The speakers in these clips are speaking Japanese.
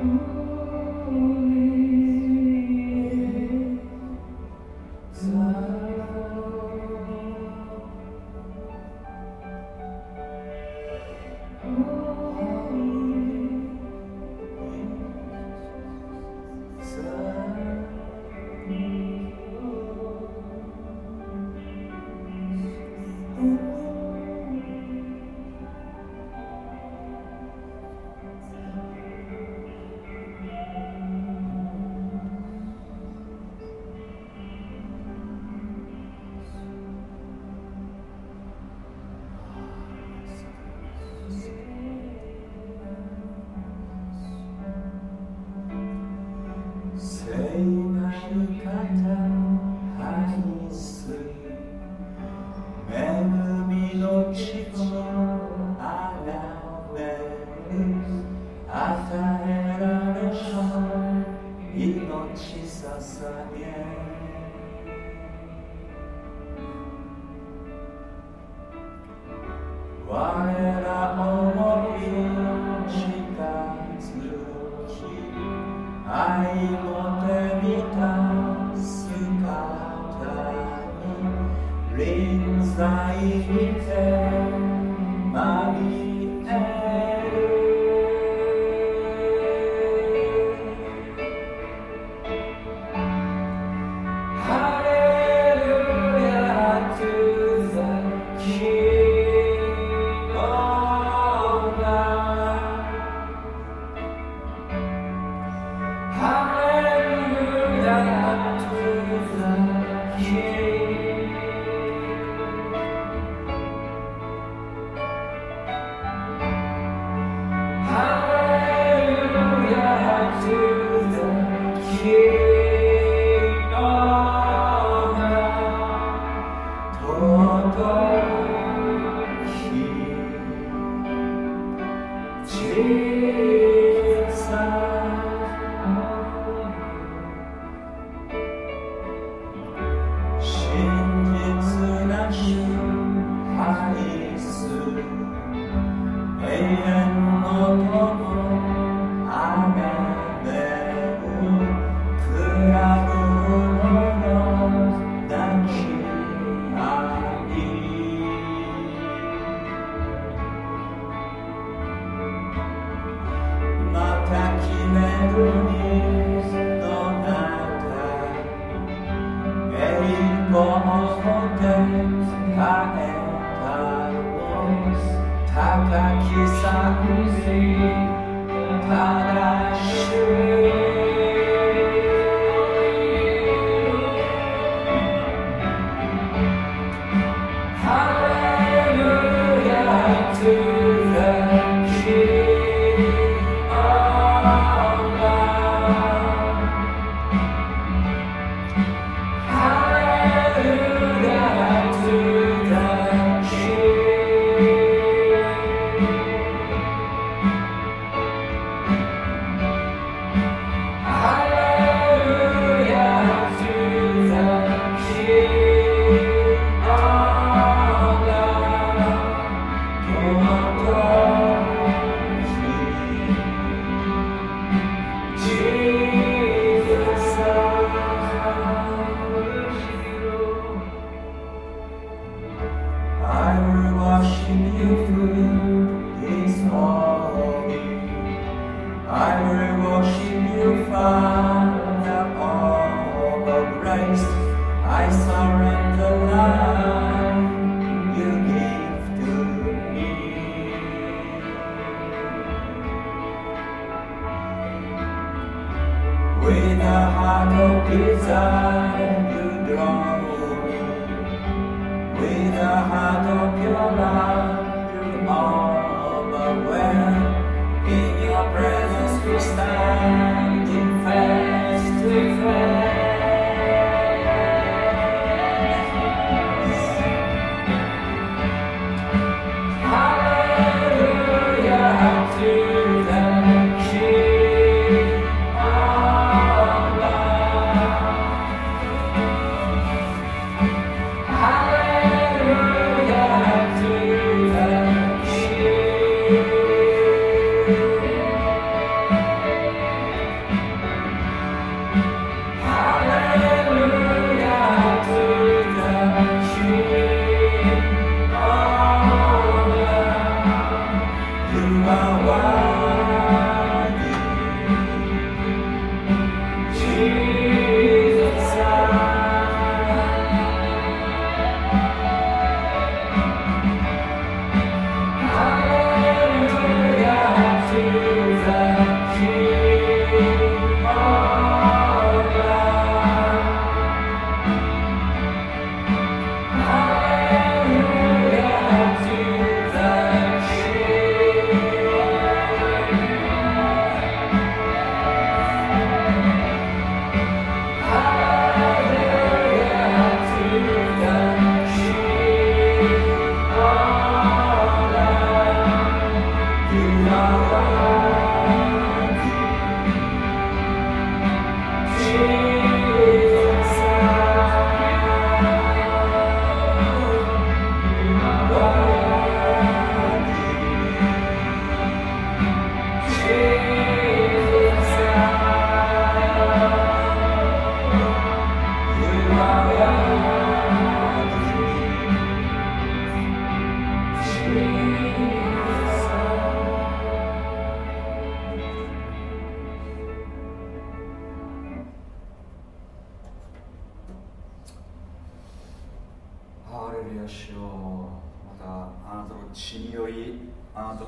Mm-hmm.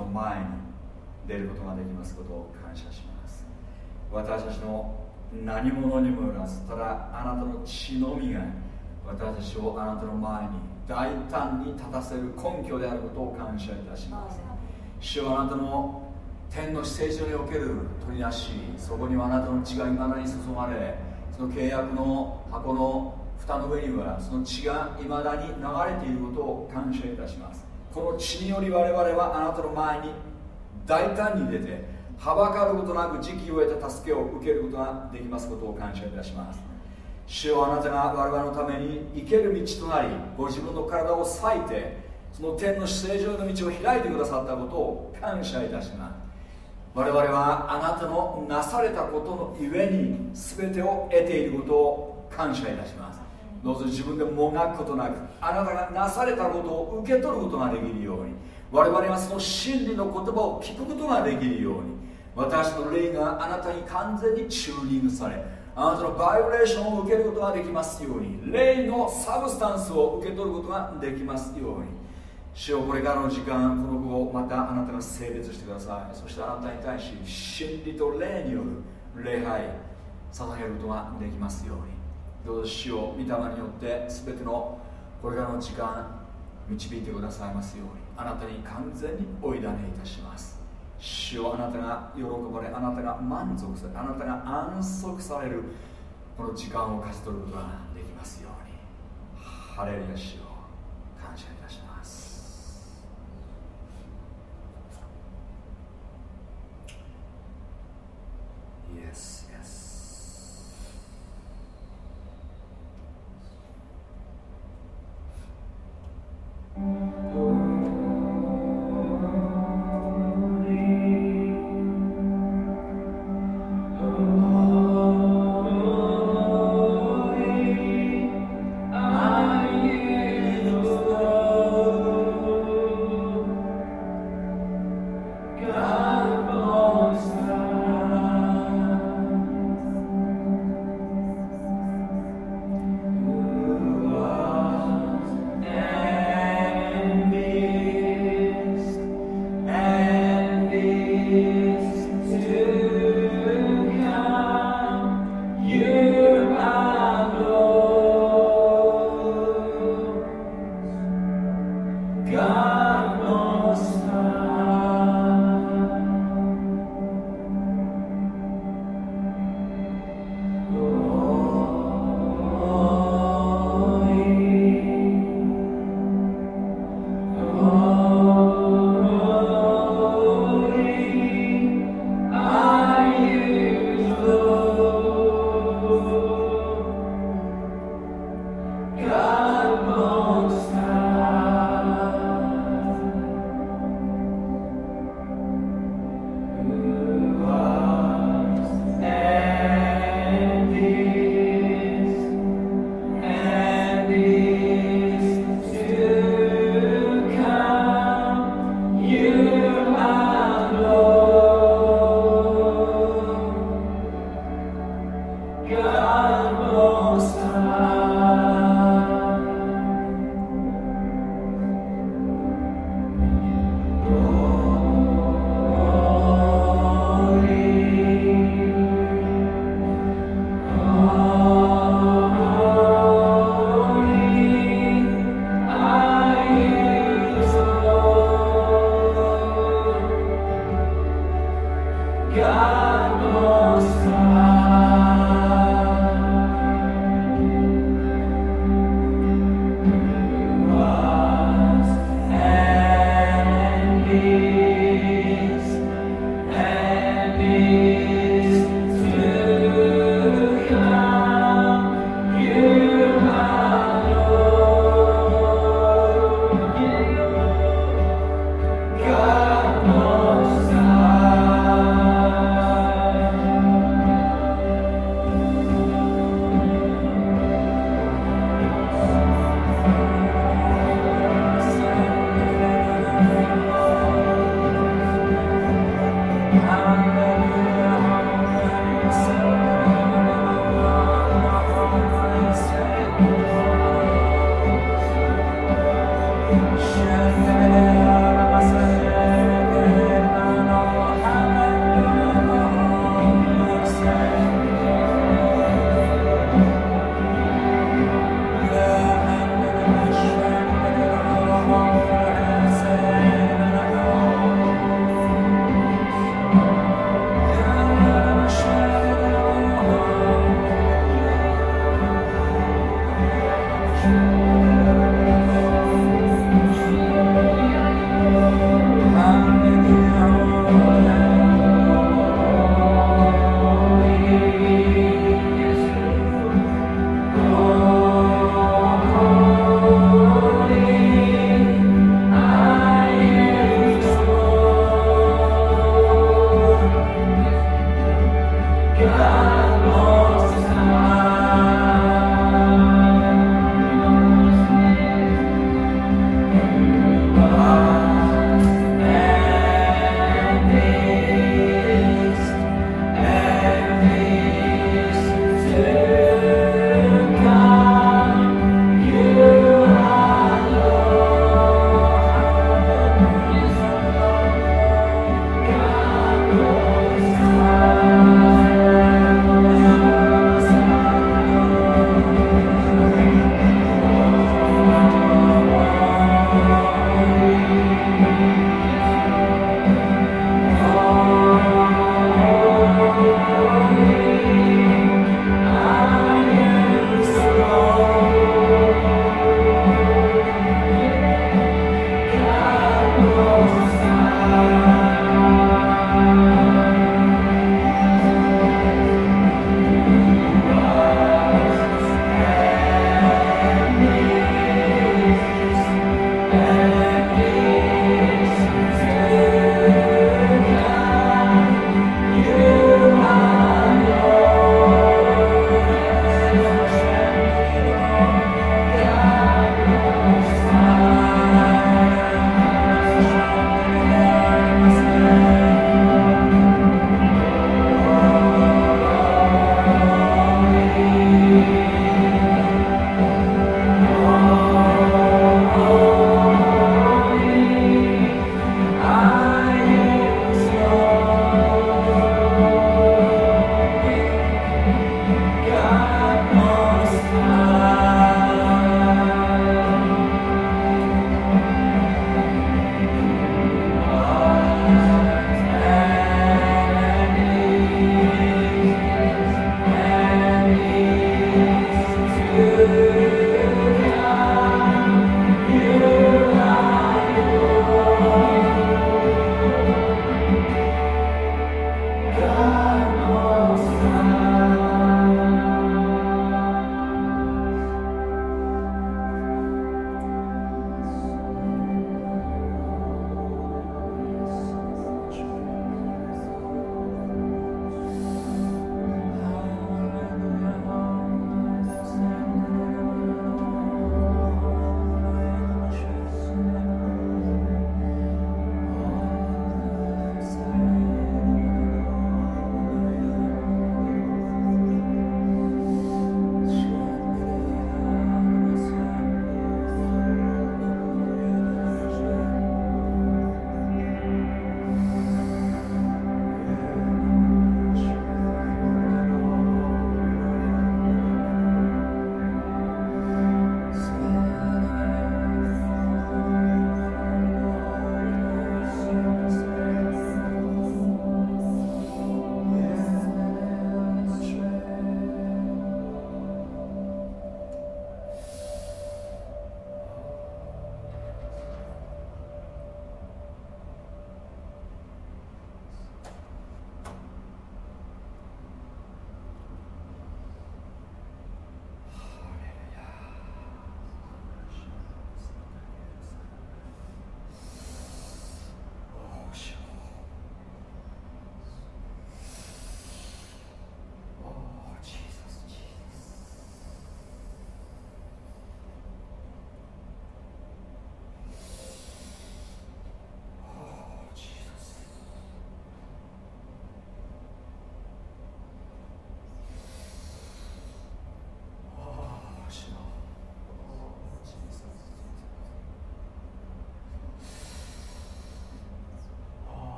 の前に出ることができますことを感謝します。私たちの何者にもよらずただあなたの血のみが私たちをあなたの前に大胆に立たせる根拠であることを感謝いたします。主はあなたの天の聖書における取りなしそこにはあなたの血がいまだに注がれその契約の箱の蓋の上にはその血がいまだに流れていることを感謝いたしますこの血により我々はあなたの前に大胆に出てはばかることなく時期を得た助けを受けることができますことを感謝いたします。主よあなたが我々のために生ける道となりご自分の体を裂いてその天の姿勢上の道を開いてくださったことを感謝いたします。我々はあなたのなされたことのゆえに全てを得ていることを感謝いたします。どうぞ自分でもがくことなくあなたがなされたことを受け取ることができるように我々はその真理の言葉を聞くことができるように私の霊があなたに完全にチューニングされあなたのバイオレーションを受けることができますように霊のサブスタンスを受け取ることができますように。主をこれからの時間この子をまたあなたが性別してください。そしてあなたに対し真理と霊による礼拝捧げることができますように。どうぞ主を御霊によって全てのこれからの時間導いてくださいますようにあなたに完全にお委ねいたします。主をあなたが喜ばれあなたが満足されあなたが安息されるこの時間を勝ち取ることができますように。ハレルヤ主を感謝いたします。Yes, yes.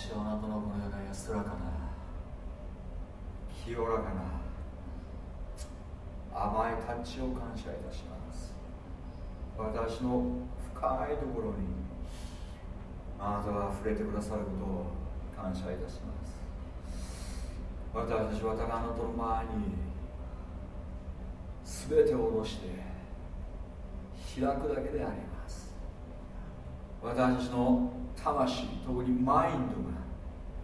主あなたのこのような安らかな。清らかな甘いタッチを感謝いたします。私の深いところにあなたが触れてくださることを感謝いたします。私たちはただあなたの前に全てを下ろして開くだけであります。私の魂特にマインド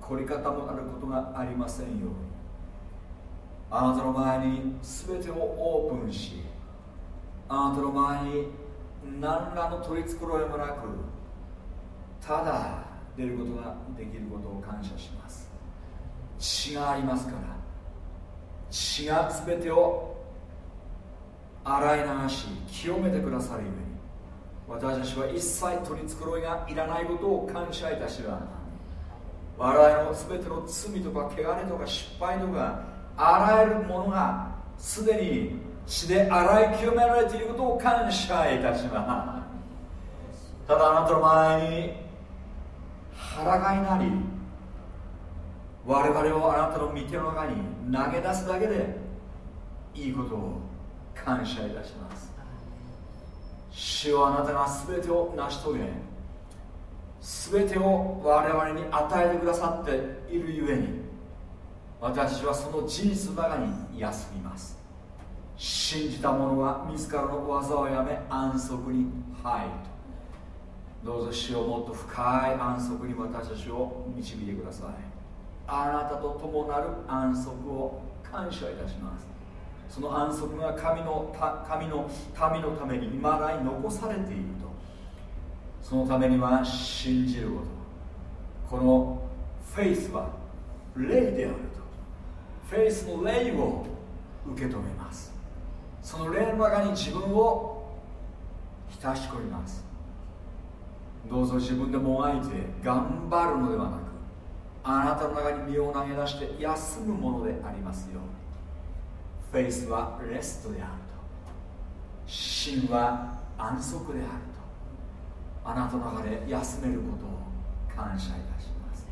凝り固まることがありませんように。あなたの前に全てをオープンしあなたの前に何らの取り繕いもなくただ出ることができることを感謝します。血がありますから血が全てを洗い流し清めてくださるゆえに私たちは一切取り繕いがいらないことを感謝いたします。我々の全ての罪とか汚れとか失敗とかあらゆるものがすでに血で洗い清められていることを感謝いたします。ただあなたの前に腹がいなり我々をあなたの御手の中に投げ出すだけでいいことを感謝いたします。主はあなたが全てを成し遂げ全てを我々に与えてくださっているゆえに私はその事実の中に休みます。信じた者は自らの技をやめ安息に入ると。どうぞ主をもっと深い安息に私たちを導いてください。あなたと共なる安息を感謝いたします。その安息が神の神の民のために未だに残されていると。そのためには信じること。このフェイスは霊であると。フェイスの霊を受け止めます。その霊の中に自分を浸し込みます。どうぞ自分でもがいて頑張るのではなくあなたの中に身を投げ出して休むものでありますように。フェイスはレストであると。真は安息であると。あなたの中で休めることを感謝いたします。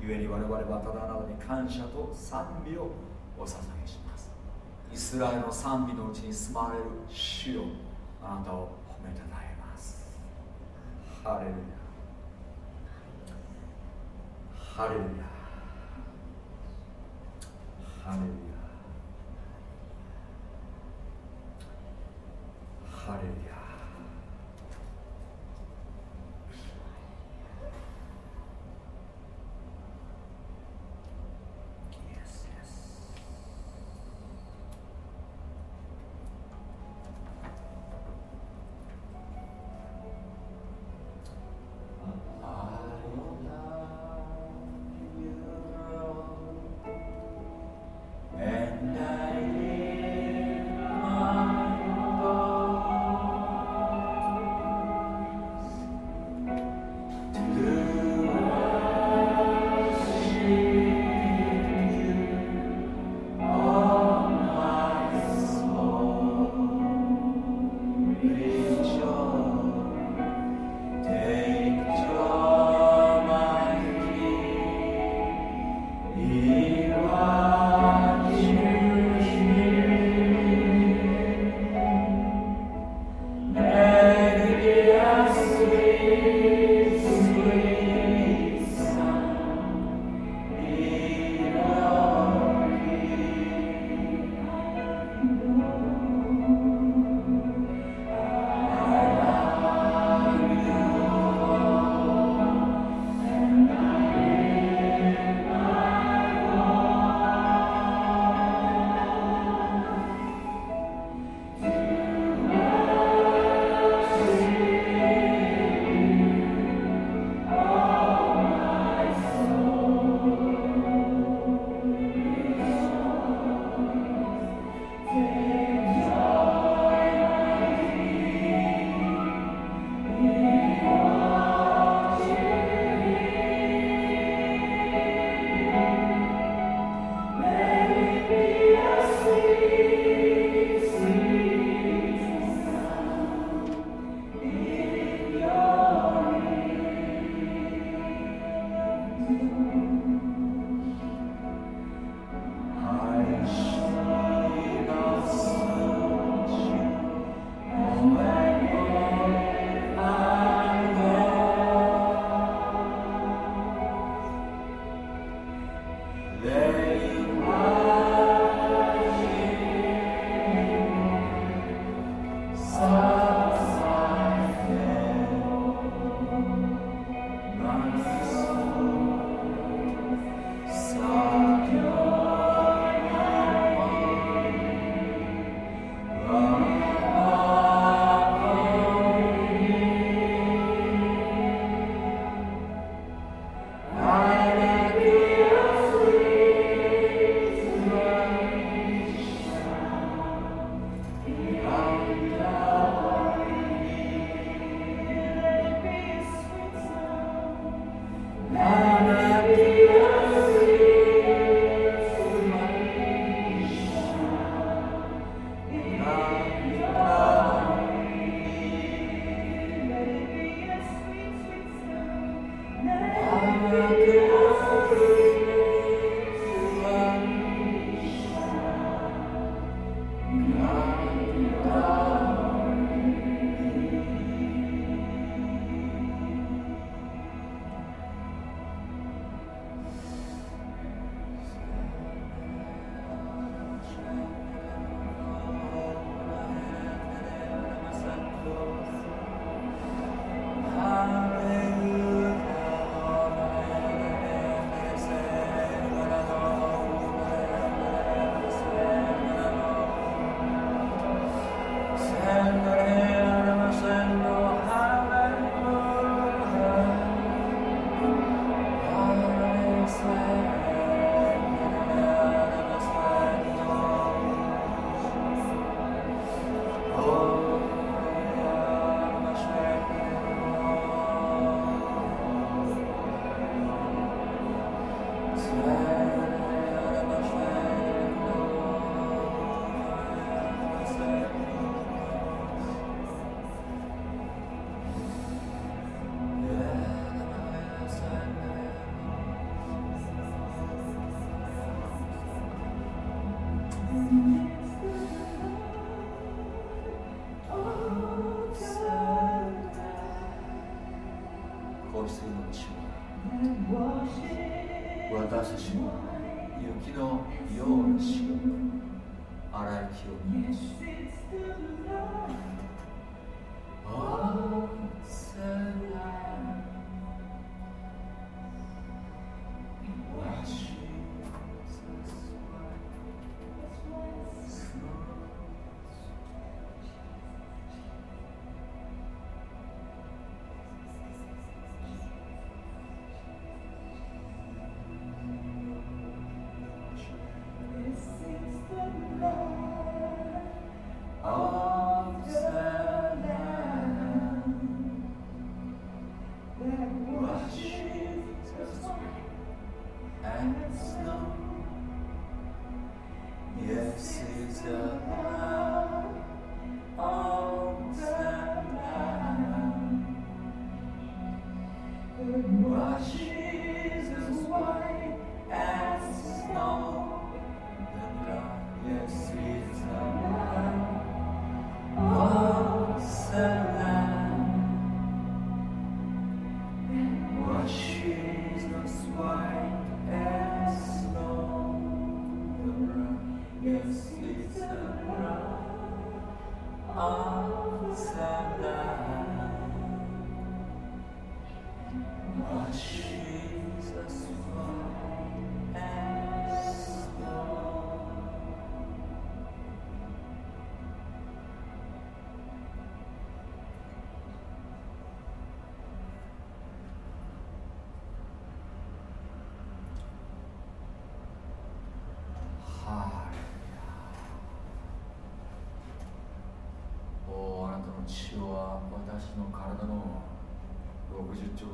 故に我々はただあなたに感謝と賛美をお捧げします。イスラエルの賛美のうちに住まれる主よあなたを褒めたたえます。ハレルヤ。ハレルヤ。ハレルヤ。ハレルヤ。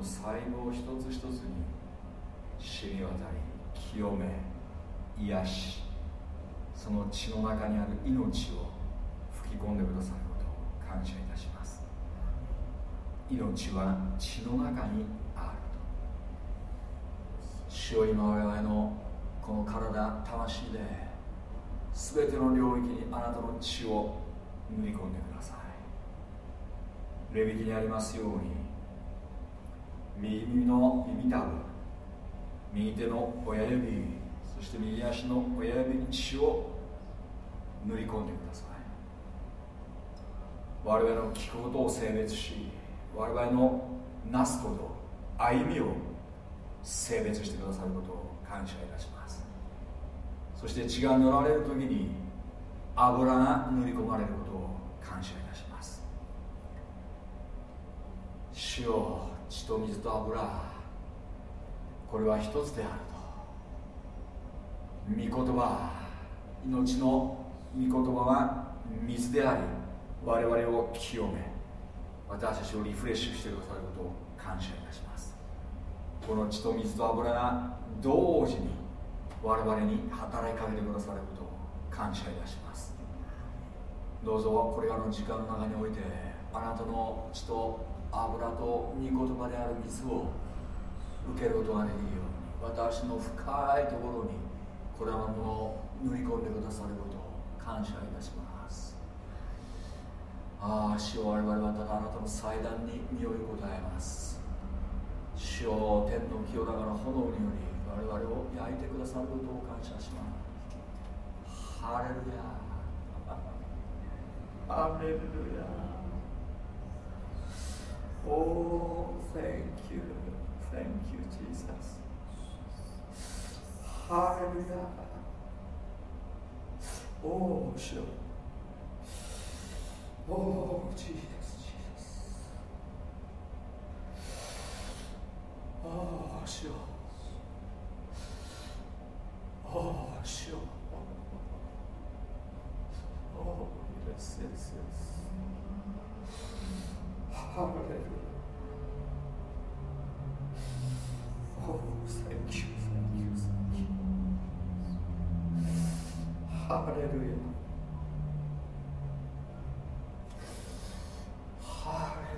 細胞一つ一つに染み渡り清め癒しその血の中にある命を吹き込んでくださることを感謝いたします。命は血の中にあると。主を今我々のこの体魂で全ての領域にあなたの血を塗り込んでください。レビキにありますように右耳の耳たぶ。右手の親指そして右足の親指に血を塗り込んでください。我々の聞くことを性別し我々のなすこと歩みを性別してくださることを感謝いたします。そして血が塗られる時に油が塗り込まれることを感謝いたします。主よ血と水と油。これは一つであると。御言葉。命の御言葉は水であり我々を清め私たちをリフレッシュしてくださることを感謝いたします。この血と水と油が同時に我々に働きかけてくださることを感謝いたします。どうぞこれらの時間の中においてあなたの血と油と御言葉である水を受けることができるように私の深いところにこれらのものを塗り込んでくださることを感謝いたします。ああ主を我々はただあなたの祭壇に身を委えます。主を天の清らかな炎により我々を焼いてくださることを感謝します。ハレルヤハレルヤ Oh, thank you. Thank you, Jesus. Hallelujah. Oh, sure. Oh, Jesus, Jesus. Oh, sure. Oh, sure. Oh, yes, yes, yes. Hallelujah. Oh, thank you, thank you, thank you. Hallelujah. Hallelujah.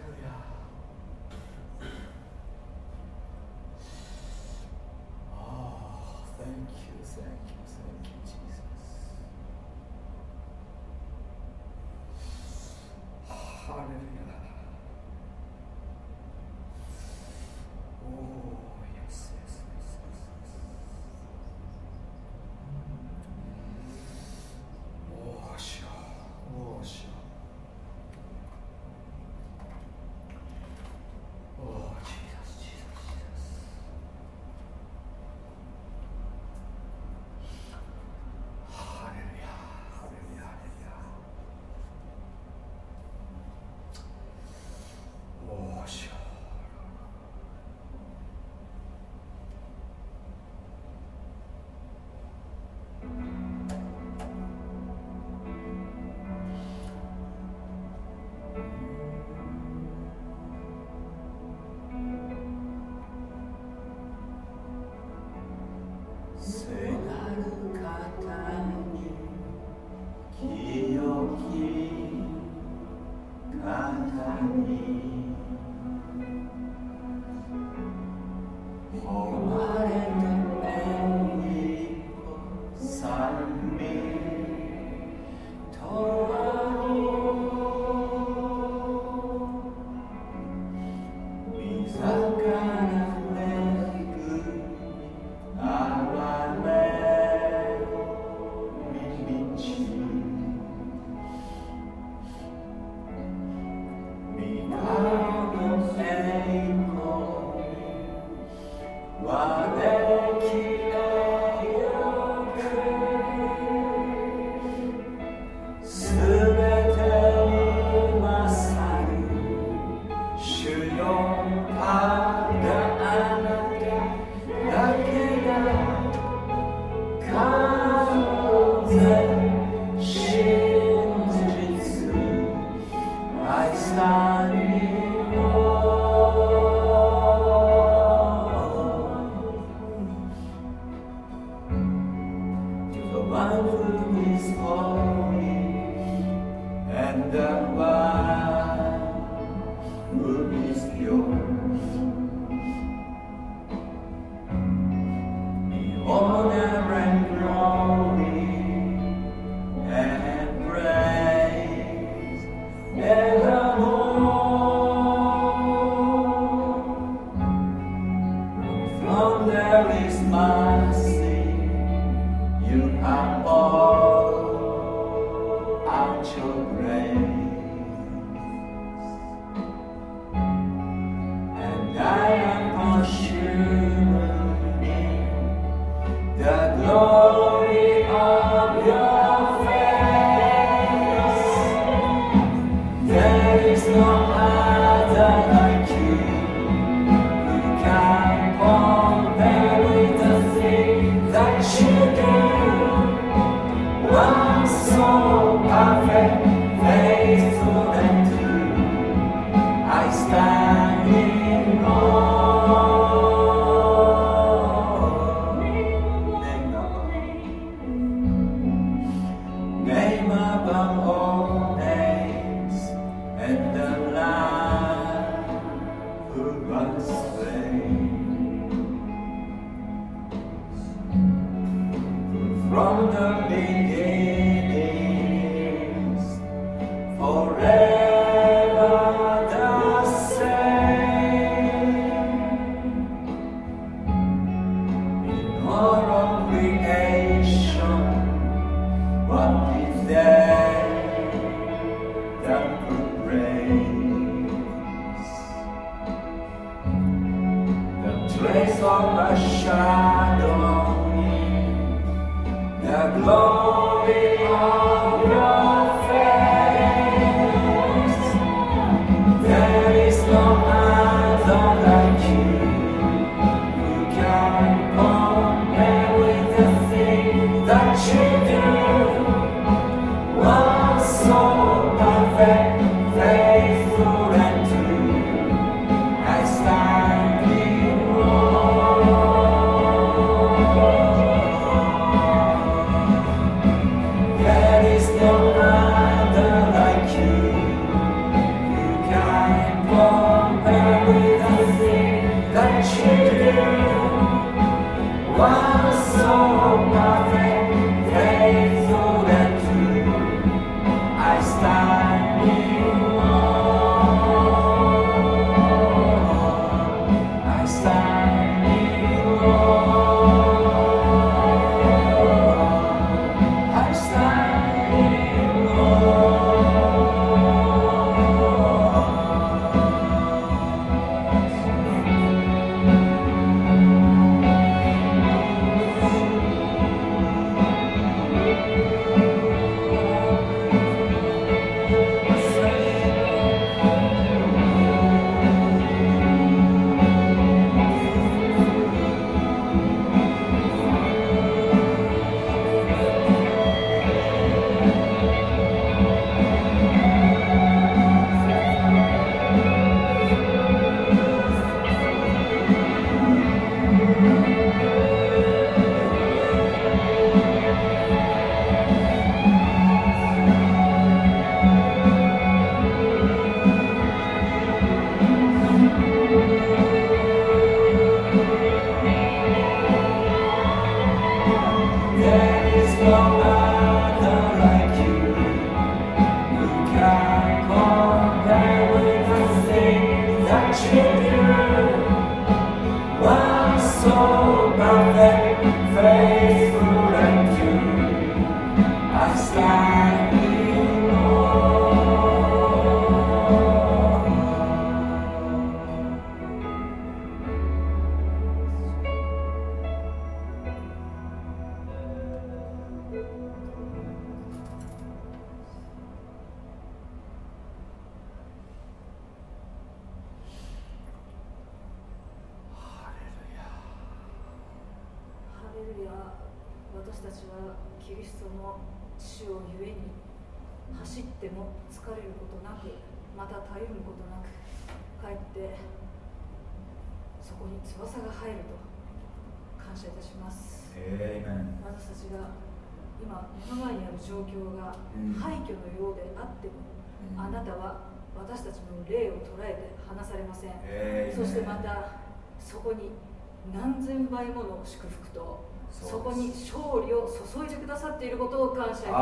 そこに勝利を注いでくださっていることを感謝いたします。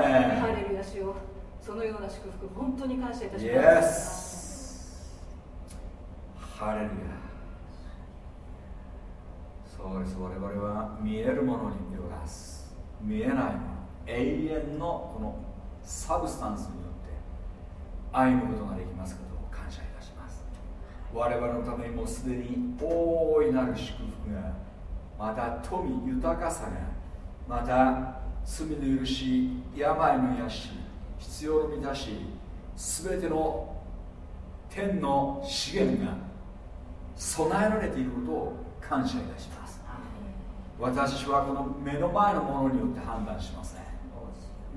ハレルヤ主よそのような祝福、本当に感謝いたします。ハレルヤ。そうです、我々は見えるものによらず、見えないもの、永遠のこのサブスタンスによって歩むことができますことを感謝いたします。我々のためにもすでに大いなる祝福がまた富豊かさがまた罪の許し病の癒し必要の満たし全ての天の資源が備えられていることを感謝いたします。私はこの目の前のものによって判断しません。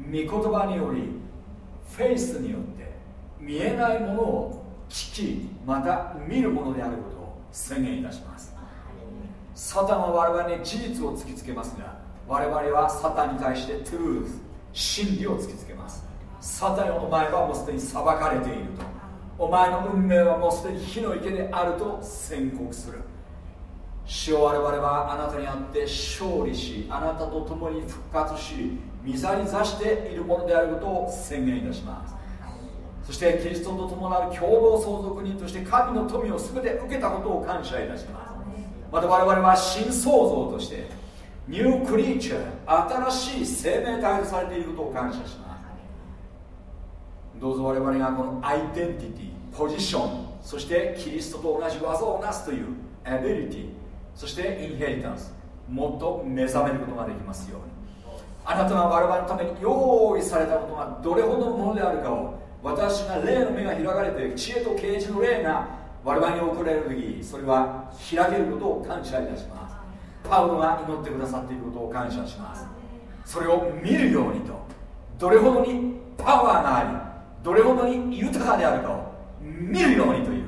御言葉によりフェイスによって見えないものを聞きまた見るものであることを宣言いたします。サタンは我々に事実を突きつけますが我々はサタンに対してトゥース真理を突きつけます。サタンお前はもうすでに裁かれていると。お前の運命はもうすでに火の池であると宣告する。主を我々はあなたにあって勝利しあなたと共に復活し御座に座しているものであることを宣言いたしますそしてキリストと共なる共同相続人として神の富を全て受けたことを感謝いたします。また我々は新創造としてニュークリーチャー新しい生命体とされていることを感謝します。どうぞ我々がこのアイデンティティポジションそしてキリストと同じ技をなすというエビリティそしてインヘリタンスもっと目覚めることができますように。あなたが我々のために用意されたことがどれほどのものであるかを私が霊の目が開かれて知恵と啓示の霊が我々に送られる時それは開けることを感謝いたします。パウロが祈ってくださっていることを感謝します。それを見るようにとどれほどにパワーがありどれほどに豊かであるかを見るようにという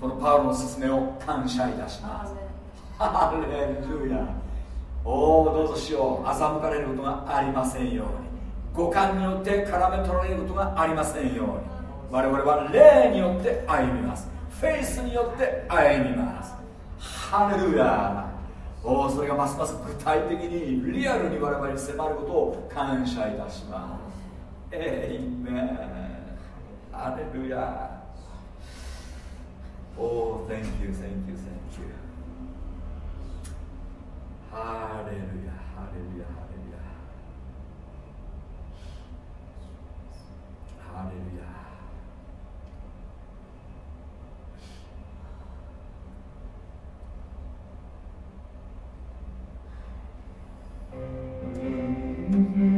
このパウロの勧めを感謝いたします。ハレルヤ。おおどうぞしよう欺かれることがありませんように五感によって絡め取られることがありませんように。我々は霊によって歩みます。フェイスによって歩みます。ハレルヤおそれがますます具体的にリアルに我々に迫ることを感謝いたします。エイメン。ハレルヤ Oh, thank you, thank you, thank you. ハレルヤ、ハレルヤ、ハレルヤ。ハレルヤ。変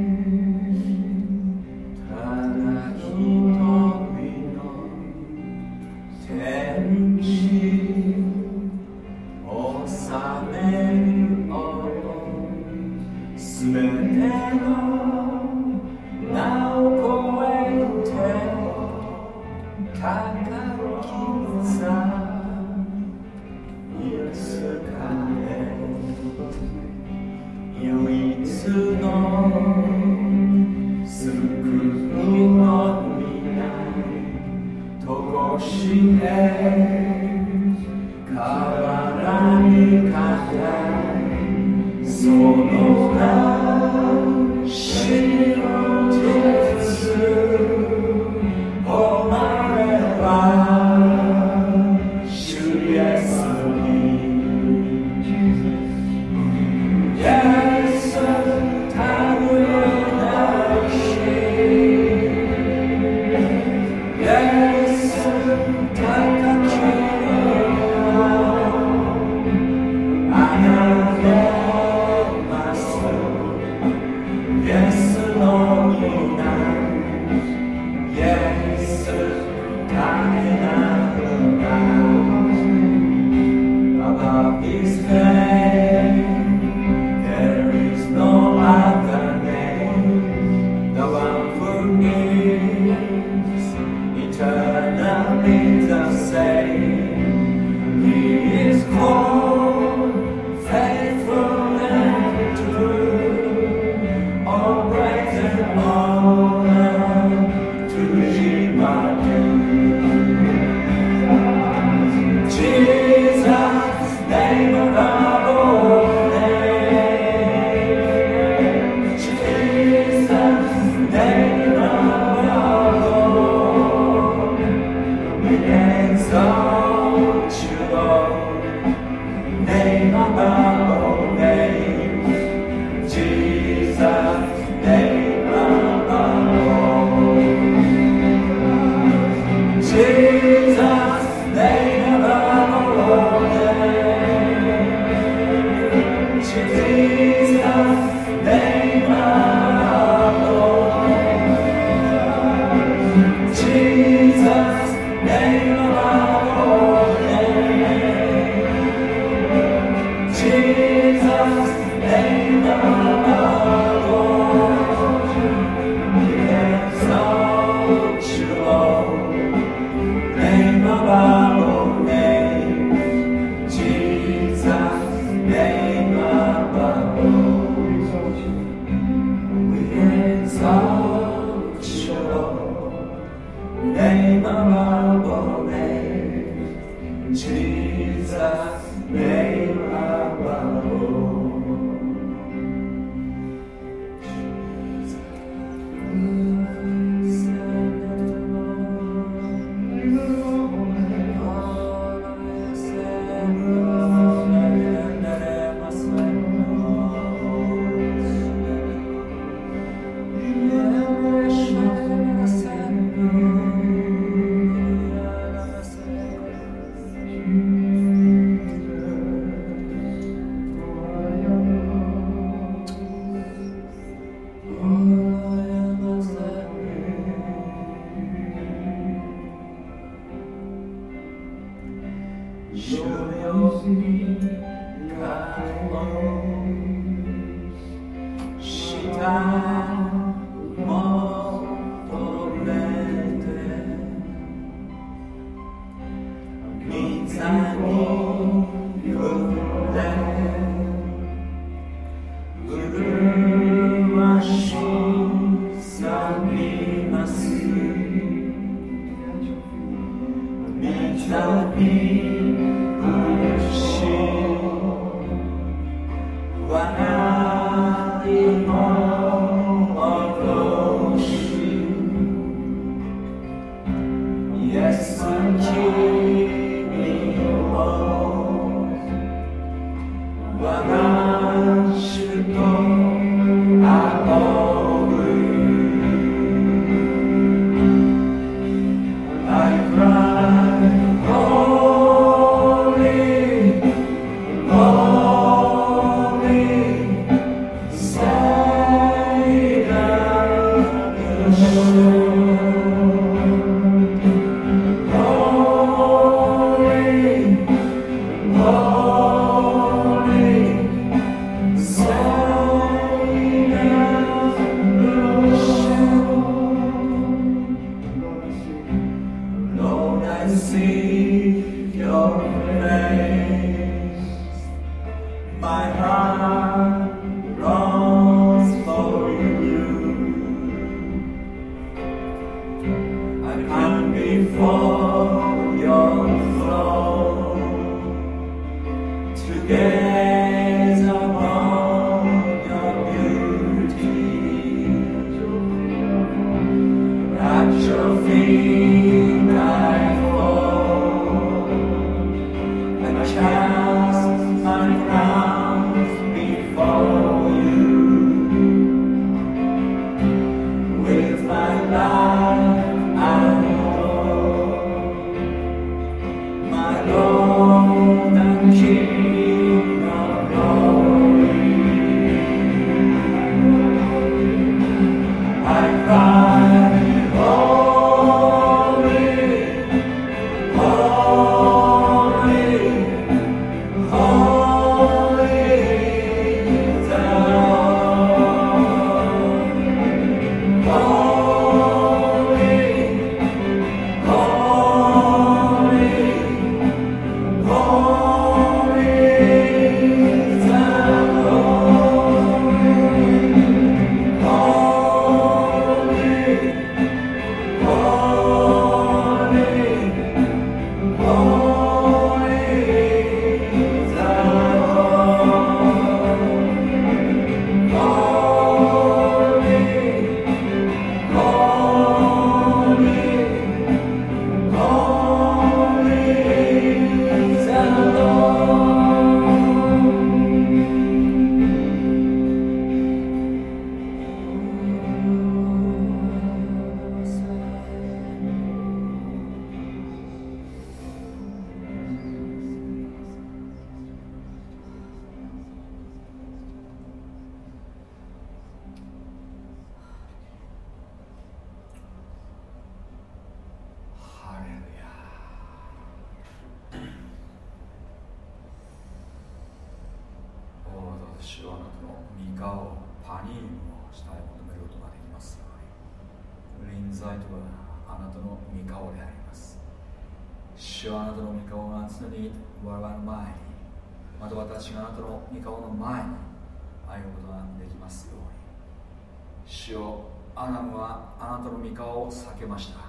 ナムはあなたの御顔を避けました。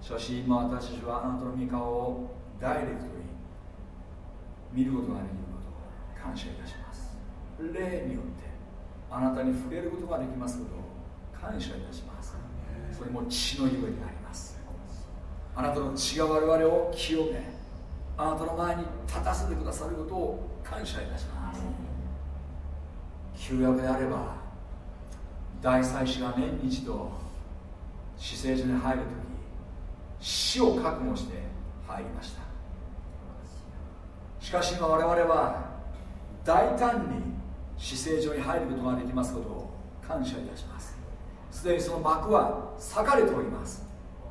しかし今私たちはあなたの御顔をダイレクトに見ることができることを感謝いたします。霊によってあなたに触れることができますことを感謝いたします。それも血のゆえであります。あなたの血が我々を清めあなたの前に立たせてくださることを感謝いたします。旧約であれば大祭司が年に一度死聖所に入るとき死を覚悟して入りました。しかし今我々は大胆に死聖所に入ることができますことを感謝いたします。すでにその幕は裂かれております。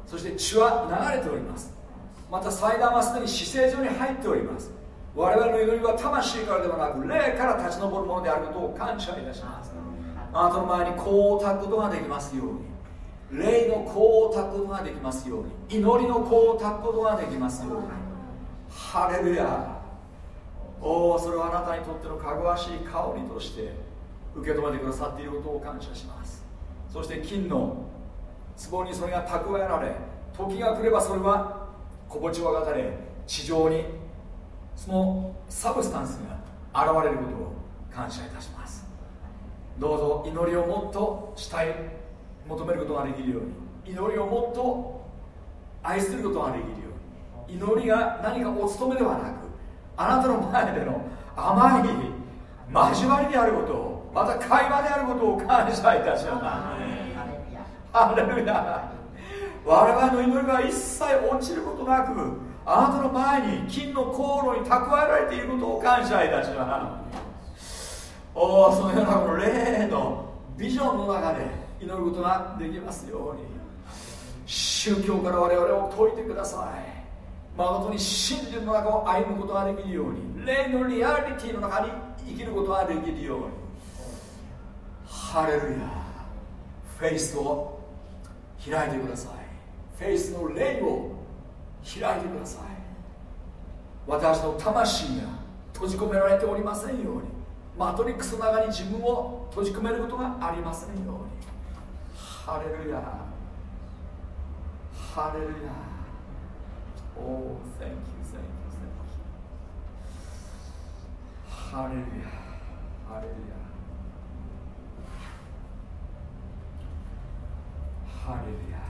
そして血は流れております。また祭壇はすでに死聖所に入っております。我々の祈りは魂からではなく霊から立ち上るものであることを感謝いたします。あなたの前にこうたくことができますように。霊のこうたくことができますように。祈りのこうたくことができますように。ハレルヤ。おおそれはあなたにとってのかぐわしい香りとして受け止めてくださっていることを感謝します。そして金の壺にそれが蓄えられ時が来ればそれは小ぼちはがたれ地上にそのサブスタンスが現れることを感謝いたします。どうぞ祈りをもっとしたい求めることができるように祈りをもっと愛することができるように祈りが何かお務めではなくあなたの前での甘い交わりであることをまた会話であることを感謝いたします。ハレルヤ我々の祈りが一切落ちることなくあなたの前に金の航路に蓄えられていることを感謝いたします。おおそのようなこの霊のビジョンの中で祈ることができますように。宗教から我々を解いてください。誠に真理の中を歩むことができるように。霊のリアリティの中に生きることができるように。ハレルヤ。フェイスを開いてください。フェイスの霊を開いてください。私の魂が閉じ込められておりませんように。マトリックスの中に自分を閉じ込めることがありませんように。ハレルヤ。ハレルヤ。おお thank you thank you thankューハレルヤ。ハレルヤ。ハレルヤ。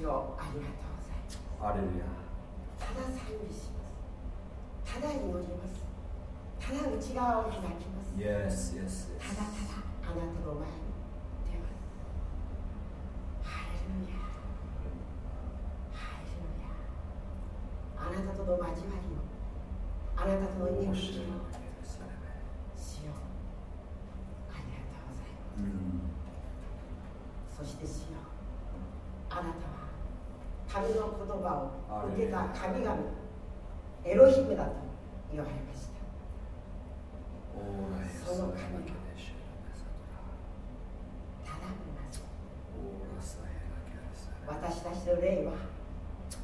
主よありがとうございます.ただ賛美します。ただ祈ります。ただ内側を開きます。Yes, yes, た yes. だただあなたの前に出ます。ハレルヤ。ハレルヤ。あなたとの交わりを。あなたとの祈りを主よありがとうございますうんそして主よあなたは神の言葉を受けた神々エロヒムだと言われました。その神私たちの霊は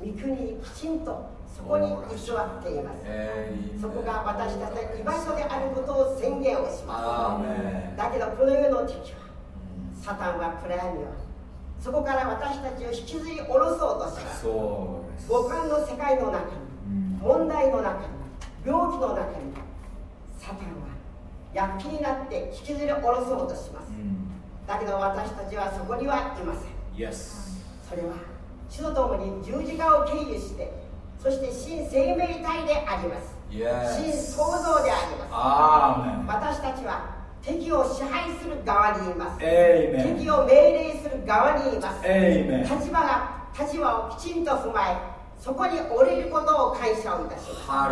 御国にきちんとそこに居座っています。そこが私たちの居場所であることを宣言をします。だけどこの世の敵はサタンは暗闇はそこから私たちを引きずり下ろそうとします五感の世界の中にうん。問題の中に病気の中にサタンは躍起になって引きずり下ろそうとします。うん。だけど私たちはそこにはいません。それは主と共に十字架を経由してそして新生命体であります。新創造であります。私たちは敵を支配する側にいます。敵を命令する側にいます。立場が立場をきちんと踏まえそこに降りることを感謝をいたしま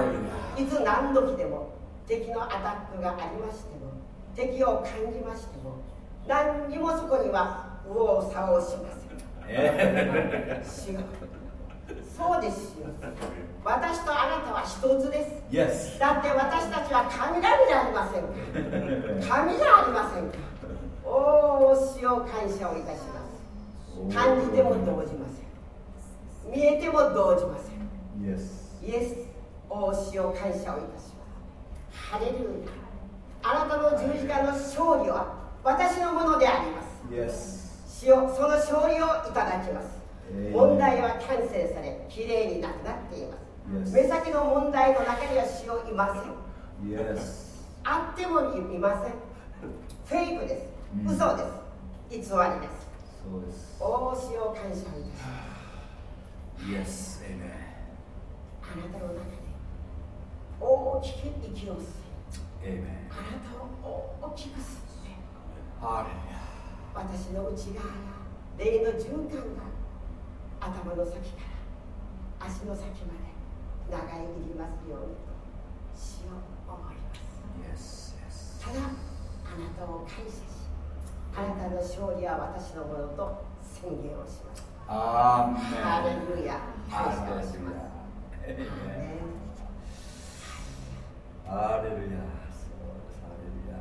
す。いつ何時でも敵のアタックがありましても敵を感じましても何にもそこには右往左往しません。そうですよ。私とあなたは一つです。Yes だって私たちは神々じゃありませんか。神じゃありませんか。おお主を感謝をいたします。感じても動じません見えても動じません。Yes. イエスお主を感謝をいたします。ハレルヤ。あなたの十字架の勝利は私のものであります。主よその勝利をいただきます。えー問題はキャンセルされきれいになくなっています。目先の問題の中には主よいません。あってもいません。フェイクです、うん。嘘です。偽りです。そうです。おお主を感謝をいたします Yes エイメンあなたの中で大きく息を吸いエあなたを大きく吸って私の内側が霊の循環が頭の先から足の先まで長い入りますようにと主を思います。Yes Yes. ただあなたを感謝しあなたの勝利は私のものと宣言をしますアーメンハレルヤ感謝しますハレルヤそうですハレルヤ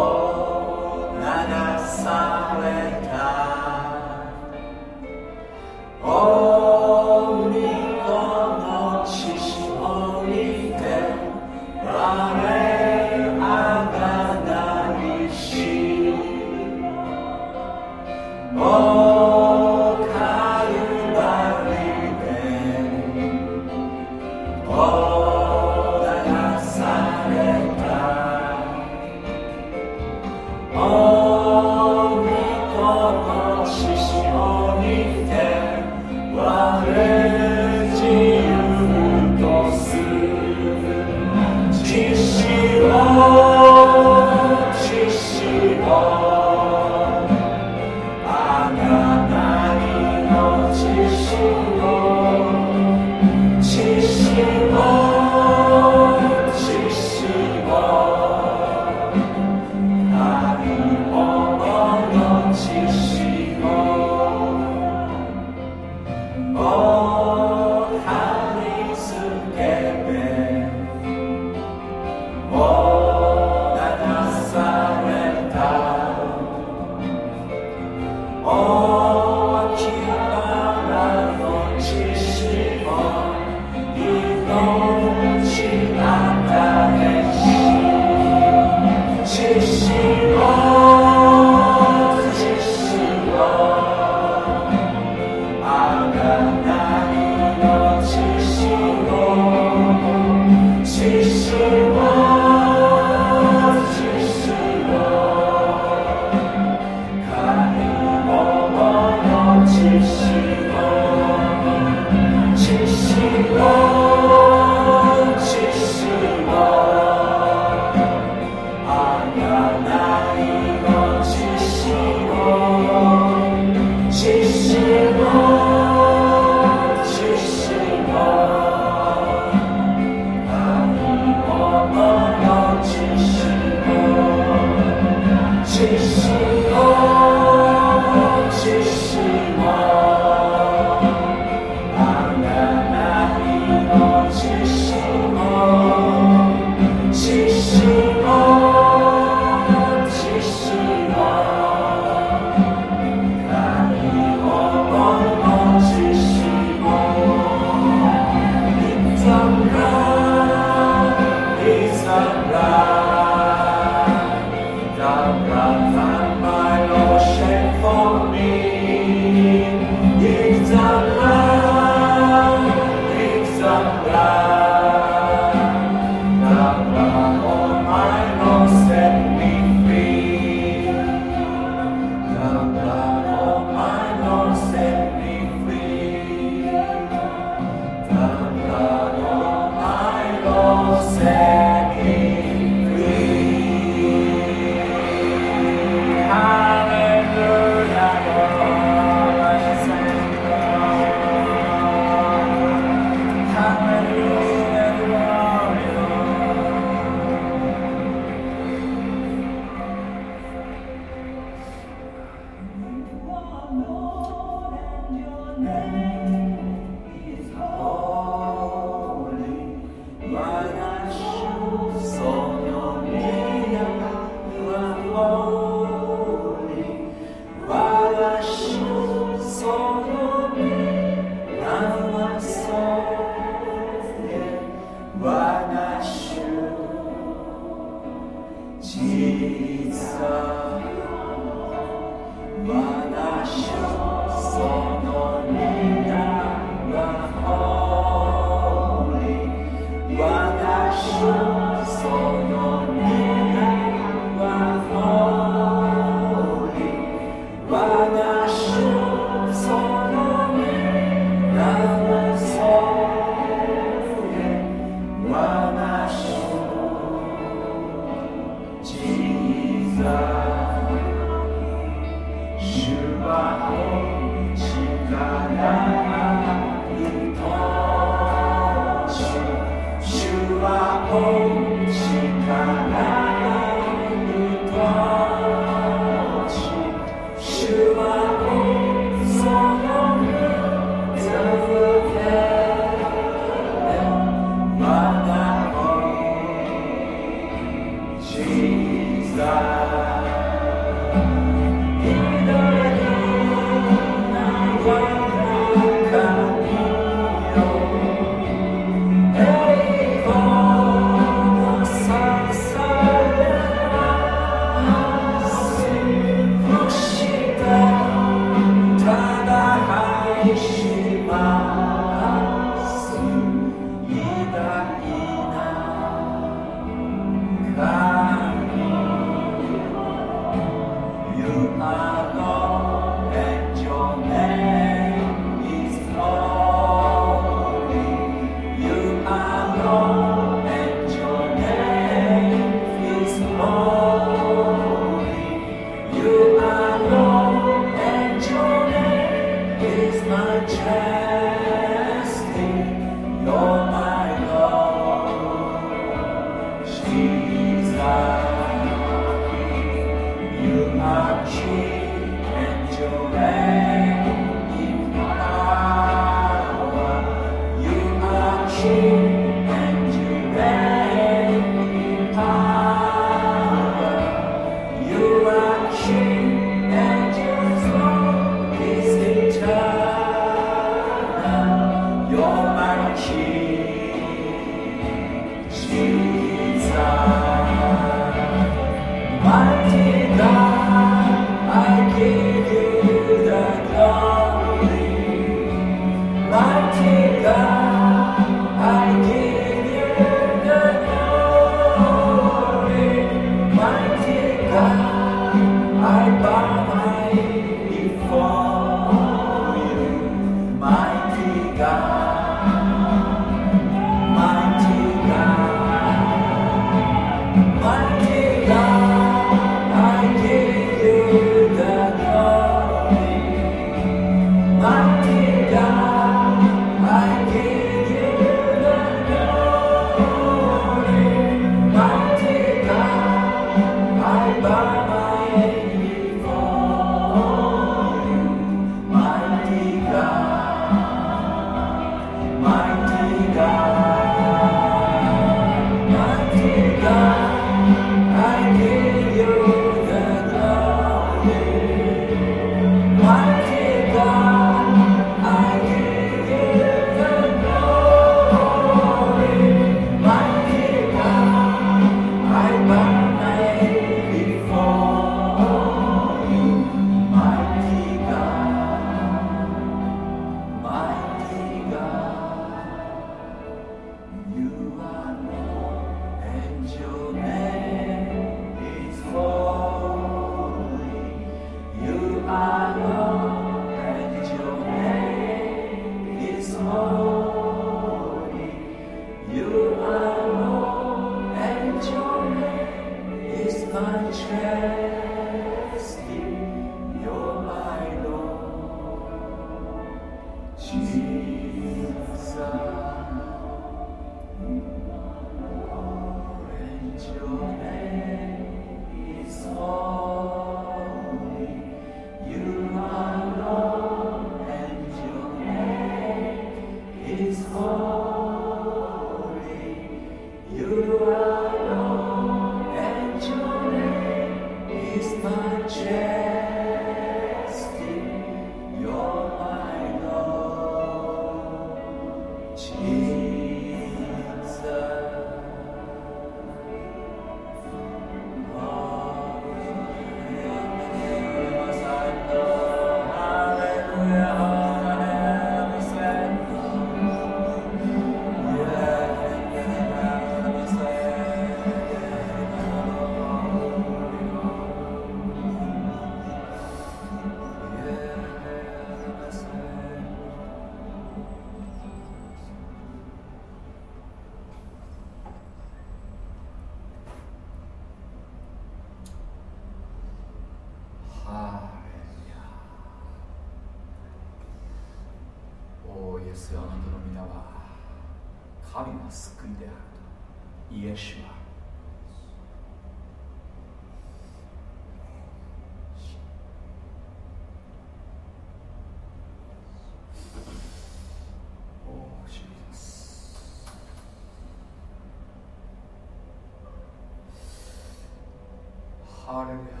ハレルビア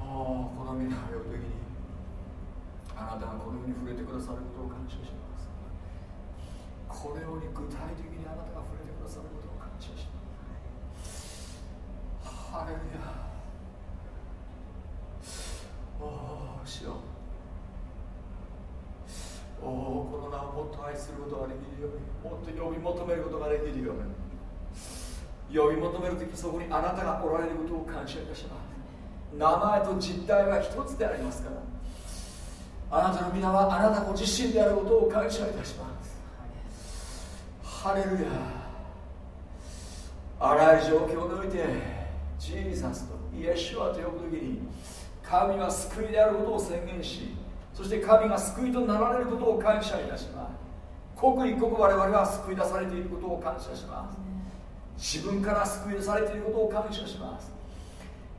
ああこの皆を呼ぶ時にあなたがこのように触れてくださることを感謝しますこのように具体的にあなたが触れてくださることを感謝します。ハレルヤ。おおしよ。おおこの名をもっと愛することができるようにもっと呼び求めることができるように。呼び求める時そこにあなたがおられることを感謝いたします。名前と実態は一つでありますからあなたの皆はあなたご自身であることを感謝いたします。ハレルヤ。あらゆる状況においてジーザスとイエシュアと呼ぶ時に神は救いであることを宣言しそして神が救いとなられることを感謝いたします。刻一刻我々は救い出されていることを感謝します。自分から救い出されていることを感謝します。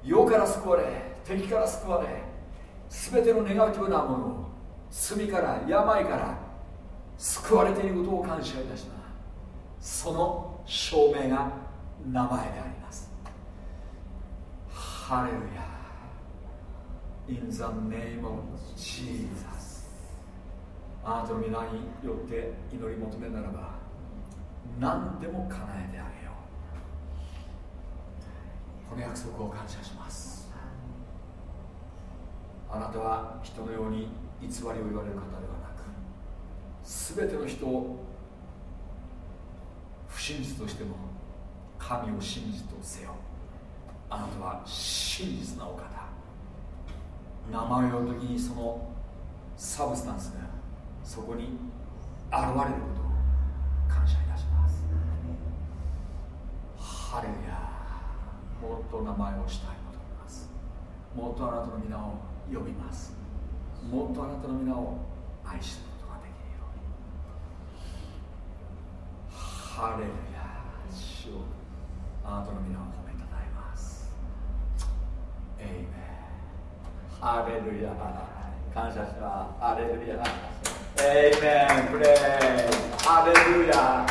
世から救われ敵から救われ全てのネガティブなもの罪から病から救われていることを感謝いたします。その証明が名前であります。ハレルヤ。In the name of Jesus あなたの皆によって祈り求めならば何でも叶えてあげよう。この約束を感謝します。あなたは人のように偽りを言われる方ではなく全ての人を不真実としても神を真実とせよ。あなたは真実なお方。名前を呼ぶ時にそのサブスタンスがそこに現れることを感謝いたします。ハレルヤもっと名前をしたいと思います。もっとあなたの皆を呼びます。もっとあなたの皆を愛すことができるようにハレルヤ主をあなたの皆を褒めたたえます。エイメンハレルヤ感謝しますハレルヤエイメンプレイハレルヤ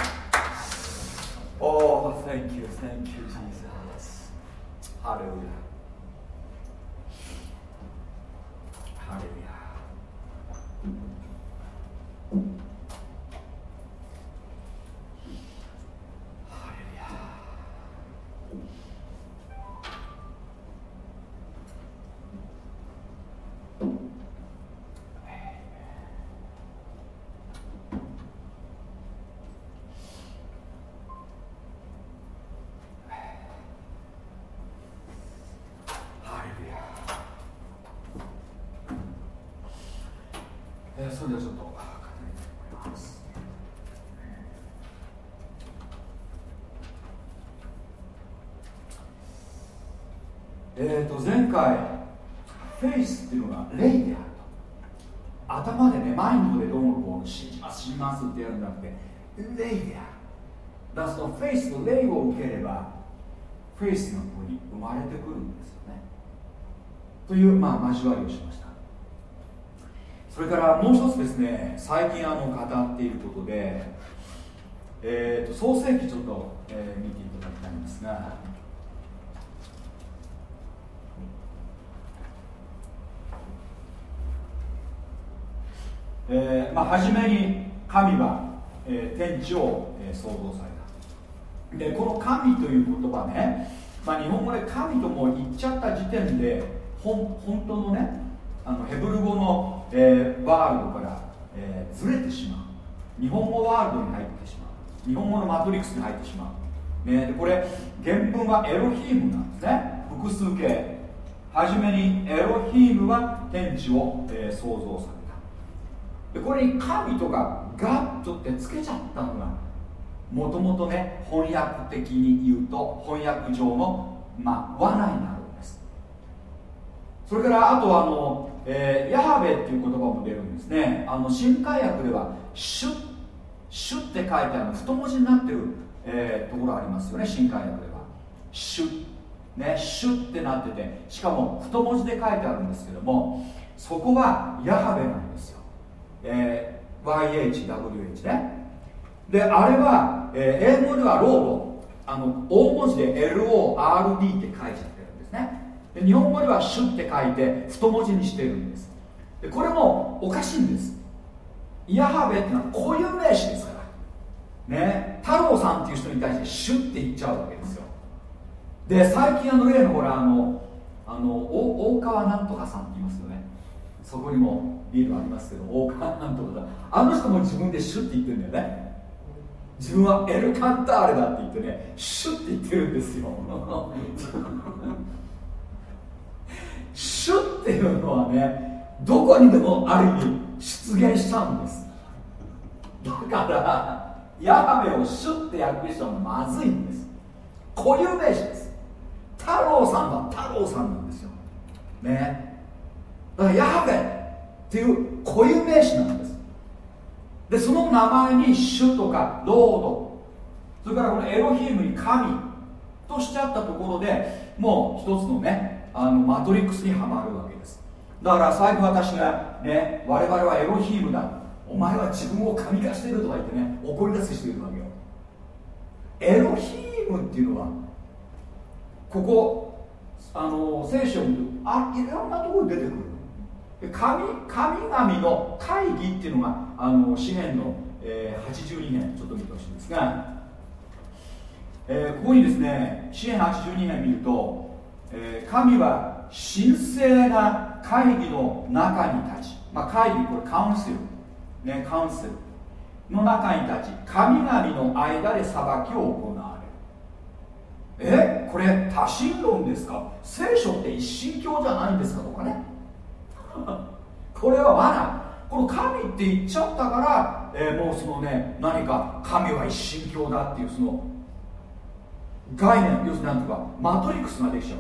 Oh, thank you, thank you, Jesus. Hallelujah. 霊であるだからそのフェイスと霊を受ければフェイスがここに生まれてくるんですよね。という、まあ、交わりをしました。それからもう一つですね最近あの語っていることで、えーと、創世記ちょっと、えー、見ていただきたいんですがえーまあ、初めに神は、えー、天地を、えー、創造された。でこの神という言葉ね、まあ、日本語で神とも言っちゃった時点で本本当のねあのヘブル語の、えー、ワールドから、えー、ずれてしまう。日本語ワールドに入ってしまう。日本語のマトリックスに入ってしまう、ね、でこれ原文はエロヒームなんですね。複数形。はじめにエロヒームは天地を、えー、創造された。でこれに神とかガットってつけちゃったのがもともとね翻訳的に言うと翻訳上の、まあ、罠になるんです。それからあとはあの、えー、ヤハベっていう言葉も出るんですね。あの新海訳ではシュッシュッって書いてある太文字になってる、えー、ところありますよね新海訳では。シュッ。ねシュッってなっててしかも太文字で書いてあるんですけどもそこはヤハベなんですよ、えー、YHWH ね。であれは、えー、英語ではロード。あの大文字で LORD って書いちゃってるんですね。で日本語ではシュって書いて太文字にしてるんです。でこれもおかしいんです。ヤハベってのは固有名詞ですから。ね。太郎さんっていう人に対してシュって言っちゃうわけですよ。で最近あの例のほらあのあの大川なんとかさんって言います？そこにもビールありますけど大川なんとかさんあの人も自分でシュって言ってるんだよね。自分はエルカンターレだって言ってねシュッて言ってるんですよ。シュッていうのはねどこにでもある意味出現しちゃうんです。だからヤハベをシュッて訳したのまずいんです。固有名詞です。太郎さんは太郎さんなんですよ。ね。だからヤベっていう固有名詞なんです。でその名前に主とかロード。それからこのエロヒームに神としちゃったところでもう一つのねあのマトリックスにはまるわけです。だから最後私がね我々はエロヒームだ。お前は自分を神化しているとか言ってね怒り出す人いるわけよ。エロヒームっていうのはここあの聖書を見るとあいろんなところに出てくる。神神々の会議っていうのがあの詩篇の、えー、82編ちょっと見てほしいんですが、えー、ここにですね詩篇82編見ると、えー、神は神聖な会議の中に立ち、まあ、会議これカウンセルねカウンセルの中に立ち神々の間で裁きを行われる。えこれ多神論ですか？聖書って一神教じゃないんですかとかね。これは罠この神って言っちゃったから、えー、もうそのね何か神は一神教だっていうその概念要するに何ていうかマトリックスができちゃう。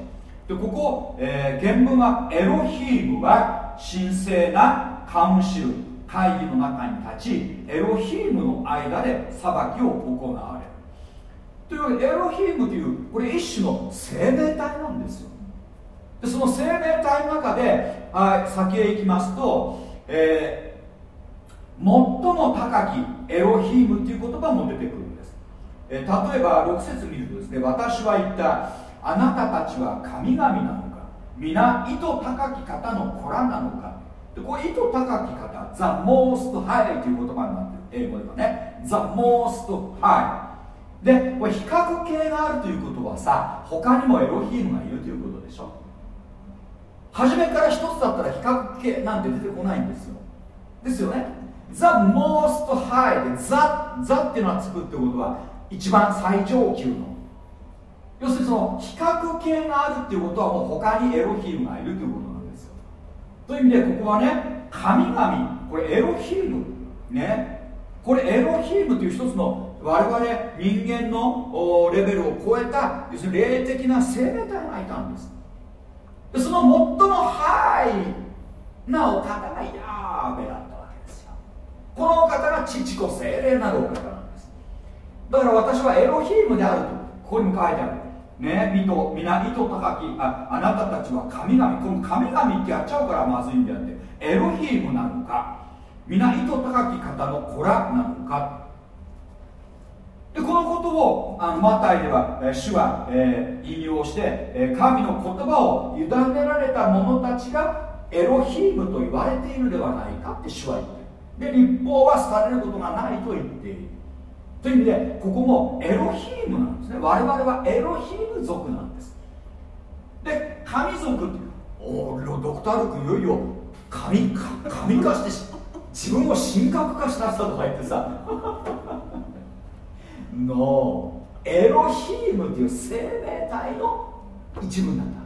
でここ、えー、原文はエロヒームは神聖なカウンシル会議の中に立ちエロヒームの間で裁きを行われる。というわけでエロヒームというこれ一種の生命体なんですよ。でその生命体の中で、はい、先へ行きますと、えー、最も高きエロヒームっていう言葉も出てくるんです、えー、例えば6節見るとですね私は言ったあなたたちは神々なのか皆意図高き方の子らなのかでこれ意図高き方 The most high という言葉になってる英語ではね。The most high でこれ比較形があるということはさ他にもエロヒームがいるということでしょ。初めから一つだったら比較系なんて出てこないんですよ。ですよね。The most high で The, The っていうのはつくってことは一番最上級の。要するにその比較系があるっていうことはもう他にエロヒームがいるということなんですよ。という意味でここはね神々。これエロヒームね。これエロヒムという一つの我々人間のレベルを超えた要するに霊的な生命体がいたんです。その最もハイなお方がヤーベだったわけですよ。このお方が父子精霊なるお方なんです。だから私はエロヒームであるとここにも書いてある。ね、身と皆意図高きああなたたちは神々この神々ってやっちゃうからまずいんであって。エロヒームなのか皆意図高き方の子らなのか。でこのことをあのマタイでは、え主は、えー、引用して、え、神の言葉を委ねられた者たちがエロヒームと言われているではないかって主は言ってる。で立法は廃れることがないと言っている。という意味でここもエロヒームなんですね。我々はエロヒーム族なんです。で神族っておおドクター・ルクいよいよ神神化して自分を神格化した人とか言ってさ。のエロヒームっていう生命体の一部なんだ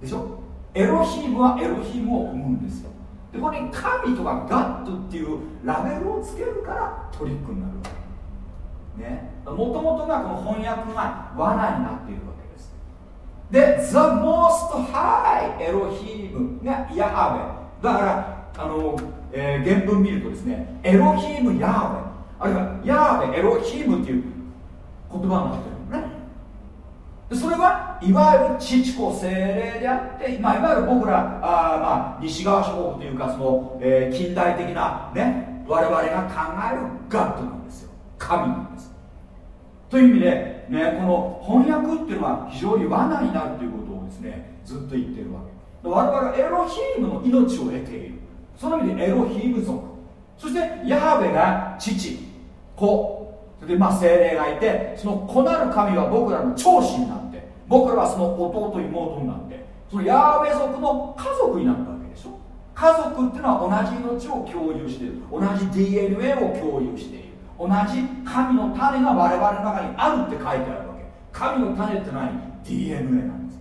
でしょ？エロヒームはエロヒームを生むんですよ。でここに神とかガットっていうラベルをつけるからトリックになるわけ。ね？もともとがこの翻訳が罠になっているわけです。で The Most High エロヒームがヤハベだからあの、えー、原文見るとですねエロヒームヤハベあるいはヤハベエロヒームっていう言葉になってるのね。それはいわゆる父子精霊であって、まあ、いわゆる僕らあ、まあ、西側諸国というかその、えー、近代的なね我々が考えるガッドなんですよ。神なんです。という意味で、ね、この翻訳っていうのは非常に罠になるということをですねずっと言ってるわけ。我々はエロヒームの命を得ている。その意味でエロヒーム族。そしてヤハベが父。子。それでまあ精霊がいてその子なる神は僕らの長子になって僕らはその弟妹になってそのヤハベ族の家族になったわけでしょ。家族っていうのは同じ命を共有している。同じ DNA を共有している。同じ神の種が我々の中にあるって書いてあるわけ。神の種って何？DNA なんです。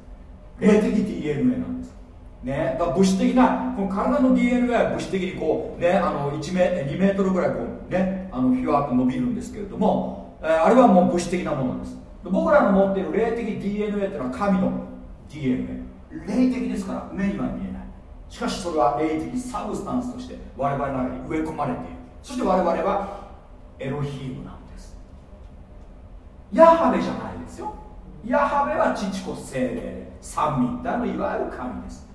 霊的 DNA なんです。ね、だから物質的なこの体の DNA は物質的にこうねあの1メ2メートルぐらいこうねあのひわと伸びるんですけれども、えー、あれはもう物質的なものです。僕らの持っている霊的 DNA っていうのは神の DNA 霊的ですから目には見えない。しかしそれは霊的サブスタンスとして我々の中に植え込まれている。そして我々はエロヒームなんです。ヤハベじゃないですよ。ヤハベは父子精霊。三位一体のいわゆる神です、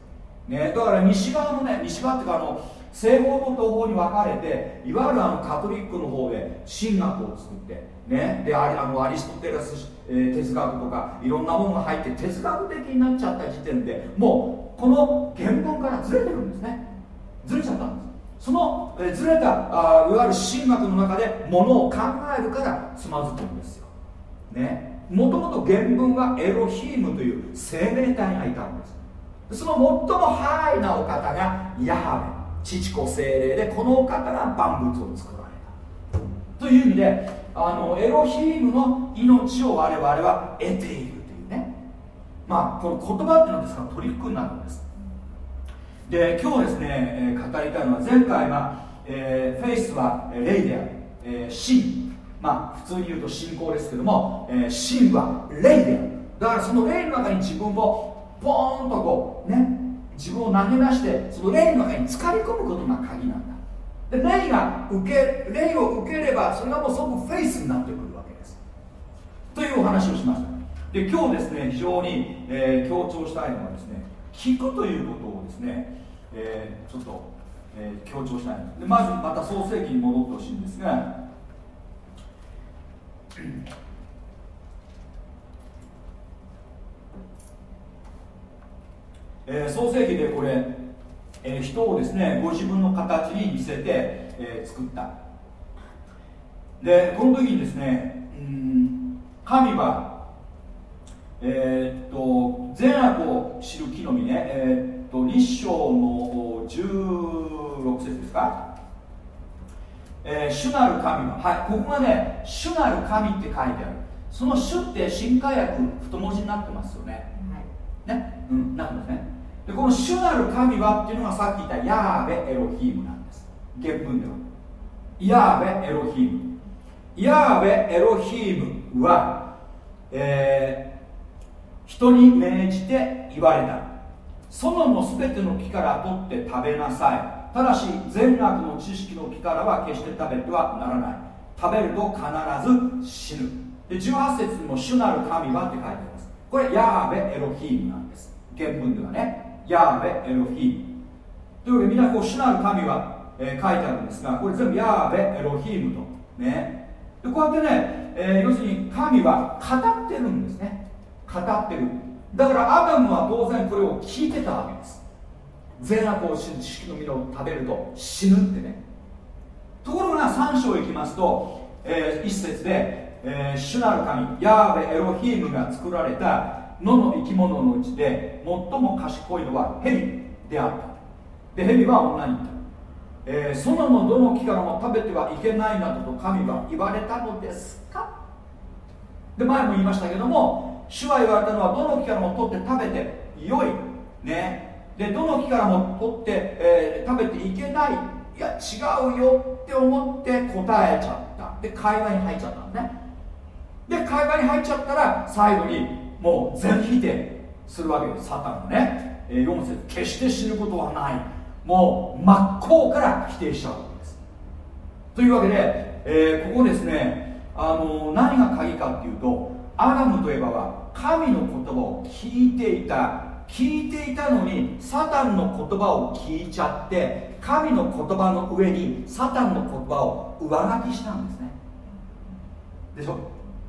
ね、だから西側のね西側っていうかあの西方と東方に分かれていわゆるあのカトリックの方で神学を作ってね。であのアリストテレス、えー、哲学とかいろんなものが入って哲学的になっちゃった時点でもうこの原文からずれてるんですね。ずれちゃったんです。その、えずれたあいわゆる神学の中でものを考えるからつまずくんですよ。ね。もともと原文はエロヒームという生命体がいたんです。その最もハイなお方がヤハベ。父子精霊でこのお方が万物を作られた。という意味であのエロヒームの命を我々は得ているというね。まあこの言葉っていうのはですからトリックになるんです。で今日ですね、えー、語りたいのは前回は、えー、フェイスは霊である、えー、真。まあ普通に言うと信仰ですけども、えー、真は霊である。だからその霊の中に自分をポーンとこうね自分を投げ出してその霊の中に浸かり込むことが鍵なんだ。で霊が受け霊を受ければそれがもう即フェイスになってくるわけです。というお話をしました。で今日ですね非常に、えー、強調したいのはですね聞くということをですねえー、ちょっと、えー、強調したいでまずまた創世記に戻ってほしいんですがえー、創世記でこれ、えー、人をですねご自分の形に似せて、えー、作った。でこの時にですねうん神はえー、っと善悪を知る木の実ね、えーと立章の16節ですか、えー、主なる神ははいここがね主なる神って書いてある。その主って新化訳太文字になってますよね、はい、ね？うんなってますねでこの主なる神はっていうのがさっき言ったヤーベエロヒームなんです。原文では。ヤーベエロヒーム。ヤーベエロヒームは、えー、人に命じて言われた。園のすべての木から取って食べなさい。ただし善悪の知識の木からは決して食べてはならない。食べると必ず死ぬ。で18節にも主なる神はって書いてあります。これヤーベエロヒームなんです。原文ではね。ヤーベエロヒームというわけでみんなこう主なる神は、えー、書いてあるんですがこれ全部ヤーベエロヒームと。ね。でこうやってね、えー、要するに神は語ってるんですね。語ってる。だからアダムは当然これを聞いてたわけです。善悪を知る知識の実を食べると。死ぬってね。ところが3章いきますと、えー、一節で、えー、主なる神ヤーベエロヒームが作られた野の生き物のうちで最も賢いのはヘビであった。でヘビは女に言った。えー、園のどの木からも食べてはいけないなどと神は言われたのですか？で前も言いましたけども主は言われたのはどの木からも取って食べてよい。ね。でどの木からも取って、えー、食べていけない。いや違うよって思って答えちゃった。で会話に入っちゃったんね。で会話に入っちゃったら最後にもう全否定するわけですサタンがね、えー、4節決して死ぬことはない。もう真っ向から否定しちゃうわけです。というわけで、えー、ここですねあの何が鍵かっていうとアダムといえばは神の言葉を聞いていた。聞いていたのにサタンの言葉を聞いちゃって神の言葉の上にサタンの言葉を上書きしたんですね。でしょ？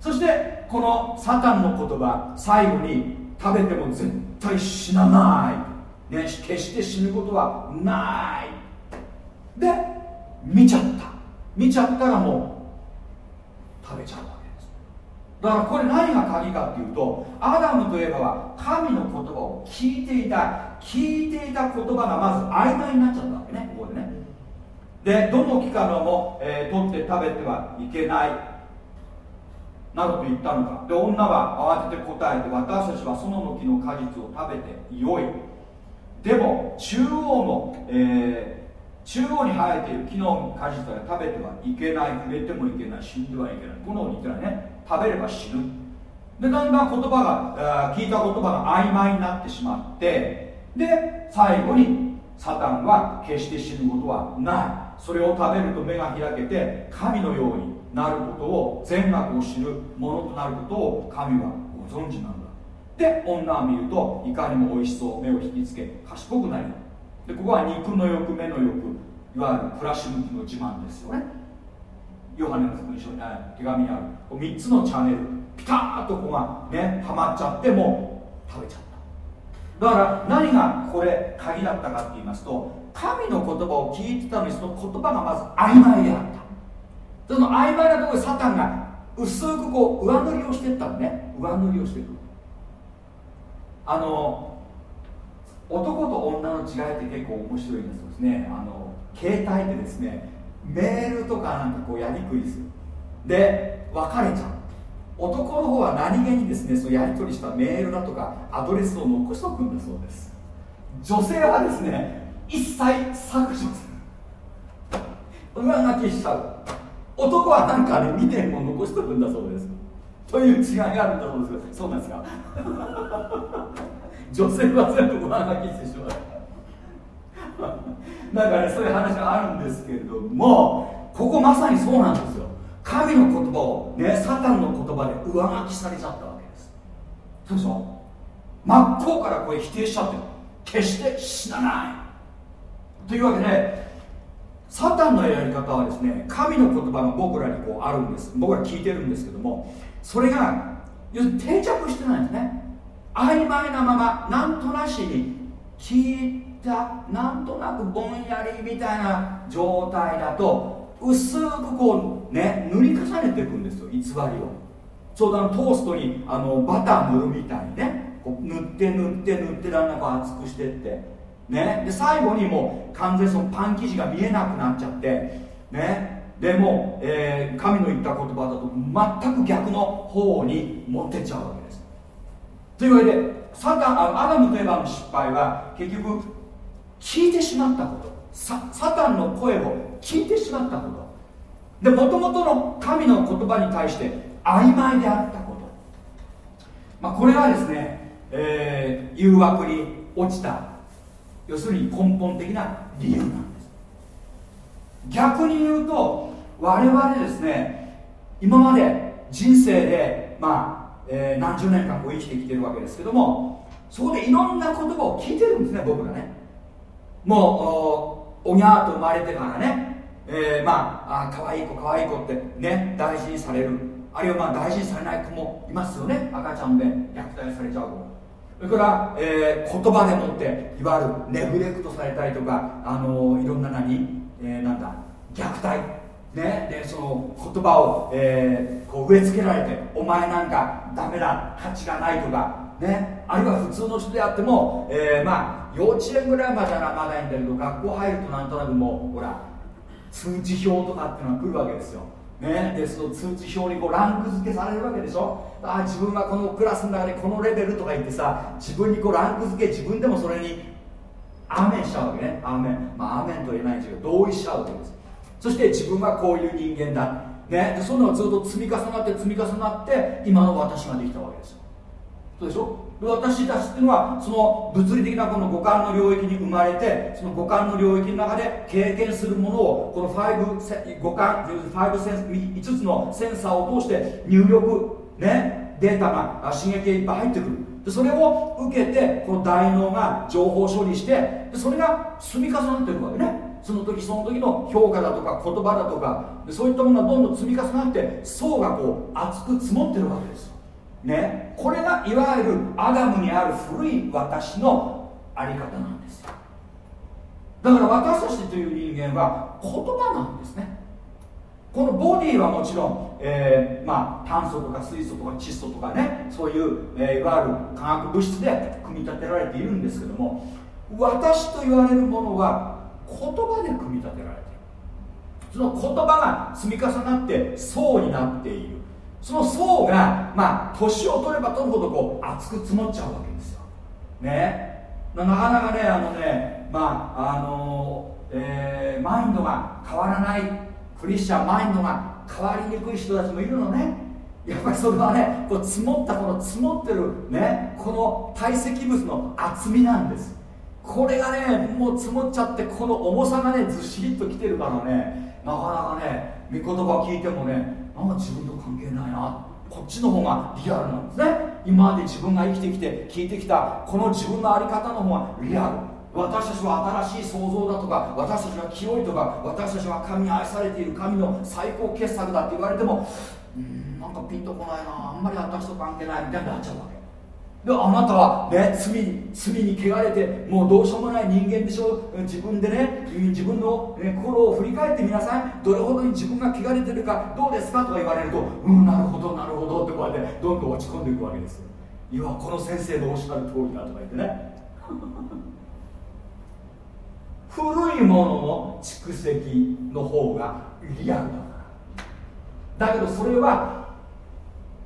そしてこのサタンの言葉最後に食べても絶対死なない。ね、決して死ぬことはない。で見ちゃった。見ちゃったらもう食べちゃうわけです。だからこれ何が鍵かっていうとアダムといえばは神の言葉を聞いていた聞いていた言葉がまず曖昧になっちゃったわけねここでね。でどの木からも、えー、取って食べてはいけない。などと言ったのか。で女は慌てて答えて私たちはその木の果実を食べてよい。でも中央の、えー、中央に生えている木の果実は食べてはいけない。触れてもいけない。死んではいけない。このように言ったらね。食べれば死ぬ。でだんだん言葉が聞いた言葉が曖昧になってしまってで最後にサタンは決して死ぬことはない。それを食べると目が開けて神のようになることを善悪を知るものとなることを神はご存知なんだ。で女を見るといかにも美味しそう目を引きつけ賢くなりでここは肉の欲目の欲いわゆる暮らし向きの自慢ですよね。ヨハネの福音書に手紙にある3つのチャンネルピタッとここがねはまっちゃってもう食べちゃった。だから何がこれ鍵だったかって言いますと神の言葉を聞いてたのにその言葉がまず曖昧であった。その曖昧なところでサタンが薄くこう上塗りをしていったのね。上塗りをしていくあの男と女の違いって結構面白いんですね。あの携帯でですねメールとかなんかこうやりくりする。で別れちゃう。男の方は何気にですねそうやり取りしたメールだとかアドレスを残しとくんだそうです。女性はですね一切削除する。上書きしちゃう。男はなんかね2点も残しとくんだそうです。という違いがあるんだそうです。そうなんですか。女性は全部上書きしてしまう。だからねそういう話があるんですけれどもここまさにそうなんですよ。神の言葉をねサタンの言葉で上書きされちゃったわけです。そうでしょ？真っ向からこれ否定しちゃってる。決して死なない。というわけでサタンのやり方はですね神の言葉が僕らにこうあるんです。僕ら聞いてるんですけどもそれが要するに定着してないんですね。曖昧なままなんとなしに聞いたなんとなくぼんやりみたいな状態だと薄くこうね塗り重ねていくんですよ偽りを。そうだトーストにあのバター塗るみたいにねこう塗って塗って塗ってだんだんこう厚くしてって。ね。で最後にもう完全にそのパン生地が見えなくなっちゃってね。でも、えー、神の言った言葉だと全く逆の方に持ってっちゃうわけです。というわけでサタンアダムとエヴァの失敗は結局聞いてしまったこと。ササタンの声を聞いてしまったこと。でもともとの神の言葉に対して曖昧であったこと、まあ、これがですね、えー、誘惑に落ちた要するに根本的な理由なんです。逆に言うと我々ですね今まで人生でまあ、えー、何十年間こう生きてきてるわけですけどもそこでいろんな言葉を聞いてるんですね僕がね。もうおぎゃーと生まれてからね、えー、まああ可愛い子可愛い子ってね大事にされる。あるいはまあ大事にされない子もいますよね。赤ちゃんで虐待されちゃう子それから、えー、言葉でもっていわゆるネグレクトされたりとか、あのー、いろんな何、えー、なんだ虐待ね、でその言葉を、えー、こう植え付けられてお前なんかダメだ価値がないとか、ね、あるいは普通の人であっても、えー、まあ幼稚園ぐらいまではまだいいんだけど学校入るとなんとなくもうほら通知表とかっていうのが来るわけですよ。ね、でその通知表にこうランク付けされるわけでしょ？あ自分はこのクラスの中でこのレベルとか言ってさ自分にこうランク付け自分でもそれにアーメンしちゃうわけね。アーメン。まあアーメンと言えないんですけど同意しちゃうわけです。そして自分はこういう人間だ。ね。でそんなのずっと積み重なって積み重なって今の私ができたわけですよ。そうでしょ？私たちっていうのはその物理的なこの五感の領域に生まれてその五感の領域の中で経験するものをこの5五感5センス5つのセンサーを通して入力ねデータが刺激がいっぱい入ってくる。でそれを受けてこの大脳が情報処理してでそれが積み重なってるわけね。その時その時の評価だとか言葉だとかそういったものがどんどん積み重なって層がこう厚く積もってるわけです。ね、これがいわゆるアダムにある古い私のあり方なんです。よだから私たちという人間は言葉なんですね。このボディはもちろん、えー、まあ、炭素とか水素とか窒素とかねそういう、えー、いわゆる化学物質で組み立てられているんですけども私と言われるものは言葉で組み立てられている。その言葉が積み重なって層になっている。その層がまあ年を取れば取るほどこう厚く積もっちゃうわけですよ。ね。なかなかねあのねまああのえー、マインドが変わらないクリスチャンマインドが変わりにくい人たちもいるのね。やっぱりそれはねこう積もったこの積もってるねこの堆積物の厚みなんです。これがねもう積もっちゃってこの重さがねずっしりときてるからねなかなかね御言葉聞いてもねあんま自分と関係ないな。こっちの方がリアルなんですね。今まで自分が生きてきて聞いてきたこの自分の在り方の方がリアル。私たちは新しい創造だとか私たちは清いとか私たちは神に愛されている神の最高傑作だって言われてもうんなんかピンとこないな。あんまり私と関係ないみたいになっちゃうわけ。であなたはね罪罪に汚れてもうどうしようもない人間でしょう。自分でね自分の、ね、心を振り返ってみなさい。どれほどに自分が汚れてるかどうですかとか言われるとうんなるほどなるほどってこうやってどんどん落ち込んでいくわけです。よいやこの先生のおっしゃる通りだとか言ってね。古いものの蓄積の方がリアルだから。だけどそれは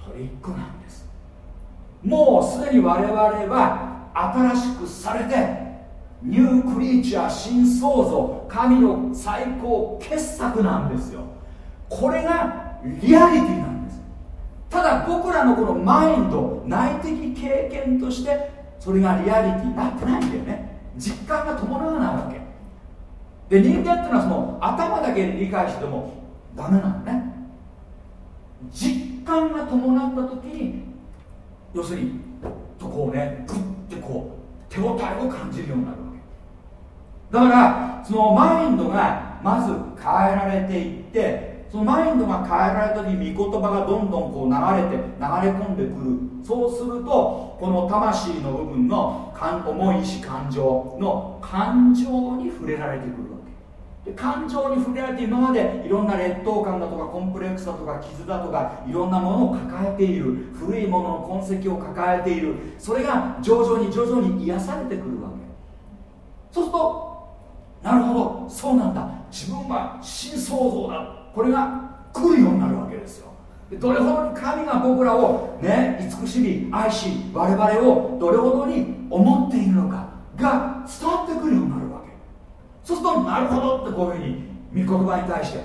トリックなんです。もうすでに我々は新しくされてニュークリーチャー新創造神の最高傑作なんですよ。これがリアリティなんです。ただ僕らのこのマインド内的経験としてそれがリアリティになってないんだよね。実感が伴わないわけ。で人間っていうのはその頭だけ理解してもダメなのね。実感が伴った時に要するにとこうねグッてこう手応えを感じるようになるわけ。だからそのマインドがまず変えられていってそのマインドが変えられた時に御言葉がどんどんこう流れて流れ込んでくる。そうするとこの魂の部分の重い意志感情の感情に触れられてくる感情に触れられて今までいろんな劣等感だとかコンプレックスだとか傷だとかいろんなものを抱えている古いものの痕跡を抱えている。それが徐々に徐々に癒されてくるわけ。そうするとなるほどそうなんだ。自分は新創造だ。これが来るようになるわけですよ。でどれほどに神が僕らをね慈しみ愛し我々をどれほどに思っているのかが伝わってくるようになる。そうするとなるほどってこういうふうに御言葉に対して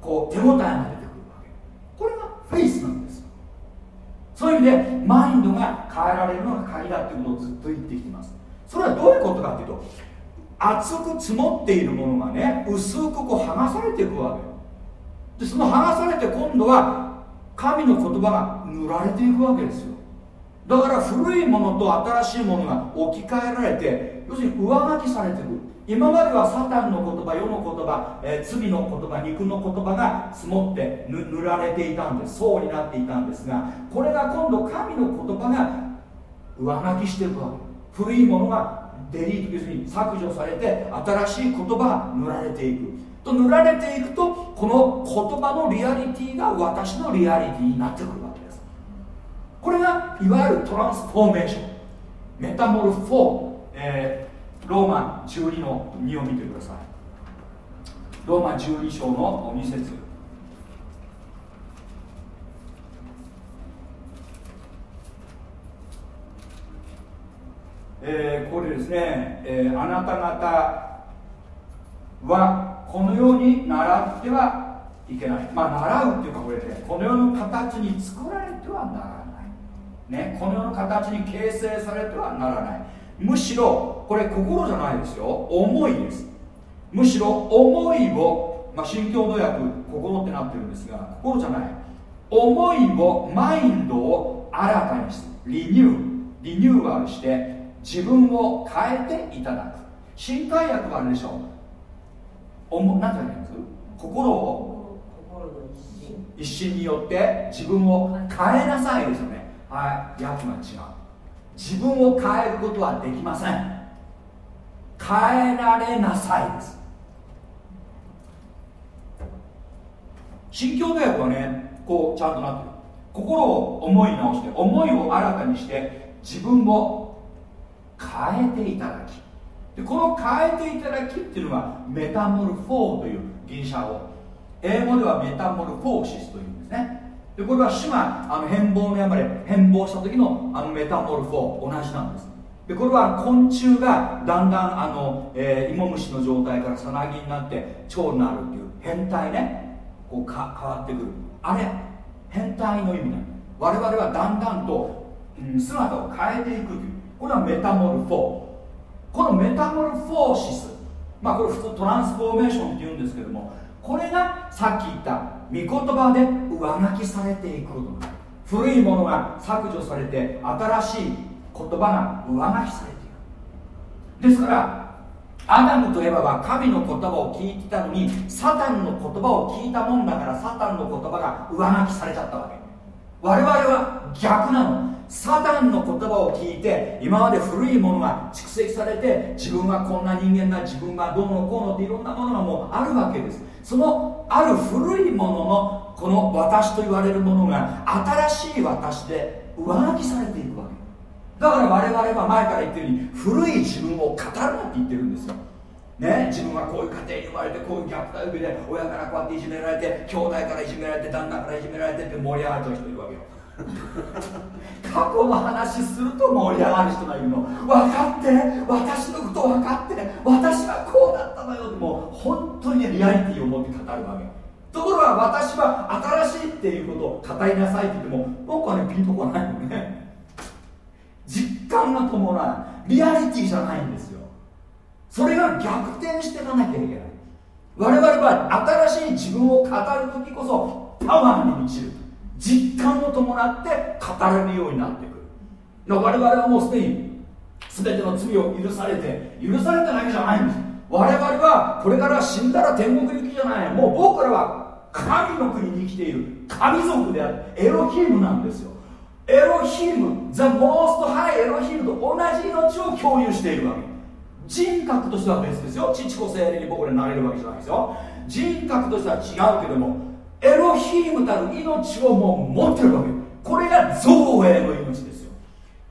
こう手応えが出てくるわけ。これがフェイスなんです。そういう意味でマインドが変えられるのが鍵だっていうことをずっと言ってきてます。それはどういうことかっていうと厚く積もっているものがね薄くこう剥がされていくわけ。でその剥がされて今度は神の言葉が塗られていくわけですよ。だから古いものと新しいものが置き換えられて要するに上書きされていく今まではサタンの言葉世の言葉、えー、罪の言葉肉の言葉が積もって塗られていたんです。層になっていたんですがこれが今度神の言葉が上書きしていくわけ。古いものがデリート要するに削除されて新しい言葉が塗られていく。と塗られていくとこの言葉のリアリティが私のリアリティになってくるわけです。これがいわゆる transformation。メタモルフォー、えー、ローマ12の2を見てください。ローマ12章の2節えー、これですね、えー、あなた方はこの世に倣ってはいけない。まあ倣うっていうかこれで、この世の形に作られてはならない、ね、この世の形に形成されてはならない。むしろこれ心じゃないですよ。思いです。むしろ思いを、まあ、新共同訳心ってなってるんですが心じゃない。思いをマインドを新たにするリニューリニューアルして自分を変えていただく。新海訳はあるでしょう。おて言うんです？心を。一心によって自分を変えなさいですよね。はい。訳が違う自分を変えることはできません。変えられなさいです。新教大学はねこうちゃんとなってる。心を思い直して思いを新たにして自分を変えていただき。でこの変えていただきっていうのはメタモルフォーというギリシャ語英語では metamorphosis というんですね。でこれは主があの変貌の山で変貌した時のあのメタモルフォー同じなんです。でこれは昆虫がだんだんあの、えー、芋虫の状態からさなぎになって蝶になるっていう変態ねこうか変わってくる。あれ変態の意味なの。我々はだんだんと、うん、姿を変えていくという。これはメタモルフォー。このメタモルフォーシス。まあこれ普通トランスフォーメーションって言うんですけどもこれがさっき言った御言葉で上書きされていくこと古いものが削除されて新しい言葉が上書きされていく。ですからアダムとエバは神の言葉を聞いてたのにサタンの言葉を聞いたもんだからサタンの言葉が上書きされちゃったわけ。我々は逆なの。サタンの言葉を聞いて今まで古いものが蓄積されて自分はこんな人間だ自分はどうのこうのっていろんなものがもうあるわけです。そのある古いもののこの私と言われるものが新しい私で上書きされていくわけ。だから我々は前から言ってるように古い自分を語るなって言ってるんですよ。ね、自分はこういう家庭に生まれてこういう虐待を受けて親からこうやっていじめられて兄弟からいじめられて旦那からいじめられてって盛り上がる人いるわけよ。過去の話すると盛り上がる人がいるの。分かって？私のこと分かって？私はこうだったのよ。ってもう本当にリアリティを持って語るわけ。ところが私は新しいっていうことを語りなさいって言っても僕はねピンとこないのね。実感が伴わないリアリティじゃないんですよ。それが逆転していかなきゃいけない。我々は新しい自分を語る時こそパワーに満ちる。実感を伴って語れるようになってくる。我々はもうすでに全ての罪を許されて許されただけじゃないんです。我々はこれから死んだら天国行きじゃない。もう僕らは神の国に生きている。神族である。エロヒームなんですよ。エロヒームザ・モースト・ハイ・エロヒームと同じ命を共有しているわけ。人格としては別ですよ。父子精霊に僕らなれるわけじゃないですよ。人格としては違うけどもエロヒームたる命をもう持ってるわけ。これが造営の命ですよ。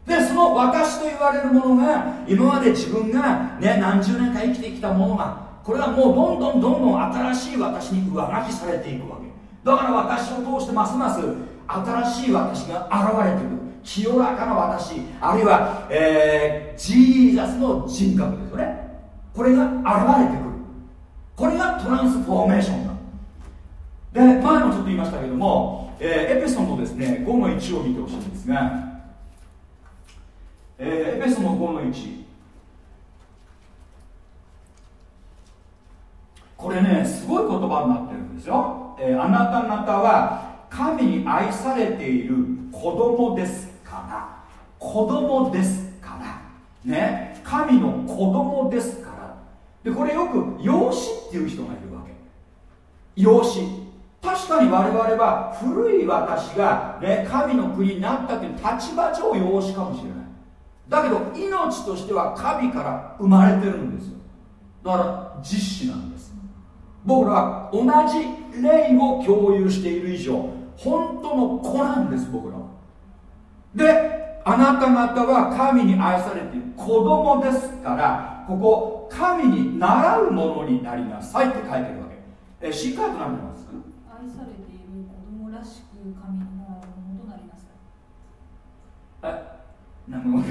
でその私と言われるものが今まで自分が、ね、何十年か生きてきたものがこれがもうどんどんどんどん新しい私に上書きされていくわけ。だから私を通してますます新しい私が現れてくる。清らかな私あるいは、えー、ジーザスの人格ですよね。これが現れてくる。これがトランスフォーメーションだ。で前もちょっと言いましたけども、えー、エペソンのですね5の1を見てほしいんですが、えー、エペソンの5の1これねすごい言葉になってるんですよ、えー、あなた方は神に愛されている子供ですから。子供ですから。ね。神の子供ですから。でこれよく養子っていう人がいるわけ。養子。確かに我々は古い私が、ね、神の国になったという立場上養子かもしれない。だけど命としては神から生まれてるんですよ。だから実子なんです。僕らは同じ霊を共有している以上本当の子なんです僕らは。であなた方は神に愛されている子供ですからここ神に習うものになりなさいって書いてるわけ。えしっかりと何てます愛されている子供らしく神に習うものとなりなさいえ何の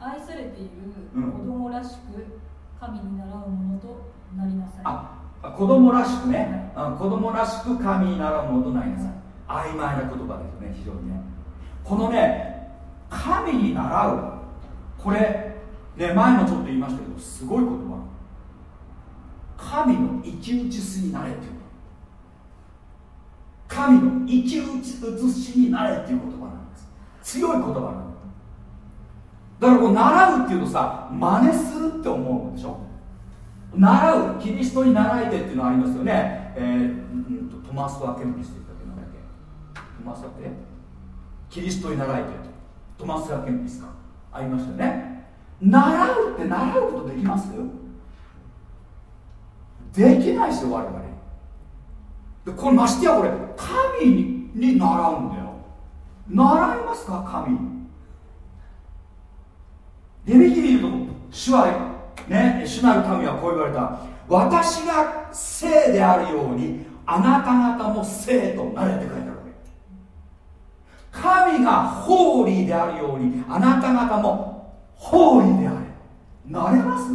愛されている子供らしく神に習うものとなりなさい、あ子供らしくね、はい、子供らしく神に習うものとなりなさ。い曖昧な言葉ですよね非常にね。このね神に習う。これね前もちょっと言いましたけどすごい言葉。神の生き写しになれっていう神の生き写しになれっていう言葉なんです。強い言葉なんですだからこう習うっていうとさ真似するって思うんでしょ？習うキリストに習いてっていうのはありますよね、えー、トマス・ワケンピスって言ったっけ？なんだっけ？トマス・ワケキリストに習いてトマス・ワケンピスか。ありましたよね。習うって習うことできます？できないですよ我々。でこれましてやこれ神に習うんだよ。習いますか？神レビキに言うと主はね主なる神はこう言われた。私が聖であるようにあなた方も聖となれって書いてあるわけ。神がホーリーであるようにあなた方もホーリーであれ。なれます？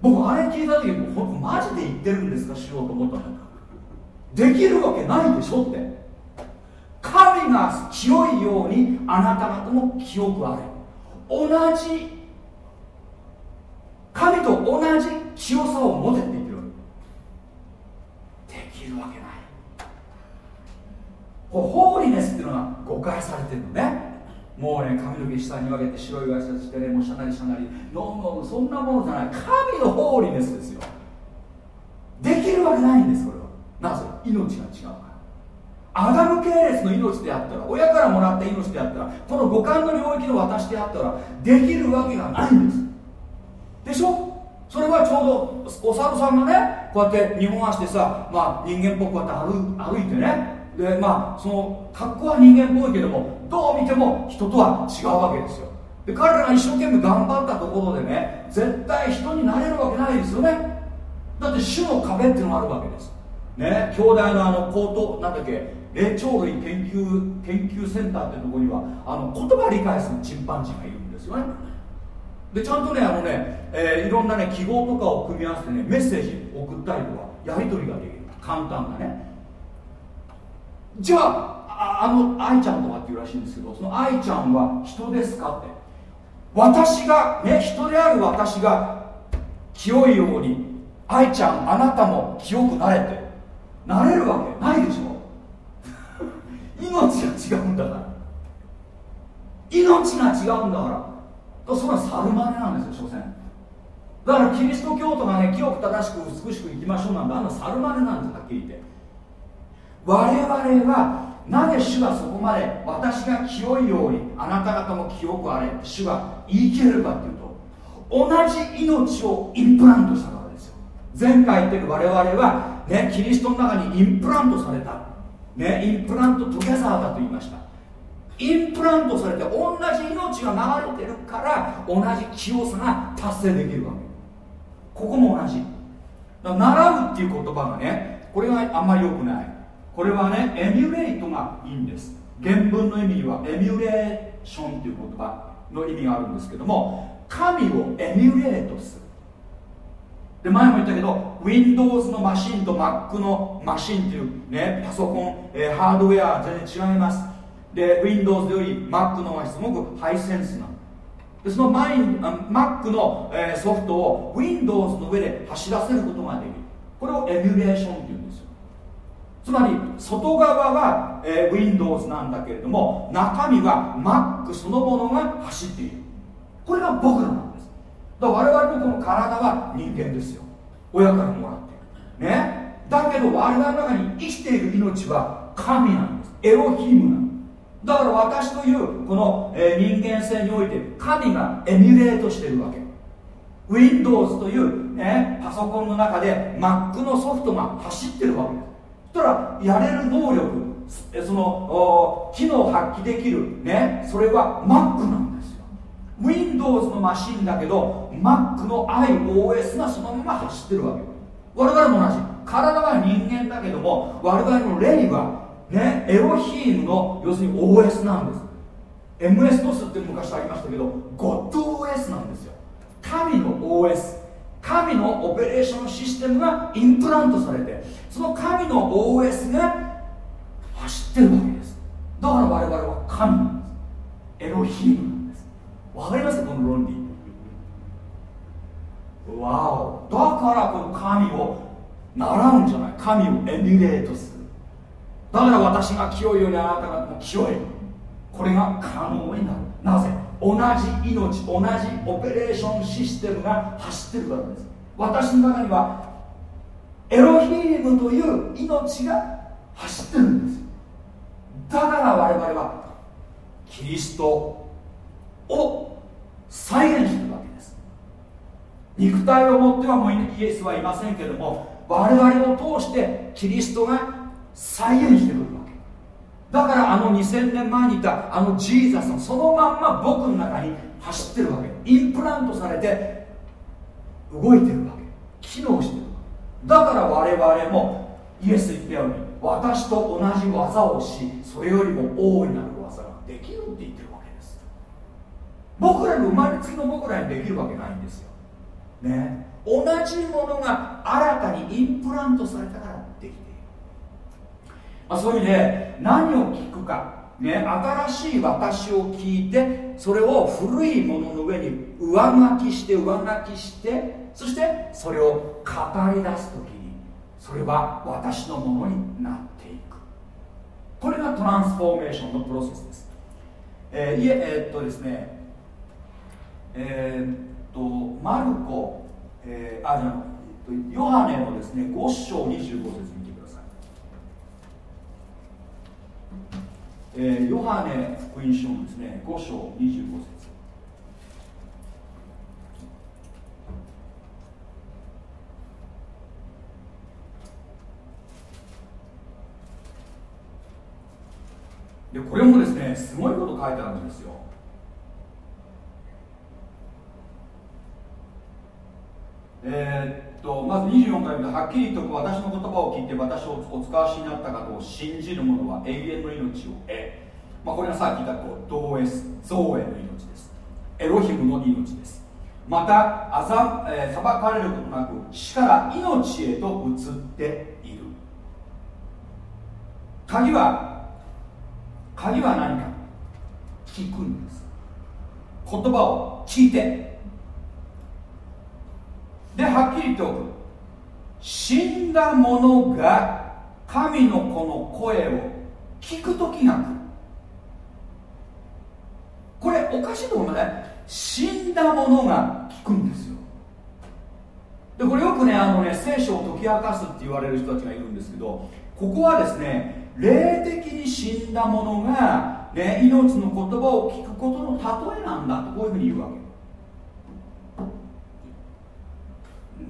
僕あれ聞いた時にほんマジで言ってるんですか？しようと思ったのできるわけないでしょって。が清いようにあなた方も清くあれ。同じ神と同じ清さを持てって言ってるできるわけない。こホーリネスっていうのが誤解されてるのね。もうね髪の毛下に分けて白いワイシャツしてねもうしゃなりしゃなり。ノンノンそんなものじゃない。神のホーリネスですよ。できるわけないんですこれは。なぜ？命が違うかアダム系列の命であったら親からもらった命であったらこの五感の領域の私であったらできるわけがないんです。でしょ？それはちょうどお猿さんがねこうやって2本足でさ、まあ、人間っぽくこうやって歩歩いてねでまあその格好は人間っぽいけどもどう見ても人とは違うわけですよ。で彼らが一生懸命頑張ったところでね絶対人になれるわけないですよね。だって種の壁っていうのがあるわけです。ね兄弟のあの高等なんだっけ？霊長類研究研究センターっていうところにはあの言葉理解するチンパンジーがいるんですよね。でちゃんとねあのね、えー、いろんなね記号とかを組み合わせてねメッセージ送ったりとかやり取りができる。簡単なね。じゃああの愛ちゃんとかっていうらしいんですけどその愛ちゃんは人ですかって。私がね人である私が清いように愛ちゃんあなたも清くなれて。なれるわけないでしょ。命が違うんだから。命が違うんだから。とそれは猿真似なんですよ所詮。だからキリスト教徒がね清く正しく美しく生きましょうなんてあんな猿真似なんですはっきり言って。我々はなぜ主がそこまで私が清いようにあなた方も清くあれ主が言い切れるかっていうと同じ命をインプラントしたからですよ。前回言ってる我々はねキリストの中にインプラントされた。ねインプラントトゲザーだと言いました。インプラントされて同じ命が流れてるから同じ清さが達成できるわけ。ここも同じ。習うっていう言葉がねこれがあんまり良くない。これはねエミュレイトがいいんです。原文の意味にはエミュレーションという言葉の意味があるんですけども神をエミュレートする。で前も言ったけど Windows のマシンと Mac のマシンというねパソコン、えー、ハードウェア全然違います。で Windows より Mac の方がすごくハイセンスな。でそのマイ Mac の、えー、ソフトを Windows の上で走らせることができる。これをエミュレーションっていうんですよ。つまり外側は、えー、Windows なんだけれども中身は Mac そのものが走っている。これが僕らなんですだから我々のこの体は人間ですよ。親からもらってね？だけど我々の中に生きている命は神なんです。エロヒムなんです。だから私というこの、えー、人間性において神がエミュレートしてるわけ。Windows という、ね、パソコンの中で Mac のソフトが走ってるわけです。そしたらやれる能力その機能を発揮できる、ね、それは Mac なんですよ。Windows のマシンだけど Mac の iOS がそのまま走ってるわけ。我々も同じ。体は人間だけども我々の霊はね、エロヒームの要するに OS なんです。MS-DOS って昔ありましたけど GodOS なんですよ。神の OS 神のオペレーションシステムがインプラントされてその神の OS が走ってるわけです。だから我々は神なんです。エロヒームなんです。わかります？この論理。わおだからこの神を習うんじゃない。神をエミュレートする。だから私が清いようにあなた方も清い。これが可能になる。なぜ？同じ命同じオペレーションシステムが走ってるからです。私の中にはエロヒームという命が走ってるんです。だから我々はキリストを再現してる。肉体を持ってはもうイエスはいませんけども我々を通してキリストが再現してくるわけ。だからあの2000年前にいたあのジーザスのそのまんま僕の中に走ってるわけ。インプラントされて動いてるわけ。機能してるわけ。だから我々もイエス言ったように私と同じ技をしそれよりも大いなる技ができるって言ってるわけです。僕らの生まれつきの僕らにできるわけないんですよ。ね。同じものが新たにインプラントされたからできてまあ、そういう意味で何を聞くか、ね、新しい私を聞いてそれを古いものの上に上書きして上書きしてそしてそれを語り出す時にそれは私のものになっていく。これがトランスフォーメーションのプロセスです、えー、いええー、っとですねえー、とマルコ、えー、あじゃヨハネのですね5章25節えー、ヨハネ福音書のですね5章25節。でこれもですねすごいこと書いてあるんですよ。えー、っとまず24回目ではっきりと私の言葉を聞いて私をお使わしになった方を信じる者は永遠の命を得、まあ、これがさっき言ったこう同 S 造営の命です。エロヒムの命です。またあざ、えー、裁かれることなく死から命へと移っている。鍵は鍵は何か。聞くんです。言葉を聞いて。ではっきり言っておく死んだ者が神の子の声を聞く時が来る。これおかしいと思いません死んだ者が聞くんですよ。でこれよくねあのね聖書を解き明かすって言われる人たちがいるんですけどここはですね霊的に死んだ者が、ね、命の言葉を聞くことの例えなんだとこういうふうに言うわけ。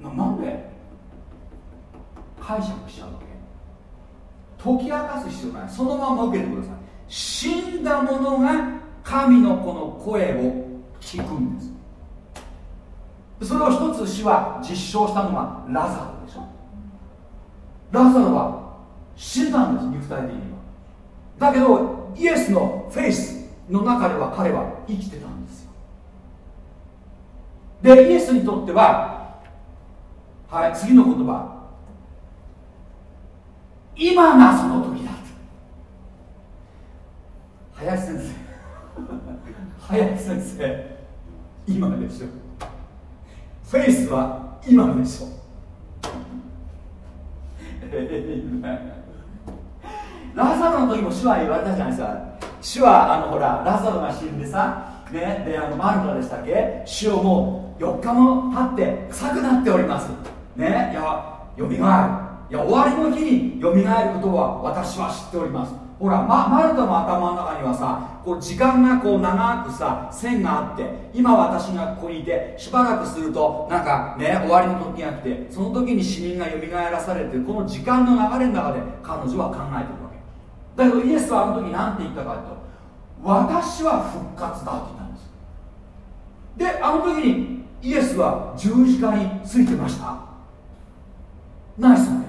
なんで？解釈しちゃうわけ。解き明かす必要ない。そのまま受けてください。死んだ者が神の子の声を聞くんです。それを一つ死は実証したのはラザロでしょ。ラザロは死んだんです肉体的には。だけどイエスのフェイスの中では彼は生きてたんですよ。でイエスにとってははい次の言葉。今がその時だ。林先生。林先生。今でしょ。フェイスは今でしょ。ラザロの時も主は言われたじゃないですか。主はあのほらラザロが死んでさねであのマルタでしたっけ。主をもう4日も経って臭くなっております。ねいやよみがえる。いや終わりの日によみがえることは私は知っております。ほら、ま、マルタの頭の中にはさこう時間がこう長くさ線があって今私がここにいてしばらくするとなんかね終わりの時が来てその時に死人がよみがえらされてこの時間の流れの中で彼女は考えてるわけ。だけどイエスはあの時何て言ったかというと私は復活だって言ったんです。であの時にイエスは十字架についてました。ナイスね。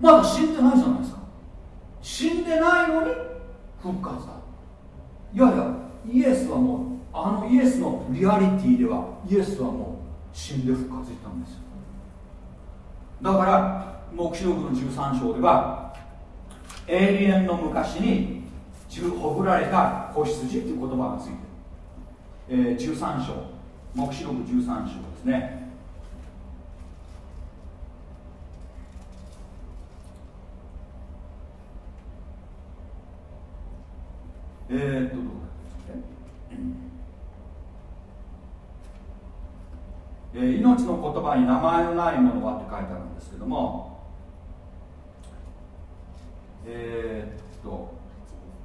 まだ死んでないじゃないですか。死んでないのに復活だ。いやいやイエスはもうあのイエスのリアリティではイエスはもう死んで復活したんですよ。だから黙示録の13章ではエイリエンの昔にほぐられた子羊っていう言葉がついてる、えー、13章。黙示録13章ですね。えー、っとどうだ。えー、命の言葉に名前のないものはって書いてあるんですけどもえー、っと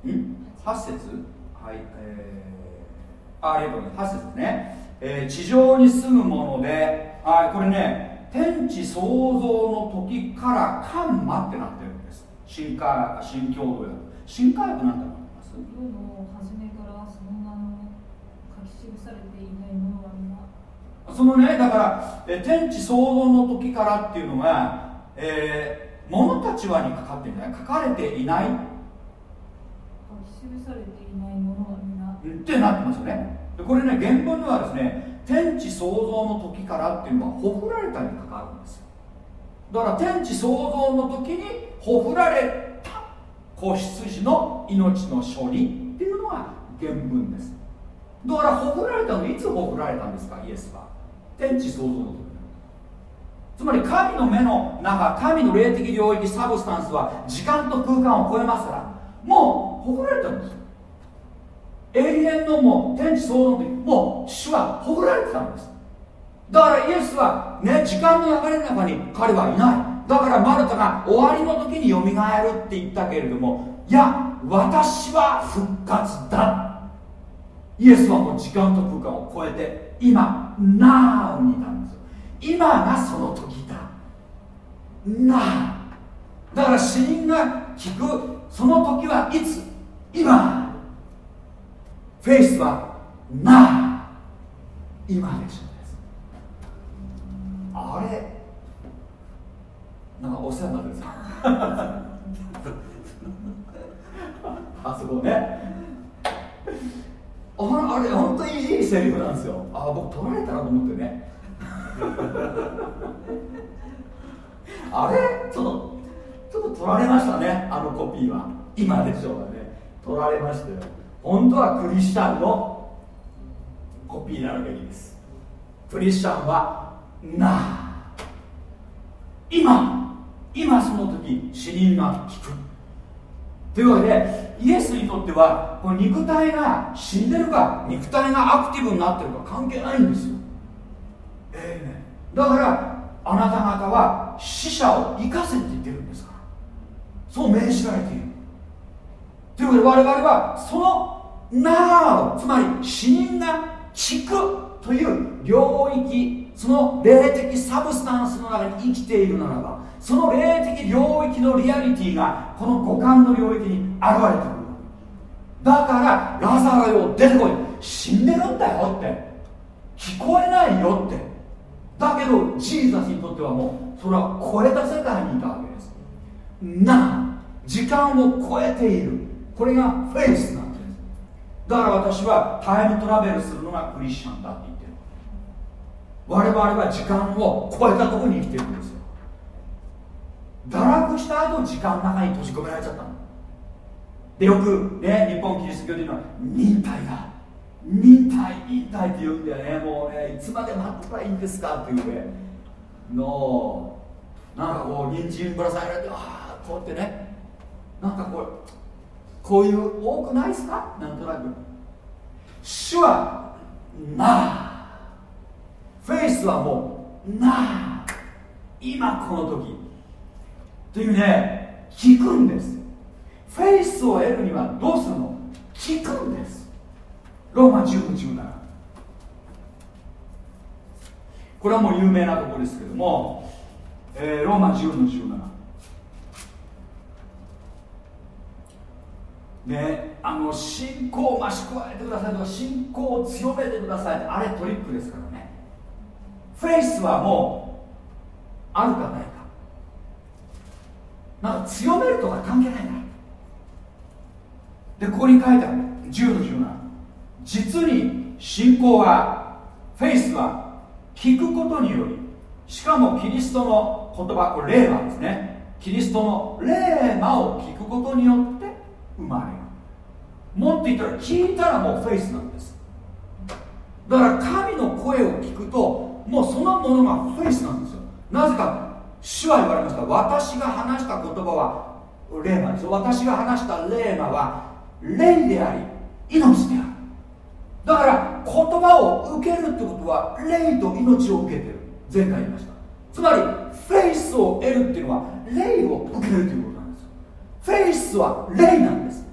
ん？8節？はいえー、あありがとうございます8節ね、えー、地上に住むものであこれね天地創造の時からカンマってなってるんです。新科新共同訳新科学なんだて世の初めからその名の書き記されていないものは皆そのねだからえ天地創造の時からっていうのが、えー、物たちはにかかっていない。書かれていない。書き記されていないものは皆ってなってますよね。でこれね原文ではですね天地創造の時からっていうのはほふられたにかかるんですよ。だから天地創造の時にほふられ子羊の命の処理っていうのが原文です。だからほふられたのいつほふられたんですか？イエスは。天地創造の時つまり神の目の中神の霊的領域サブスタンスは時間と空間を超えますからもうほふられたんです永遠のもう天地創造の時もう主はほふられてたんです。だからイエスはね時間の流れの中に彼はいない。だからマルタが終わりの時によみがえるって言ったけれどもいや私は復活だ。イエスはもう時間と空間を超えて今ナウにいたんですよ。今がその時だ。なだから死人が聞くその時はいつ？今。フェイスはな今でしょあれ？なんかお世話になってるんですか あそこね。ああれ本当にいいセリフなんですよ。あ僕取られたなと思ってね。あれ？ちょっとちょっと取られましたね。あのコピーは。今でしょうかね。取られましたよ。本当はクリスチャンのコピーなるべきです。クリスチャンはな。あ今。今その時死人が聞く。というわけでイエスにとってはこの肉体が死んでるか肉体がアクティブになってるか関係ないんですよ、えー、だからあなた方は死者を生かせって言ってるんですから。そう命じられている。というわけで我々はその Now つまり死人が聞くという領域その霊的サブスタンスの中に生きているならばその霊的領域のリアリティがこの五感の領域に現れてくる。だからラザロよ出てこい。死んでるんだよって。聞こえないよって。だけどジーザスにとってはもうそれは超えた世界にいたわけです。な時間を超えている。これがフェイスなんです。だから私はタイムトラベルするのがクリスチャンだって言ってる。我々は時間を超えたところに生きてるんです。堕落した後時間の中に閉じ込められちゃったの。でよくね日本キリスト教というのは忍耐だ。忍耐忍耐って言うんだよね。もうねいつまで待ってたらいいんですか？っていうね。のなんかこう人参ぶら下げられてああこうやってね。なんかこうこういう多くないですか？なんとなく。主はなあ。フェイスはもうなあ。今この時。というね聞くんです。フェイスを得るにはどうするの？聞くんです。ローマ10の17これはもう有名なところですけども、えー、ローマ10の17ねあの信仰を増し加えてくださいとか信仰を強めてくださいあれトリックですからね。フェイスはもうあるかないなんか強めるとか関係ないんだでここに書いてある。10の17実に信仰はフェイスは聞くことによりしかもキリストの言葉これ霊馬ですね。キリストの霊魔を聞くことによって生まれる。もっと言ったら聞いたらもうフェイスなんです。だから神の声を聞くともうそのものがフェイスなんですよ。なぜか主は言われました。私が話した言葉は霊魔です私が話した霊魔は霊であり命である。だから言葉を受けるってことは霊と命を受けてる。前回言いました。つまりフェイスを得るっていうのは霊を受けるということなんですフェイスは霊なんです。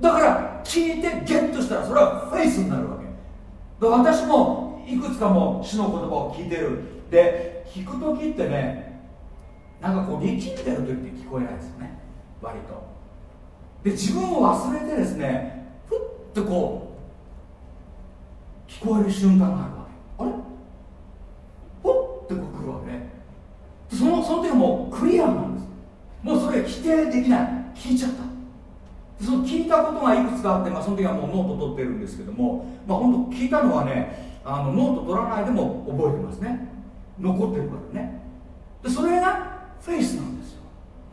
だから聞いてゲットしたらそれはフェイスになるわけ。私もいくつかも主の言葉を聞いてる。で聞く時ってねなんかこう力んでる時って聞こえないですよね。割と。で自分を忘れてですねふっとこう聞こえる瞬間があるわけ。あれ？ほってこう来るわけね。そのその時はもうクリアなんです。もうそれ否定できない。聞いちゃった。その聞いたことがいくつかあって、まあ、その時はもうノート取ってるんですけども、まあ、本当聞いたのはねあのノート取らないでも覚えてますね。残ってるからね。でそれがフェイスなんですよ。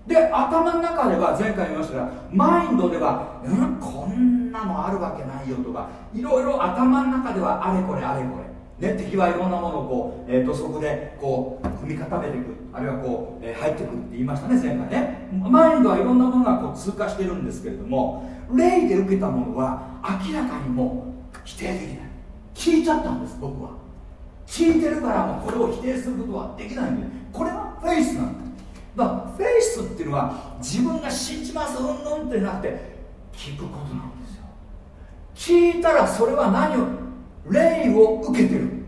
で頭の中では前回言いましたがマインドでは、うん、こんなのあるわけないよとかいろいろ頭の中ではあれこれあれこれ、ね、敵はいろんなものをこう、えー、とそこでこう踏み固めていく。あるいはこう、えー、入ってくるって言いましたね前回ね。マインドはいろんなものがこう通過してるんですけれども霊で受けたものは明らかにもう否定できない。聞いちゃったんです僕は。聞いてるからもうこれを否定することはできないんでこれはフェイスなんだだからフェイスっていうのは自分が信じますうんうんってなくて聞くことなんですよ。聞いたらそれは何を霊を受けてる。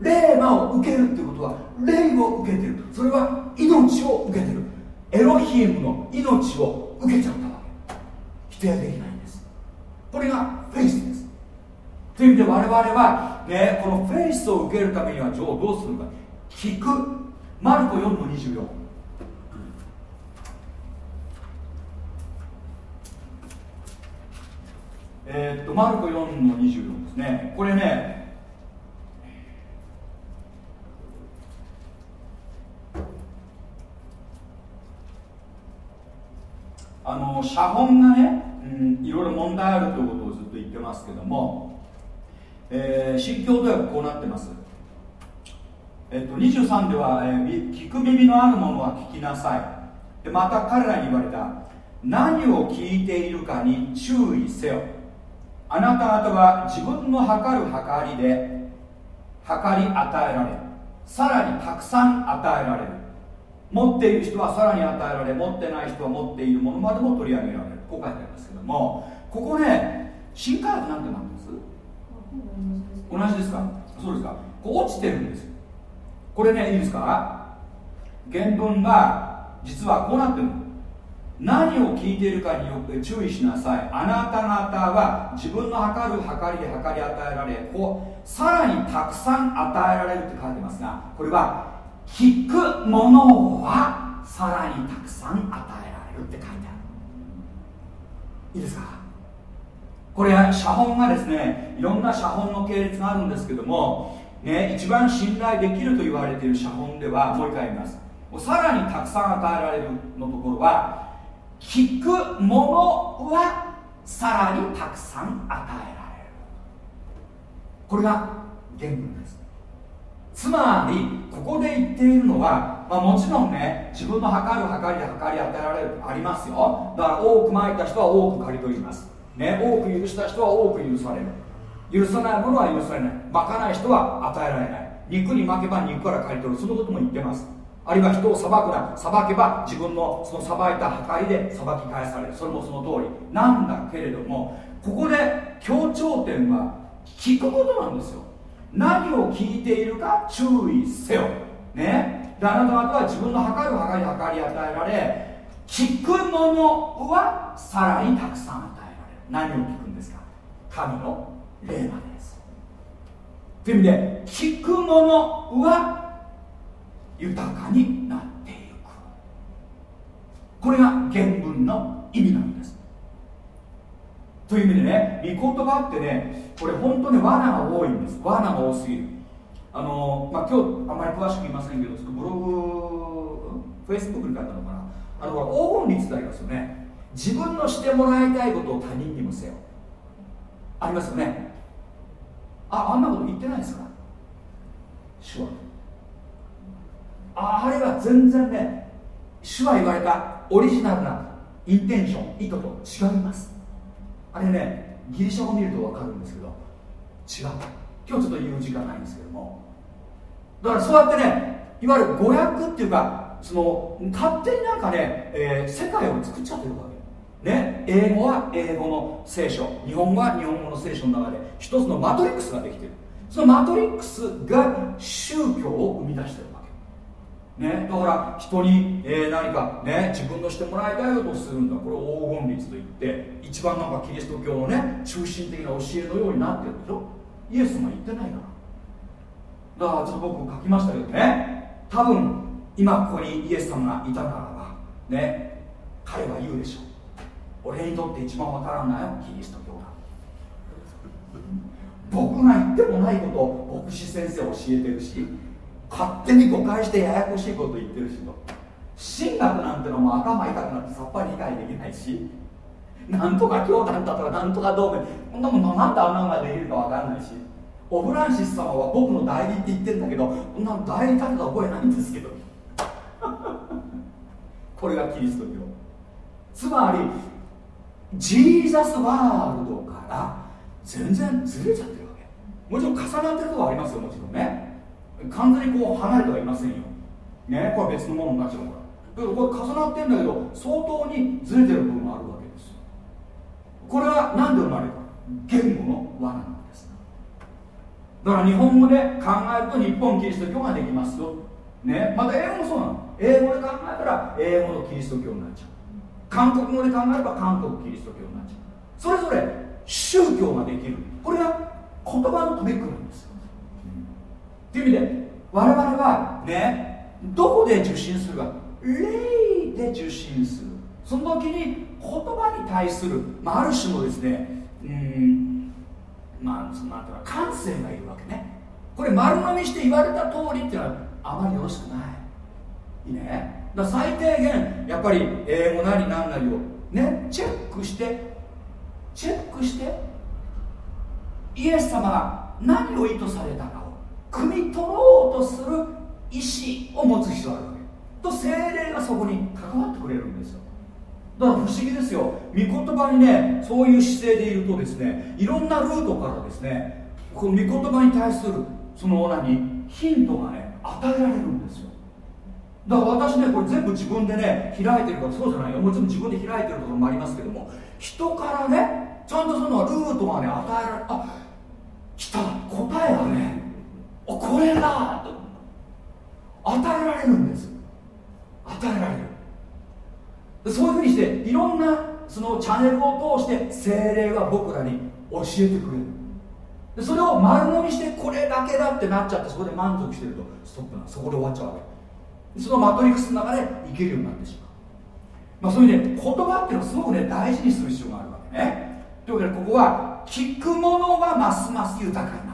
霊魔を受けるってことは霊を受けてる。それは命を受けてる。エロヒームの命を受けちゃったわけ。否定できないんです。これがフェイスです。という意味で我々は、ね、このフェイスを受けるためにはどうするか。聞く。マルコ4の24えー、っとマルコ4の24ですね。これねあの写本がね、うん、いろいろ問題あるということをずっと言ってますけども、えー、新共同訳こうなってます、え、っと23では、えー、聞く耳のあるものは聞きなさい。でまた彼らに言われた。何を聞いているかに注意せよ。あなた方は自分の測る測りで測り与えられさらにたくさん与えられる。持っている人はさらに与えられ持ってない人は持っているものまでも取り上げられる。こう書いてありますけどもここね新科学なんてなってます？同じですか？そうですか。こう落ちてるんです。これねいいですか？原文が実はこうなってるの。何を聞いているかによって注意しなさい。あなた方は自分の測る測りで測り与えられこうさらにたくさん与えられるって書いてますがこれは聞くものはさらにたくさん与えられるって書いてある。いいですか？これは写本がですねいろんな写本の系列があるんですけども、ね、一番信頼できると言われている写本ではもう一回言います。さらにたくさん与えられるのところは聞くものはさらにたくさん与えられる。これが原文です。つまりここで言っているのは、まあ、もちろんね自分の測る測りで測り与えられるありますよ。だから多くまいた人は多く刈り取ります。ね多く許した人は多く許される。許さないものは許されない。まかない人は与えられない。肉に負けば肉から刈り取る。そのことも言ってます。あるいは人を裁くな裁けば自分のその裁いた計りで裁き返される。それもその通り。なんだけれどもここで強調点は聞くことなんですよ。何を聞いているか注意せよ。ね。であなた方は自分の測る測り測り与えられ聞くものはさらにたくさん与えられる。何を聞くんですか？神の霊までです。という意味で聞くものは豊かになっていく。これが原文の意味なんです。という意味でね御言葉ってねこれ本当に罠が多いんです。罠が多すぎる。あのまあ今日あんまり詳しく言いませんけどブログフェイスブックに書いたのかな。あの黄金律ってありますよね。自分のしてもらいたいことを他人にもせよ。ありますよね。ああんなこと言ってないですか？手話あれは全然ね手話言われたオリジナルなインテンション意図と違います。あれねギリシャ語見ると分かるんですけど違う。今日ちょっと言う時間ないんですけども。だからそうやってねいわゆる語訳っていうかその勝手になんかね、えー、世界を作っちゃってるわけ。ね英語は英語の聖書日本語は日本語の聖書の中で一つのマトリックスができてる。そのマトリックスが宗教を生み出してる。ね、だから人に、えー、何かね自分のしてもらいたいことをするんだ。これを黄金律といって一番なんかキリスト教のね中心的な教えのようになってるでしょ。イエスも言ってないから。だからちょっと僕書きましたけどね。多分今ここにイエス様がいたならばね彼は言うでしょう。俺にとって一番わからないよキリスト教だ。僕が言ってもないことを牧師先生教えてるし勝手に誤解してややこしいこと言ってるしと神学なんてのも頭痛くなってさっぱり理解できないし。なんとか教団だとかなんとか同盟。こんなもんなんであんなのができるか分かんないし。オブランシス様は僕の代理って言ってるんだけどこんなの代理立てた覚えないんですけど。これがキリスト教。つまりジーザスワールドから全然ずれちゃってるわけ。もちろん重なってるとこありますよもちろんね。完全にこう離れてはいませんよ。ね。これは別のものになっちゃうから。これ重なってるんだけど相当にずれてる部分があるわけですこれは何で生まれるか言語の罠なんです。だから日本語で考えると日本キリスト教ができますよ。ね。また英語もそうなの。英語で考えたら英語のキリスト教になっちゃう。韓国語で考えれば韓国キリスト教になっちゃう。それぞれ宗教ができる。これが言葉のトリックなんですよ、っていう意味で我々はねどこで受信するか霊で受信する。その時に言葉に対する、まあ、ある種のですねうんまあそのなんていうか感性がいるわけね。これ丸飲みして言われた通りっていうのはあまりよろしくない。いいね。だ最低限やっぱり英語なり何なりをねチェックしてチェックしてイエス様が何を意図されたか。汲み取ろうとする意思を持つ必要があるわけ。と精霊がそこに関わってくれるんですよ。だから不思議ですよ。御言葉にねそういう姿勢でいるとですねいろんなルートからですねこの御言葉に対するその何ヒントがね与えられるんですよ。だから私ねこれ全部自分でね開いてるからそうじゃないよ。もちろん自分で開いてるところもありますけども人からねちゃんとそのルートがね与えられあ来た。答えがねおこれだと与えられるんです。与えられる。そういうふうにしていろんなそのチャンネルを通して精霊は僕らに教えてくれる。でそれを丸飲みしてこれだけだってなっちゃってそこで満足してるとストップなそこで終わっちゃうわけ。そのマトリックスの中で生きるようになってしまう。まあ、そういうね言葉っていうのはすごくね大事にする必要があるわけね。というわけでここは聞くものはますます豊かになっていく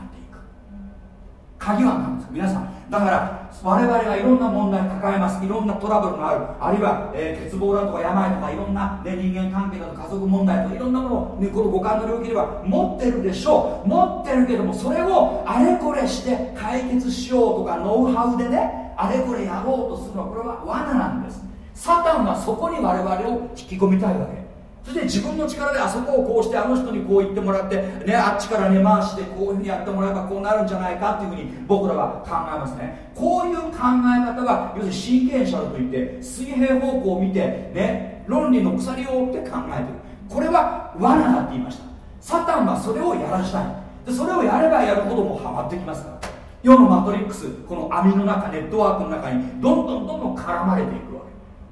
鍵は何ですか？皆さん。だから我々がいろんな問題抱えます。いろんなトラブルがある。あるいは、えー、欠乏だとか病とかいろんな、ね、人間関係だとか家族問題とかいろんなものを、ね、この五感の領域では持ってるでしょう。持ってるけどもそれをあれこれして解決しようとかノウハウでねあれこれやろうとするのはこれは罠なんです。サタンはそこに我々を引き込みたいわけ。そして自分の力であそこをこうしてあの人にこう言ってもらって、ね、あっちから根回しでこういうふうにやってもらえばこうなるんじゃないかっていうふうに僕らは考えますね。こういう考え方は要するに真剣者だといって水平方向を見て、ね、論理の鎖を追って考えてる。これは罠だって言いました。サタンはそれをやらしたい。でそれをやればやるほどもハマってきますから。世のマトリックスこの網の中ネットワークの中にどんどんどんどん絡まれていく。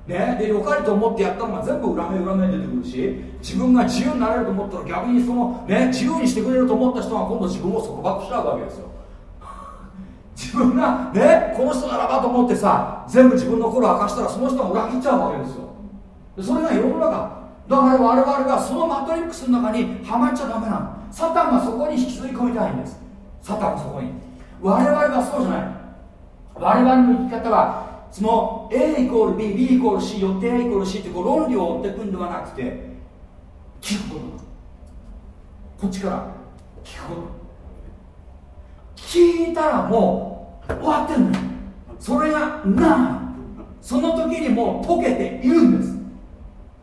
ね、でよかれと思ってやったのが全部裏目裏目に出てくるし自分が自由になれると思ったら逆にその、ね、自由にしてくれると思った人が今度自分を束縛しちゃうわけですよ。自分がねこの人ならばと思ってさ全部自分の心を明かしたらその人が裏切っちゃうわけですよ。それが世の中。だから我々はそのマトリックスの中にはまっちゃダメなの。サタンがそこに引きずり込みたいんです。サタンがそこに。我々はそうじゃない。我々の生き方はその A イコール BB イコール C 予定 A イコール C ってこう論理を追っていくんではなくて聞くこと。こっちから聞くこと。聞いたらもう終わってんのよ。それがなその時にもう解けているんです。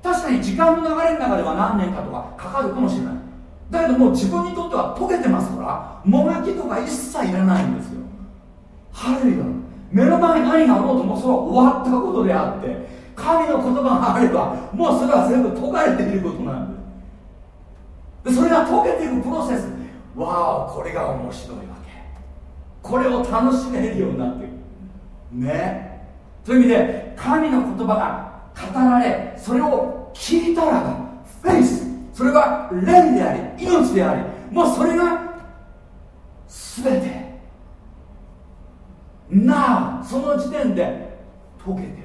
確かに時間の流れの中では何年かとかかかるかもしれない。だけどもう自分にとっては解けてますからもがきとか一切いらないんですよ。ハレルヤ。目の前に何があろうともそれは終わったことであって神の言葉があればもうそれは全部解かれていることなんですでそれが解けていくプロセス。わおこれが面白いわけ。これを楽しめるようになっているね。という意味で神の言葉が語られそれを聞いたらばフェイスそれは霊であり命でありもうそれが全て。なあその時点で解けてる。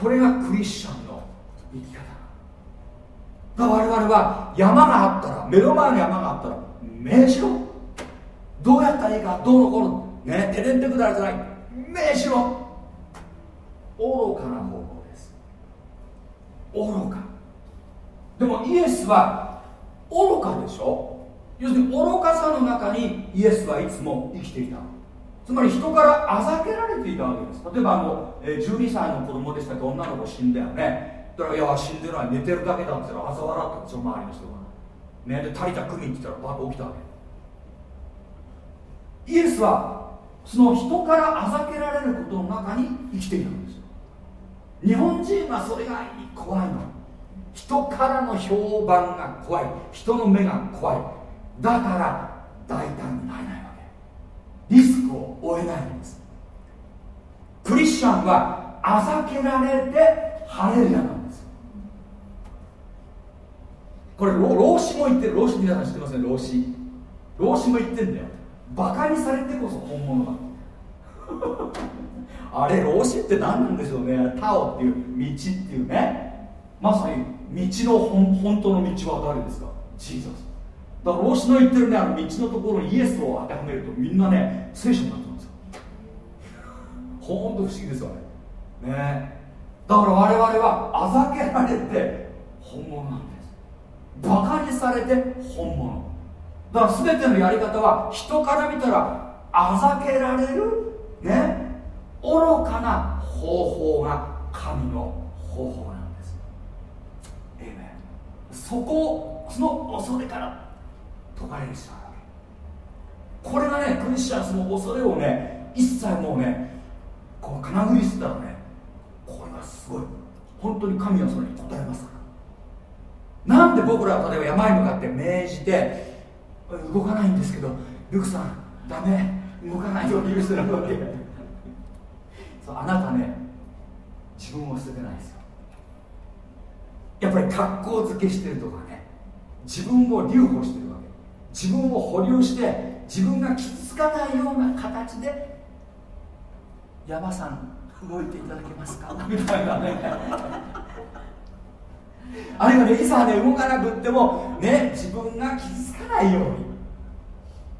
これがクリスチャンの生き方。だ我々は山があったら目の前に山があったら命じろどうやったらいいかどうのこうの。ねテレンテクダルじゃない。命じろ愚かな方法です。愚か。でもイエスは愚かでしょ？要するに愚かさの中にイエスはいつも生きていた。のつまり人からあざけられていたわけです。例えばあの、えー、12歳の子供でしたけど女の子死んだよね。だからいや死んでない寝てるだけだって言ったらあざ笑ったんですよ周りの人が。ねで足りた組って言ったらバッと起きたわけ。イエスはその人からあざけられることの中に生きていたんですよ。日本人はそれが怖いの。人からの評判が怖い。人の目が怖い。だから大胆になれない。リスクを負えないんです。クリスチャンはあざけられてハレルヤなんです。これ老子も言ってる。老子皆さん知ってますね？老子。老子も言ってんだよ。バカにされてこそ本物だ。あれ老子って何なんでしょうね？タオっていう道っていうね。まさに道の本本当の道は誰ですか？ジーザス。だから老子の言ってるねあの道のところにイエスを当てはめるとみんなね聖書になってますよ。ほんと不思議ですよねね。だから我々はあざけられて本物なんです。バカにされて本物。だから全てのやり方は人から見たらあざけられるね。愚かな方法が神の方法なんです。そこその恐れから解かれる必要があるこれがねクリスチャンその恐れをね一切もうねこうかなぐり捨てたらね。これはすごい。本当に神はそれに応えますから。なんで僕らは例えば山に向かって命じて動かないんですけどルクさんダメ。動かないように許してないわけそうあなたね自分を捨ててないですよ。やっぱり格好付けしてるとかね自分を留保してる。自分を保留して自分が傷つかないような形で山さん動いていただけますか？みたいなね。あるいはねいざね動かなくってもね自分が傷つかないように。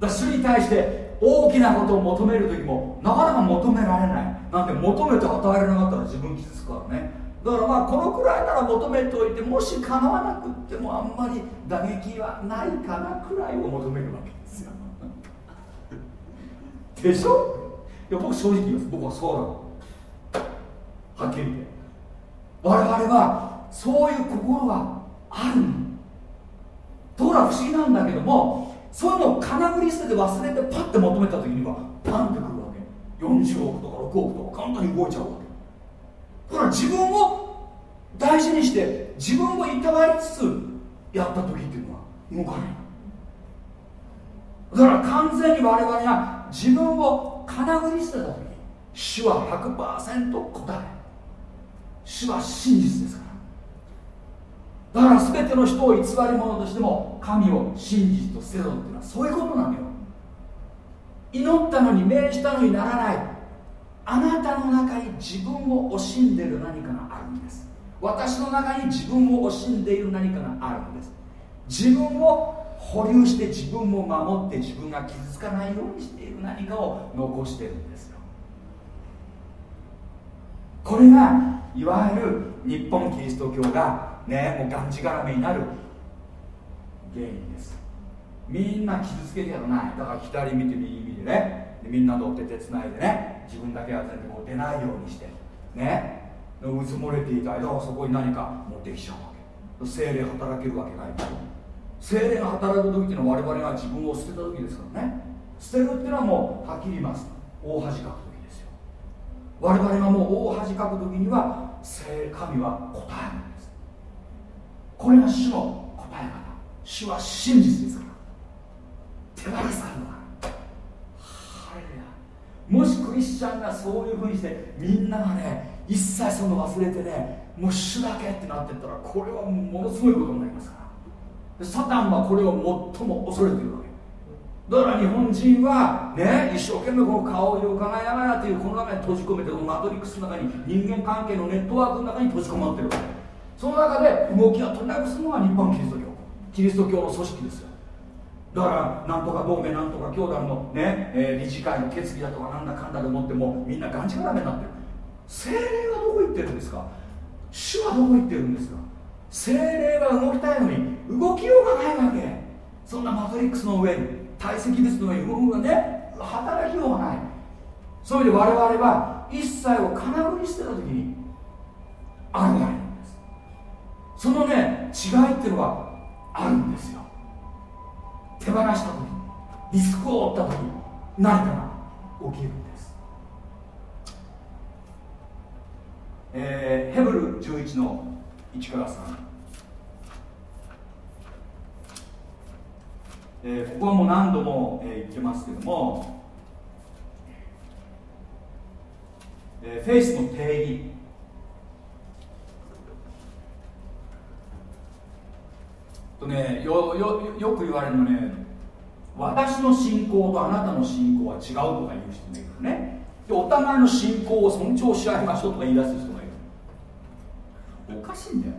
だ主に対して大きなことを求める時もなかなか求められない。なんで求めて与えられなかったら自分傷つくからねだからまあこのくらいなら求めておいてもし叶わなくってもあんまり打撃はないかなくらいを求めるわけですよ。でしょ？いや僕正直言います。僕はそうなの。はっきり言って。我々はそういう心があるところが不思議なんだけどもそういうのを金繰り捨てて忘れてパッて求めた時にはパンってくるわけ。40億とか6億とか簡単に動いちゃうわけ。だから自分を大事にして自分をいたわりつつやった時っていうのは動かない。だから完全に我々が自分を金繰り捨てた時に主は100%答え。主は真実ですから。だから全ての人を偽り者としても神を真実とせろっていうのはそういうことなのよ。祈ったのに命じたのにならない。あなたの中に自分を惜しんでいる何かがあるんです。私の中に自分を惜しんでいる何かがあるんです。自分を保留して自分を守って自分が傷つかないようにしている何かを残してるんですよ。これがいわゆる日本キリスト教がねもうがんじがらめになる原因です。みんな傷つけてやらな。いだから左見て右見てね。みんなとって手つないでね。自分だけは全然こう出ないようにしてね。うつもれていた間はそこに何か持ってきちゃうわけ。精霊働けるわけない精霊が働く時っていうのは我々が自分を捨てた時ですからね。捨てるっていうのはもうはっきり言います。大恥かく時ですよ。我々がもう大恥かく時には神は答えるんです。これが主の答え方。主は真実ですから。手放されるのもしクリスチャンがそういうふうにしてみんながね一切その忘れてねもう主だけってなってったらこれはものすごいことになりますから。サタンはこれを最も恐れているわけ。だから日本人はね一生懸命この顔色を伺いながらというこの中に閉じ込めてこのマトリックスの中に人間関係のネットワークの中に閉じ込まってるわけ。その中で動きがとにかくすのが日本キリスト教。キリスト教の組織ですよ。だからなんとか同盟なんとか教団のね、えー、理事会の決議だとかなんだかんだでもってもみんながんじがらめになってる。精霊はどこ行ってるんですか？主はどこ行ってるんですか？精霊が動きたいのに動きようがないわけ。そんなマトリックスの上に堆積物の上に動くがね働きようがない。そういう意味で我々は一切を金繰り捨てた時にあるわけなんです。そのね違いっていうのはあるんですよ。手放した時リスクを負った時何かが起きるんです、えー、ヘブル11の1から3えー、ここはもう何度も、えー、言ってますけども、えー、フェイスの定義。とねよよよく言われるのね私の信仰とあなたの信仰は違うとか言う人もいるね。でお互いの信仰を尊重し合いましょうとか言い出す人もいる。おかしいんだよ。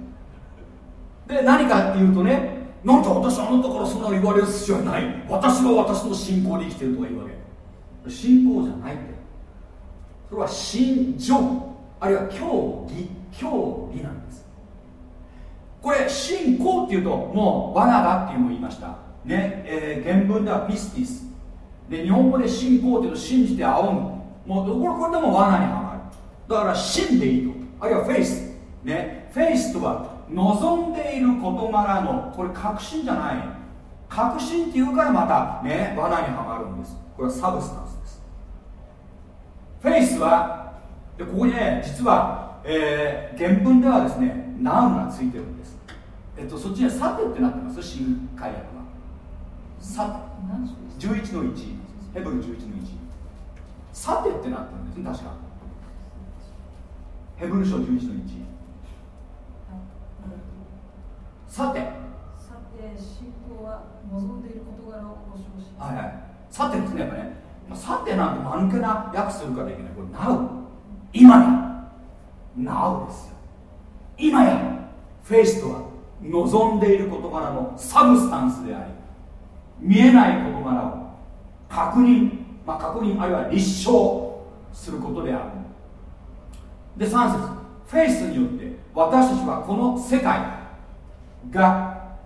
で何かっていうとねなんか私あなたからそんな言われる必要はない。私は私の信仰で生きてるとか言うわけ。信仰じゃないって。それは信条。あるいは教義。教義なんですこれ信仰っていうともう罠だっていうのを言いました。ね、えー、原文ではピスティス。で日本語で信仰っていうと信じて仰ぐ。もうこれこれでも罠にはまる。だから信でいいと。あるいは faith。ね faith とは望んでいる事柄のこれ確信じゃない。確信っていうからまたね罠にはまるんです。これはサブスタンスです。フェイスはでここにね実は、えー、原文ではですねナウがついてる。えっとそっちにはさてってなってます新改訳は。さ11の1ヘブル11の1さてってなってるんですね確か。ヘブル書11の1さて。さて信仰は望んでいる事柄を保証しはいはい。さてですねやっぱね。さてなんて間抜けな訳するからいけない。これ Now 今や。Now ですよ。今や。フェイスとは望んでいる事柄の substance であり見えない事柄を確認、まあ、確認あるいは立証することである。で3節フェイスによって私たちはこの世界が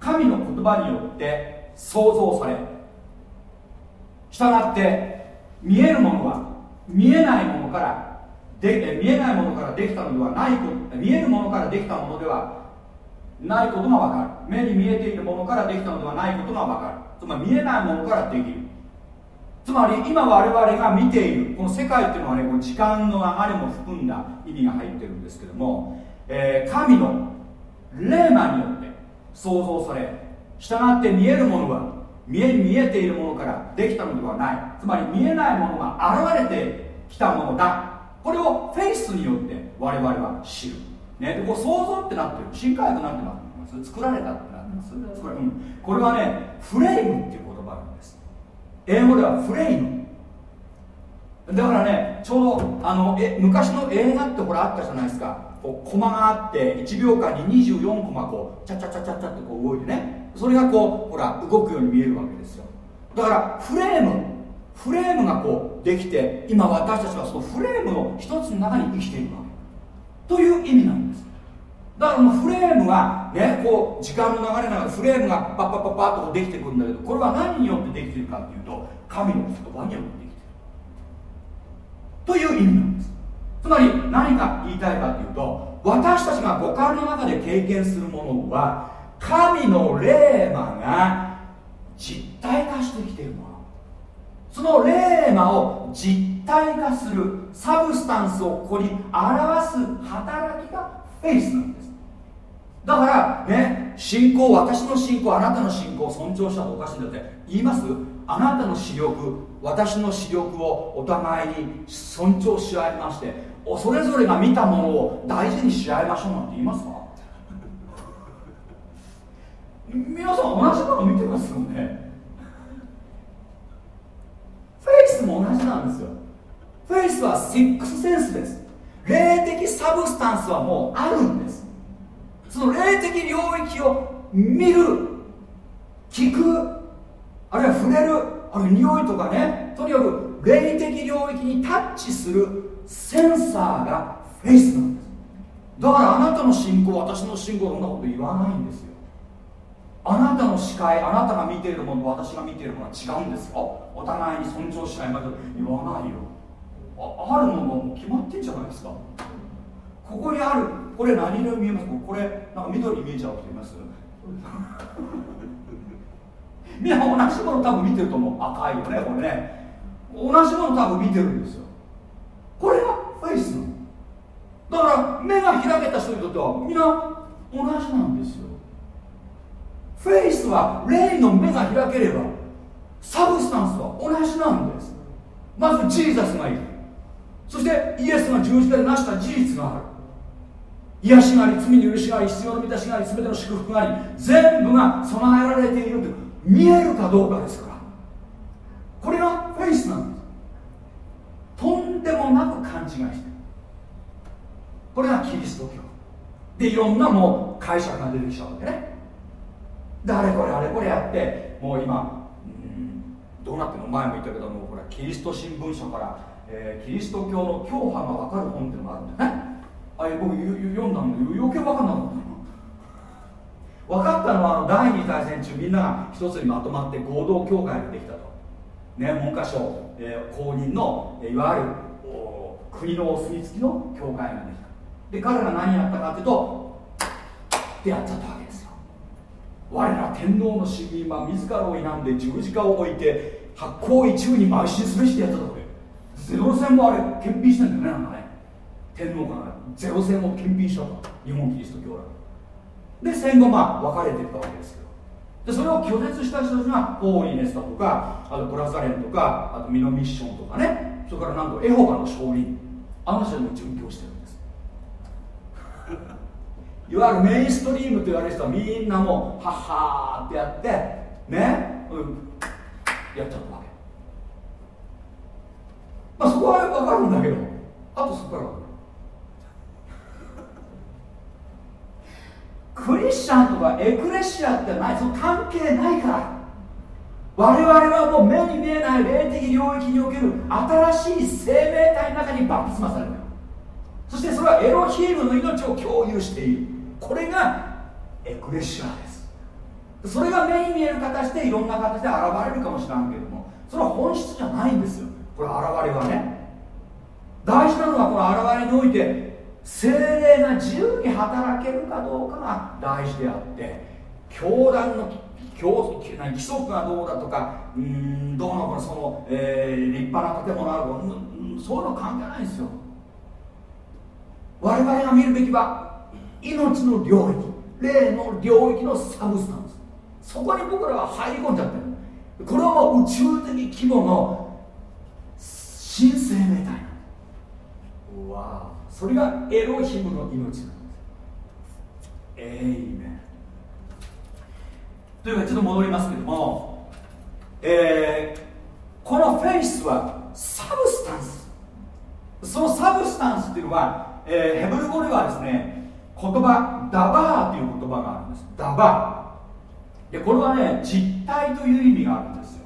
神の言葉によって創造されしたがって見えるものは見えないものからで見えないものからできたのではないこと見えるものからできたものではないことが分かる。目に見えているものからできたのではないことが分かる。つまり見えないものからできる。つまり今我々が見ているこの世界っていうのはねこの時間の流れも含んだ意味が入ってるんですけども、えー、神の霊魔によって創造され従って見えるものは見え見えているものからできたのではない。つまり見えないものが現れてきたものだ。これをフェイスによって我々は知る、ね、でこう想像ってなってる。新科学なんてなってます。作られたってなってます,、うん、これはねフレームっていう言葉なんです。英語ではフレーム。だからねちょうどあのえ昔の映画ってほらあったじゃないですか。こうコマがあって1秒間に24コマこうチャチャチャチャチャってこう動いてね。それがこうほら動くように見えるわけですよ。だからフレーム。フレームがこうできて今私たちはそのフレームの一つの中に生きているわという意味なんです。だからこのフレームがねこう時間の流れながらフレームがパッパッパッパッとできてくるんだけどこれは何によってできてるかっていうと神の言葉によってできてる。という意味なんです。つまり何か言いたいかっていうと私たちが五感の中で経験するものは神の霊魔が実体化してきてるもの。その霊魔を実体化するサブスタンスをここに表す働きがフェイスなんです。だからね信仰私の信仰あなたの信仰を尊重したらおかしいんだって。言います？あなたの視力私の視力をお互いに尊重し合いましてそれぞれが見たものを大事にし合いましょうなんて言いますか？皆さん同じもの見てますよね。フェイスも同じなんですよ。Faith は sixth sense です。霊的 substance はもうあるんです。その霊的領域を見る聞くあるいは触れるあるいは匂いとかねとにかく霊的領域にタッチするセンサーがフェイスなんです。だからあなたの信仰私の信仰そんなこと言わないんですよ。あなたの視界あなたが見ているものと私が見ているものは違うんですよ。お互いに尊重しないまで言わないよ。ああるものも決まってんじゃないですか。ここにあるこれ何色に見えますか？これなんか緑に見えちゃう人います？みんな同じもの多分見てると思う。赤いよねこれね。同じもの多分見てるんですよ。これがフェイスだから目が開けた人にとってはみんな同じなんですよ。フェイスは霊の目が開ければSubstance は同じなんです。まず Jesus がいる。そしてイエスが十字架で成した事実がある。癒しがあり罪の許しがあり必要の満たしがあり全ての祝福があり全部が備えられていると見えるかどうかですから。これがフェイスなんです。とんでもなく勘違いしてこれがキリスト教。でいろんなもう解釈が出てきちゃうわけね。であれこれあれこれやってもう今、うん、どうなってるの？前も言ったけどもこれキリスト新聞社から、えー、キリスト教の教派が分かる本っていうのがあるんだね。あれ僕読んだの余計分かんなかった分かったのはあの第二大戦中みんなが一つにまとまって合同教会ができたと。ね文科省、えー、公認のいわゆる国のお墨付きの教会ができた。で彼が何やったかっていうとってやっちゃったわけですよ。我ら天皇の市民は自らを否んで十字架を置いて発行一部に邁進すべしってやったわけ。ゼロ戦もあれ検品してんだよねなんかね天皇からゼロ戦を検品したと日本キリスト教らで戦後まあ分かれていったわけですけどでそれを拒絶した人たちがホーリネスだとかあとブラザレンとかあとミノミッションとかね。それからなんとエホバの証人。あの人も殉教してるんです。いわゆるメインストリームと言われる人はみんなもうはっはーってやってね、うん、やっちゃった。あそこは分かるんだけど。あとそこからクリスチャンとかエクレシアってない。その関係ないから。我々はもう目に見えない霊的領域における新しい生命体の中にバプテスマされる。そしてそれはエロヒームの命を共有している。これがエクレシアです。それが目に見える形でいろんな形で現れるかもしれんけどもそれは本質じゃないんですよ。これ現れはね大事なのはこの現れにおいて精霊が自由に働けるかどうかが大事であって教団の教規則がどうだとかうんどうのこのその、えー、立派な建物あるとか、うん、そういうの関係ないんですよ。我々が見るべきは命の領域霊の領域の substance。そこに僕らは入り込んじゃってる。これはもう宇宙的規模の新生命体わそれがエロヒムの命なんです。 Amen。というかちょっと戻りますけども、えー、この faith は substance。その substance っていうのは、えー、ヘブル語ではですね言葉ダバーという言葉があるんです。ダバー。でこれはね実体という意味があるんですよ。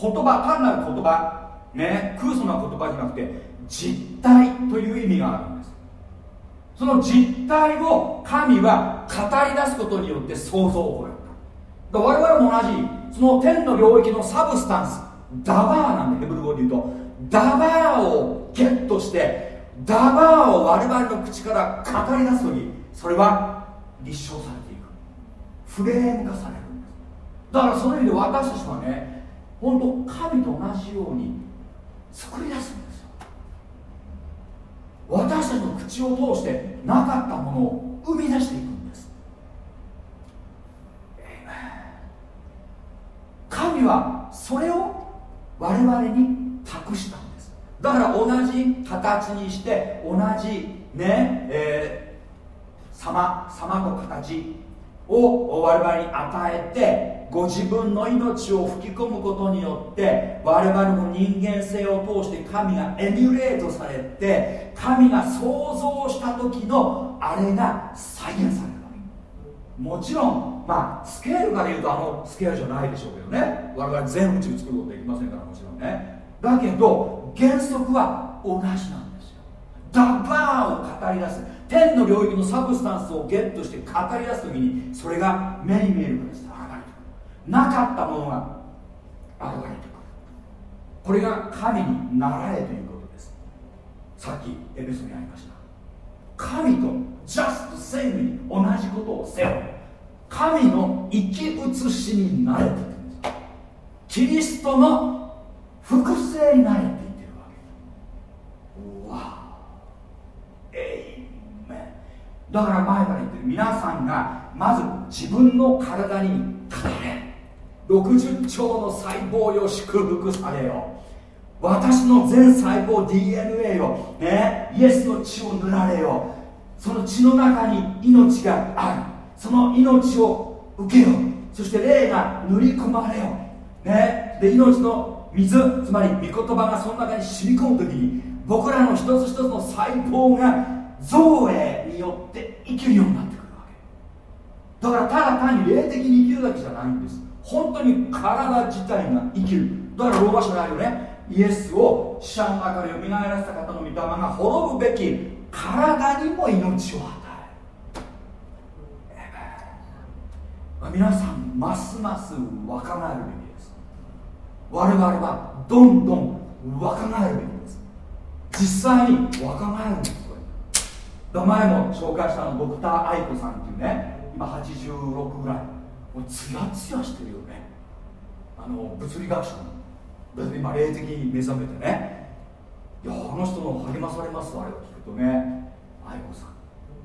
言葉単なる言葉。ね空想な言葉じゃなくて実体という意味があるんです。その実体を神は語り出すことによって創造を行う我々も同じその天の領域の substanceダバーなんでヘブル語で言うと。ダバーをゲットしてダバーを我々の口から語り出す時それは立証されていく。フレーム化されるんです。だからその意味で私たちはね本当神と同じように作り出すんですよ。私たちの口を通してなかったものを生み出していくんです。神はそれを我々に託したんです。だから同じ形にして同じねえー、様様と形を我々に与えてご自分の命を吹き込むことによって我々の人間性を通して神がエミュレートされて神が想像した時のあれが再現されるもちろんまあスケールから言うとあのスケールじゃないでしょうけどね。我々全宇宙作ることできませんからもちろんね。だけど原則は同じなんですよ。ダバーを語り出す。天の領域のサブスタンスをゲットして語り出す時にそれが目に見える形で現れてくるなかったものが現れてくるこれが神に習えということです。さっきエペソにありました。神とジャストセイムに同じことをせよ神の生き写しになれていくんです。キリストの複製になれていってるわけわあえいめだから前から言ってる。皆さんがまず自分の体に語れ。60兆の細胞よ祝福されよ。私の全細胞 DNA よ、ね、イエスの血を塗られよ。その血の中に命がある。その命を受けよ。そして霊が塗り込まれよ、ね、で命の水つまり御言葉がその中に染み込む時に僕らの一つ一つの細胞が造営によって生きるようになってくるわけ。だからただ単に霊的に生きるだけじゃないんです。本当に体自体が生きる。だからローマ書にあるよね。イエスを死者の中でよみがえらせた方の御霊が滅ぶべき体にも命を与える。皆さんますます若返るべきです。我々はどんどん若返るべきです。実際に若返るんです前も紹介したのドクター愛子さんっていうね。今86ぐらい。もうツヤツヤしてるよね。あの物理学者の。別に今霊的に目覚めてね。いやあの人の励まされますあれを聞くとね。愛子さん。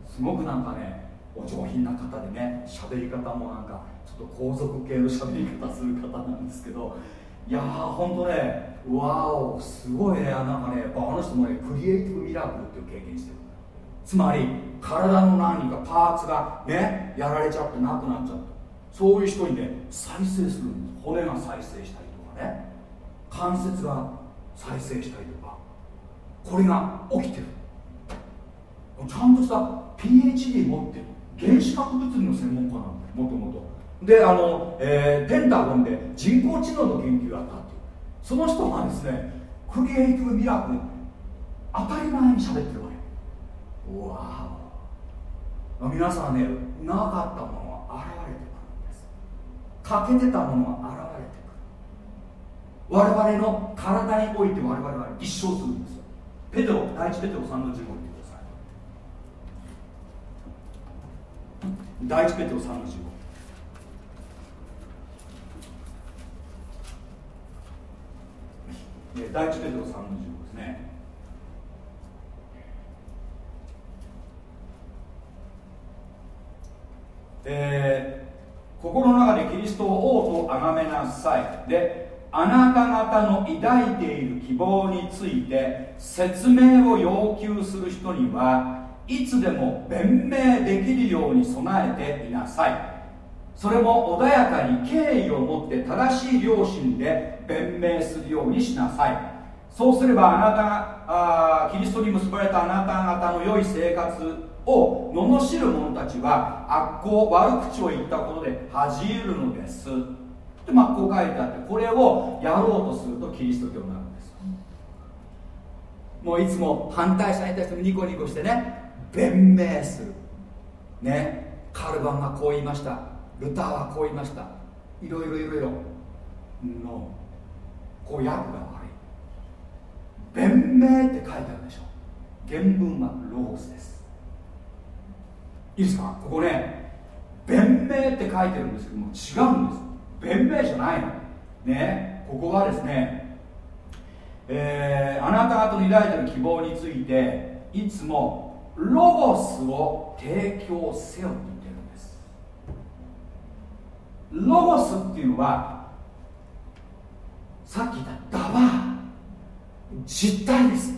すごくなんかねお上品な方でね喋り方もなんかちょっと皇族系の喋り方する方なんですけど。いやーほんとねわおすごいね。なんかねやっぱあの人もねクリエイティブミラクルっていう経験してる。つまり体の何かパーツがねやられちゃってなくなっちゃった。そういう人にね再生するんです。骨が再生したりとかね。関節が再生したりとか。これが起きてる。ちゃんとした PhD 持ってる。原子核物理の専門家なんだよもともと。であの、えー、ペンタゴンで人工知能の研究があったっていう。その人がですねクリエイティブミラクル当たり前に喋ってるわけ。わあ皆さんねなかったもの欠けてたものが現れてくる。我々の体において我々は立証するんですよ。ペテロ第一ペテロ3の15第一ペテロ3の15第一ペテロ3の15ですね。えー、心の中でキリストを王と崇めなさい。であなた方の抱いている希望について説明を要求する人にはいつでも弁明できるように備えていなさい。それも穏やかに敬意を持って正しい良心で弁明するようにしなさい。そうすればあなたがあキリストに結ばれたあなた方の良い生活を罵る者たちは悪行悪口を言ったことで恥じるのです。でまあこう書いてあってこれをやろうとするとキリスト教になるんです。もういつも反対者に対してニコニコしてね弁明する。ねカルバンがこう言いました。ルターはこう言いました。いろいろいろいろ。のこう訳が悪い。弁明って書いてあるでしょ。原文はロゴスです。いいですか？ここね弁明って書いてるんですけども違うんです。弁明じゃないの。ねここはですね、えー、あなた方の抱いてる希望についていつもロゴスを提供せよって言ってるんです。ロゴスっていうのはさっき言ったダバー。実体です。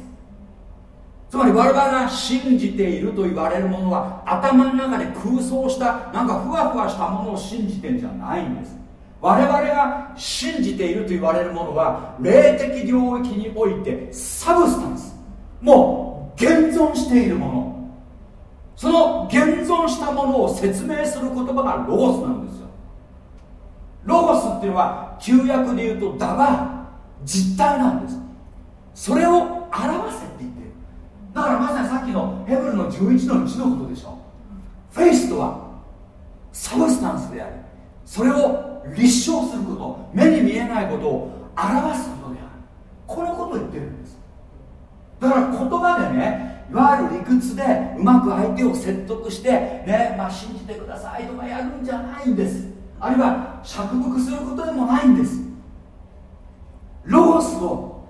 つまり我々が信じていると言われるものは頭の中で空想したなんかふわふわしたものを信じてんじゃないんです。我々が信じていると言われるものは霊的領域においてサブスタンス。もう現存しているもの。その現存したものを説明する言葉がロゴスなんですよ。ロゴスっていうのは旧約で言うとダバー実体なんです。それを表せって言ってる。だからまさにさっきのヘブルの11の1のことでしょ。 Faith とは substance でありそれを立証すること目に見えないことを表すことである。このことを言ってるんです。だから言葉でねいわゆる理屈でうまく相手を説得してねまあ信じてくださいとかやるんじゃないんです。あるいは釈伏することでもないんです。ロゴスを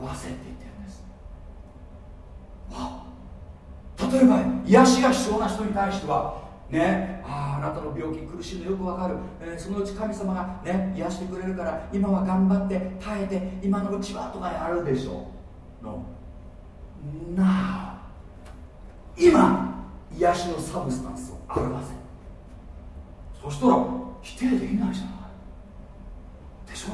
表せて言ってるんです例えば癒しが必要な人に対してはね、ああなたの病気苦しいのよくわかる、えー、そのうち神様がね癒してくれるから今は頑張って耐えて今のうちはとかやるでしょ。う No Now 今癒しの substance を表せそしたら否定できないじゃない。でしょ？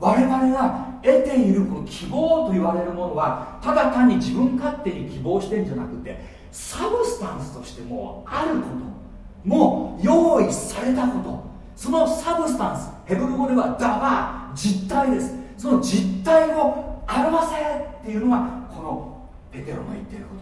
我々が得ているこの希望と言われるものはただ単に自分勝手に希望してんじゃなくて substance としてもうあることもう用意されたこと。その substance ヘブル語ではダバー実体です。その実体を表せっていうのがこのペテロの言ってるこ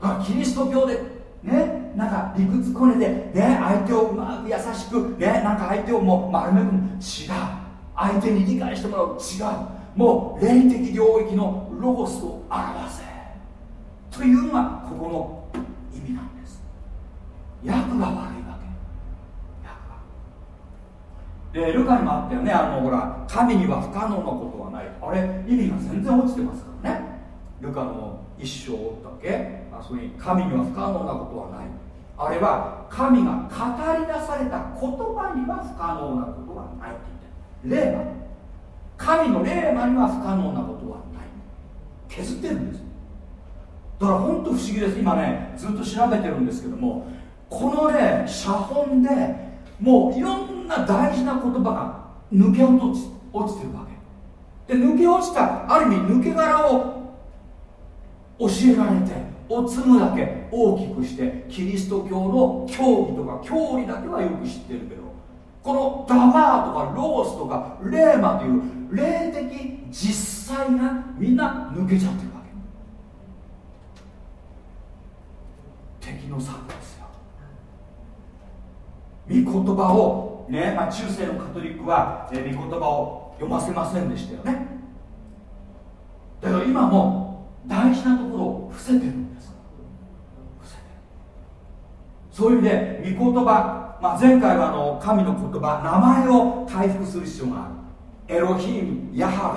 となの。キリスト教でねなんか理屈こねてね相手をうまく優しくねなんか相手をもう丸め込む。違う。相手に理解してもらう違う。もう霊的領域のロゴスを表せ。というのがここの意味なんです。役が悪いわけ。役が。でルカにもあったよね。あのほら神には不可能なことはない。あれ意味が全然落ちてますからね。ルカの一章だっけ。あそこに神には不可能なことはない。あれは神が語り出された言葉には不可能なことはないって霊魔神の霊魔には不可能なことはない。削ってるんです。だから本当不思議です。今ねずっと調べてるんですけどもこのね写本でもういろんな大事な言葉が抜け落ち落ちてるわけ。で抜け落ちたある意味抜け殻を教えられてを積むだけ大きくしてキリスト教の教義とか教理だけはよく知ってるけどこのダバーとかロースとかレーマという霊的実際がみんな抜けちゃってるわけ。敵の策ですよ。御言葉をね、まあ、中世のカトリックは、えー、御言葉を読ませませんでしたよね。だけど今も大事なところを伏せてるんです。そういう意味で御言葉、まあ、前回はあの神の言葉名前を回復する必要がある。エロヒームヤハ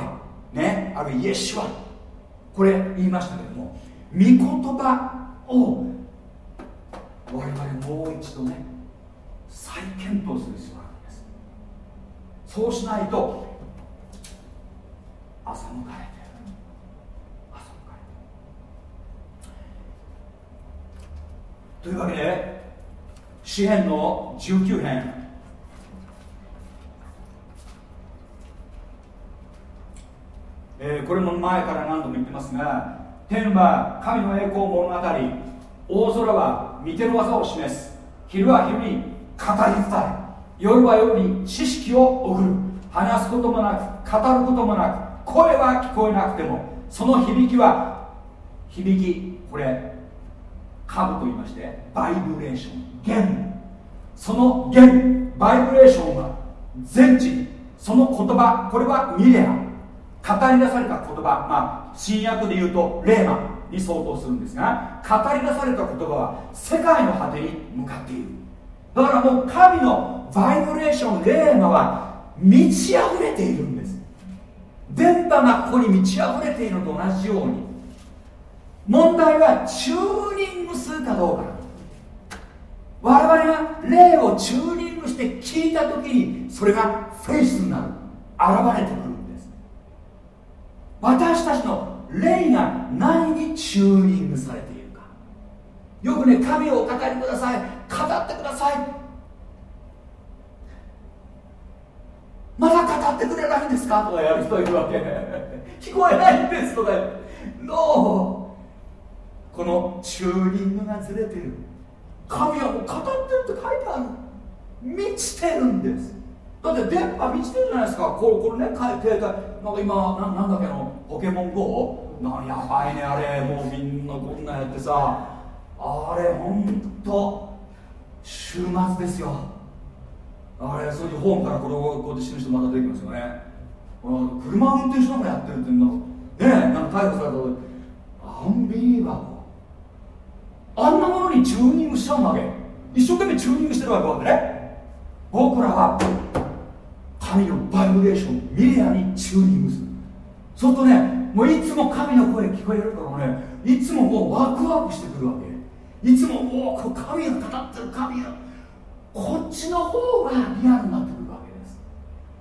ウェねあるいはイエシュア。これ言いましたけども御言葉を我々もう一度ね再検討する必要があるんです。そうしないと朝迎えて朝迎えてというわけで詩篇の19編えー、これも前から何度も言ってますが天は神の栄光物語大空は御手の技を示す。昼は昼に語り伝え。夜は夜に知識を送る。話すこともなく語ることもなく声は聞こえなくてもその響きは響きこれカブと言いましてバイブレーション弦。その弦バイブレーションは全地その言葉これはミレア。語り出された言葉まあ新約で言うとレーマに相当するんですが語り出された言葉は世界の果てに向かっている。だからもう神のバイブレーションレーマは満ち溢れているんです。電波がここに満ち溢れているのと同じように問題はチューニングするかどうか。我々が霊をチューニングして聞いた時にそれがフェイスになる。現れてくるんです。私たちの霊が何にチューニングされているか。よくね神をお語りください。語ってください。まだ語ってくれないんですか？とかやる人いるわけ。聞こえないんですとかノーこのチューニングがずれてる。神はもう語ってるって書いてある。満ちてるんです。だって電波満ちてるじゃないですか。これこれね書いてなんか今ななんだっけのポケモン GO なやばいねあれ。もうみんなこんなやってさ。あれほんと週末ですよ。あれそういうホームからこれをこうやって死ぬ人また出てきますよね。車運転しながらやってるっていうのねえなんか逮捕されたアンビーバーあんなものにチューニングしちゃうわけ。一生懸命チューニングしてるわけね。僕らは神のバイブレーションミレアにチューニングする。そうするとねもういつも神の声聞こえるからねいつももうワクワクしてくるわけ。いつももう神が語ってる神がこっちの方がリアルになってくるわけです。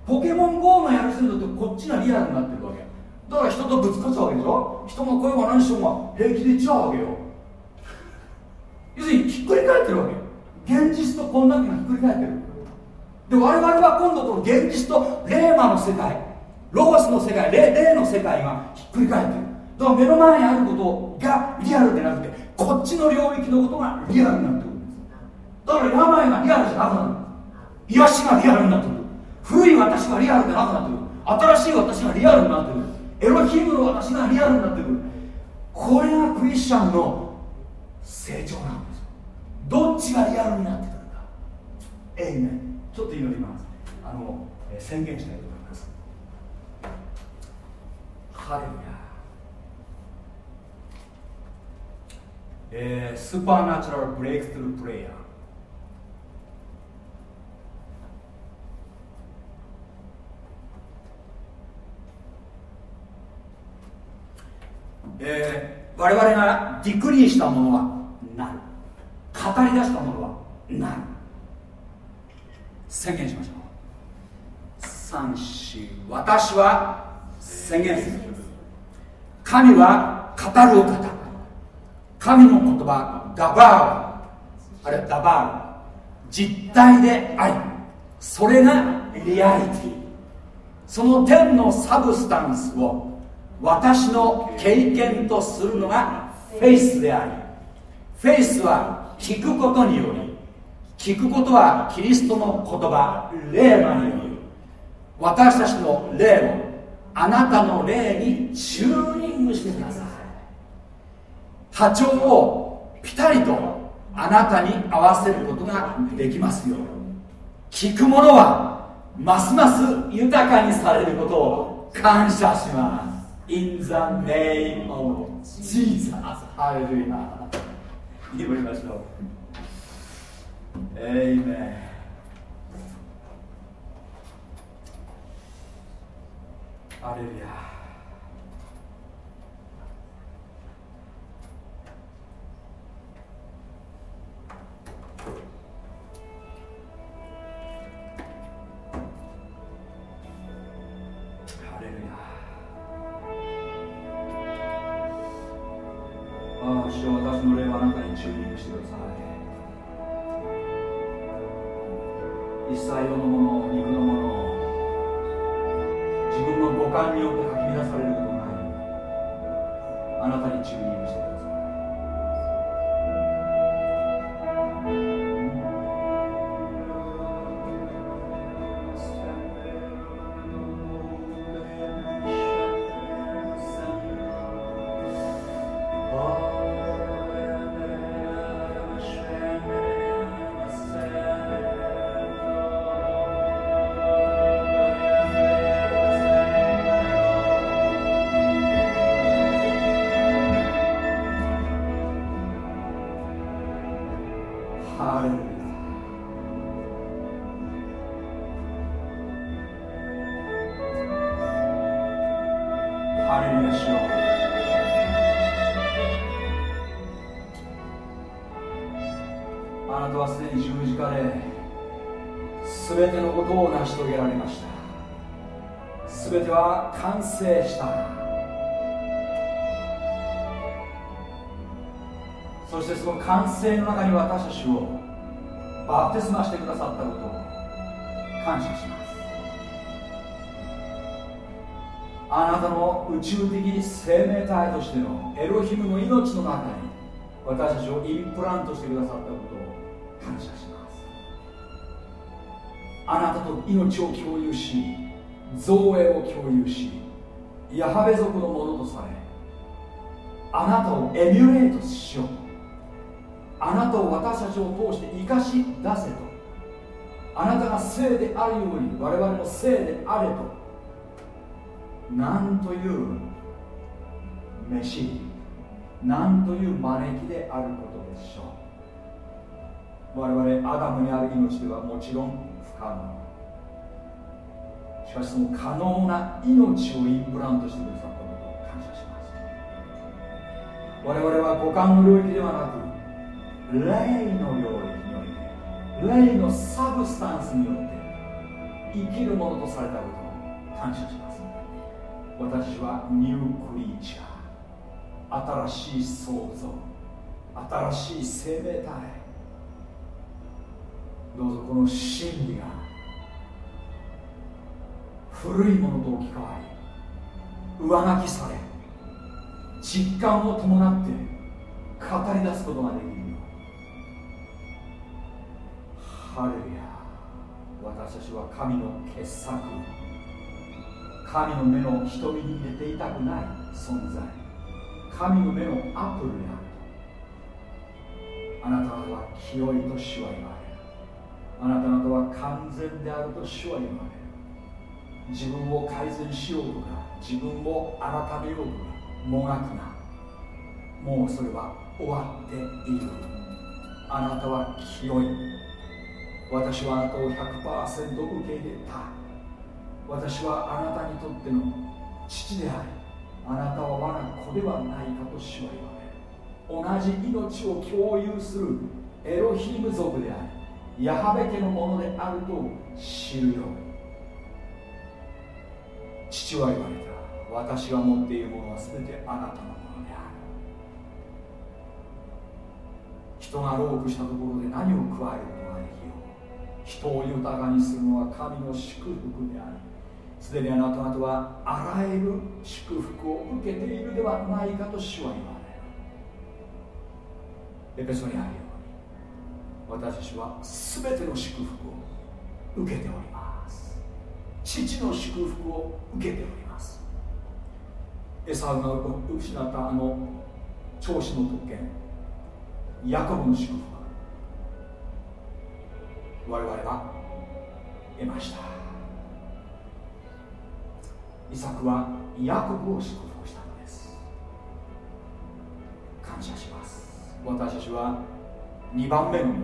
ポケモン GO のやる人にとってこっちがリアルになってるわけ。だから人とぶつかっちゃうわけでしょ？人が声を何しても平気で言っちゃうわけよ。要するにひっくり返ってるわけ現実とこんなにひっくり返ってる。で我々は今度この現実とレーマの世界ロゴスの世界霊霊の世界がひっくり返ってる。だから目の前にあることがリアルでなくてこっちの領域のことがリアルになってくるんです。だから病がリアルじゃなくなる。癒しがリアルになってくる。古い私がリアルでなくなってくる。新しい私がリアルになってくる。エロヒムの私がリアルになってくる。これがクリスチャンの成長なんですどっちがリアルになってくるか。えいめちょっと祈ります。あの、宣言したいと思います。ハレルヤ。えー、 supernatural breakthrough prayerえー、我々がディクリーしたものはなる。語り出したものはなる。宣言しましょう。三子私は宣言する。神は語るお方。神の言葉ダバーあるいはダバー。実体でありそれがリアリティ。その天の substance を私の経験とするのがフェイスであり。フェイスは聞くことにより聞くことはキリストの言葉レーマによる私たちの霊をあなたの霊にチューニングしてください。波長をピタリとあなたに合わせることができますよ聞く者はますます豊かにされることを感謝します。In the name of Jesus. ハレルヤ祈りましょう。Amen ハレルヤ分の五感によってかき乱されることがないあなたに注意完成の中に私たちをバプテスマしてくださったことを感謝しますあなたの宇宙的生命体としてのエロヒムの命の中に私たちをインプラントしてくださったことを感謝しますあなたと命を共有し造営を共有しヤハベ族のものとされあなたをエミュレートしよう。なたを私たちを通して生かし出せと。あなたが聖であるように我々も聖であれと。なんという飯なんという招きであることでしょう。我々アダムにある命ではもちろん不可能。しかしその可能な命をインプラントしてくださったことを感謝します。我々は五感の領域ではなく霊の領域において霊のサブスタンスによって生きるものとされたことを感謝します私はニュークリーチャー新しい創造新しい生命体どうぞこの真理が古いものと置き換わり上書きされ実感を伴って語り出すことができるハレルヤ私たちは神の傑作。神の目の瞳に入れていたくない存在。神の目のアップルであるあなた方は清いと主は言われる。あなた方は完全であると主は言われる。自分を改善しようとか自分を改めようとかもがくな。もうそれは終わっているあなたは清い。私はあなたを100%受け入れた。私はあなたにとっての父でありあなたは我が子ではないかと主は言われる。同じ命を共有するエロヒム族でありヤハベ家のものであると知るよう父は言われた。私が持っているものは全てあなたのものである。人がロープしたところで何を加えることができよう人を豊かにするのは神の祝福でありすでにあなた方はあらゆる祝福を受けているではないかと主は言われる。エペソにあるように私たちは全ての祝福を受けております。父の祝福を受けております。エサウが失ったあの長子の特権ヤコブの祝福我々は得ました。イサクはヤコブを祝福したのです。感謝します。私たちは2番目のもの。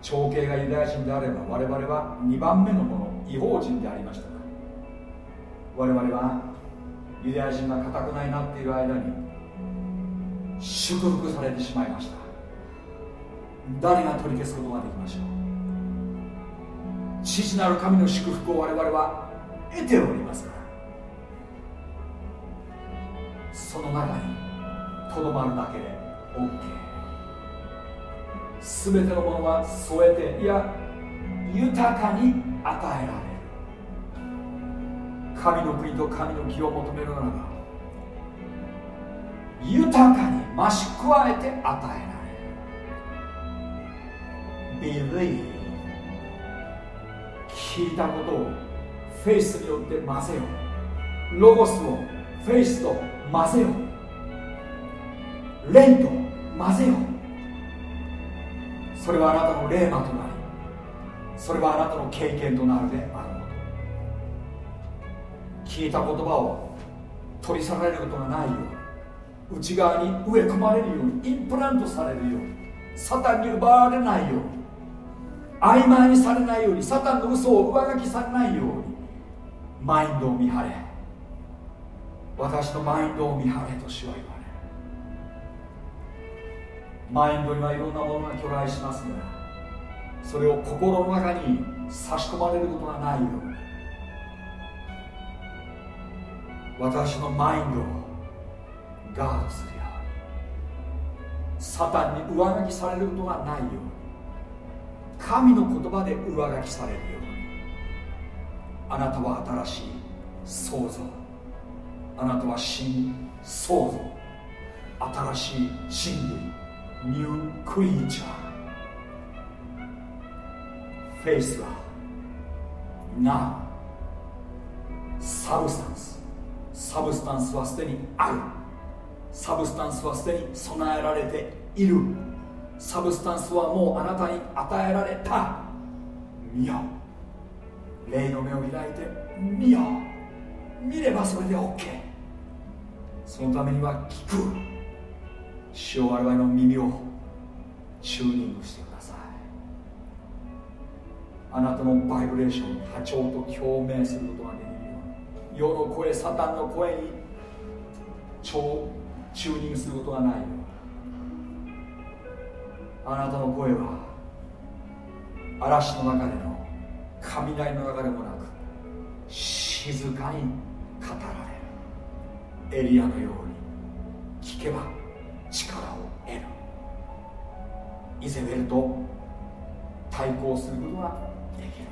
長兄がユダヤ人であれば我々は2番目のもの。違法人でありましたが我々はユダヤ人が固くないなっている間に祝福されてしまいました。誰が取り消すことができましょう？父なる神の祝福を我々は得ておりますから。その中にとどまるだけで OK 全てのものは添えていや豊かに与えられる。神の国と神の義を求めるならば豊かに増し加えて与えられる。Believe 聞いたことをフェイスによって混ぜよロゴスをフェイスと混ぜよレンと混ぜよそれはあなたの霊魔となりそれはあなたの経験となるであろう聞いた言葉を取り去られることがないように内側に植え込まれるようにインプラントされるようにサタンに奪われないように曖昧にされないようにサタンの嘘を上書きされないようにマインドを見張れ。私のマインドを見張れと主は言われマインドにはいろんなものが巨来しますがそれを心の中に差し込まれることがないように私のマインドをガードするようにサタンに上書きされることがないように神の言葉で上書きされるように。あなたは新しい創造。あなたは新創造。新しい真理 new creature フェイスは now サブスタンス。サブスタンスはすでにある。サブスタンスはすでに備えられている。サブスタンスはもうあなたに与えられた。見よ。霊の目を開いて見よ。見ればそれで OK そのためには聞く。主を我々の耳をチューニングしてください。あなたのバイブレーション波長と共鳴することができるように。世の声サタンの声に超チューニングすることがないように。あなたの声は嵐の中での雷の中でもなく静かに語られる。エリアのように聞けば力を得る。イゼベルと対抗することができる。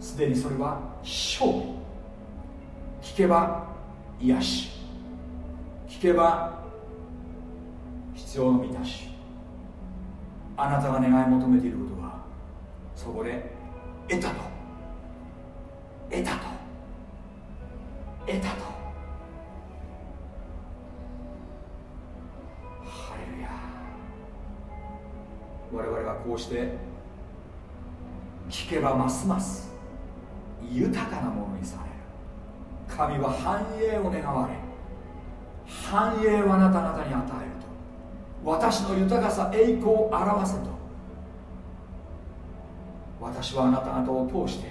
すでにそれは勝利。聞けば癒し。聞けば必要の満たし。あなたが願い求めていることはそこで得たと。得たと。得たと。ハレルヤ。我々はこうして聞けばますます豊かなものにされる。神は繁栄を願われ繁栄をあなた方に与える。私の豊かさ栄光を表せと。私はあなた方を通して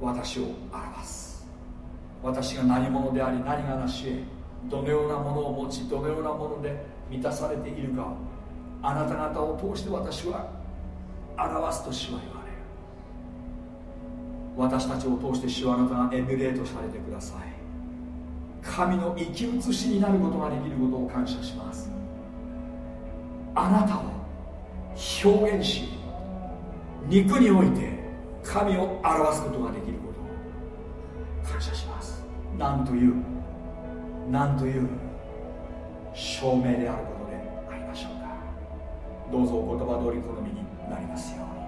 私を表す。私が何者であり何がなしへどのようなものを持ちどのようなもので満たされているかをあなた方を通して私は表すと主は言われる。私たちを通して主はあなたがエミュレートされてください。神の生き写しになることができることを感謝します。あなたを表現し肉において神を表すことができることを感謝します。なんというなんという証明であることでありましょうか。どうぞお言葉通り好みになりますように。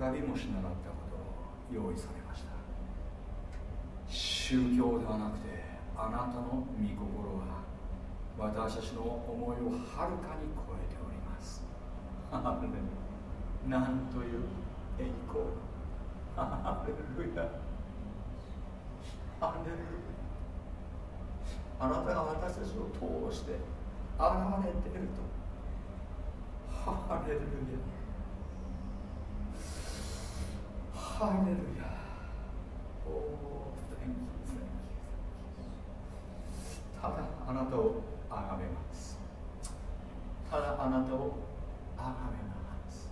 かびもしなかったことを用意されました。宗教ではなくてあなたの御心は私たちの思いをはるかに超えております。ハレルなんという栄光ハレルヤハレルヤあなたが私たちを通して現れているとハレルヤハレルヤただあなたをあがめますただあなたをあがめます。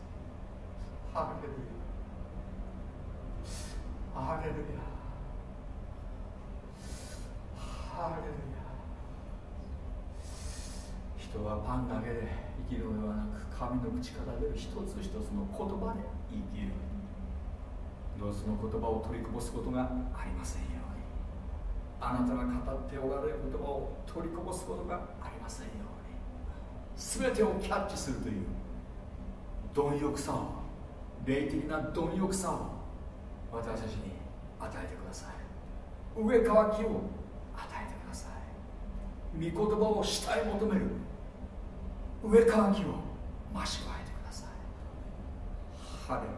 ハレルヤハレルヤハレルヤ人はパンだけで生きるのではなく神の口から出る一つ一つの言葉で生きる。どうその言葉を取りこぼすことがありませんように。あなたが語っておられる言葉を取りこぼすことがありませんように。全てをキャッチするという貪欲さを霊的な貪欲さを私たちに与えてください。上乾きを与えてください。御言葉を主体求める。上乾きを増し加えてください。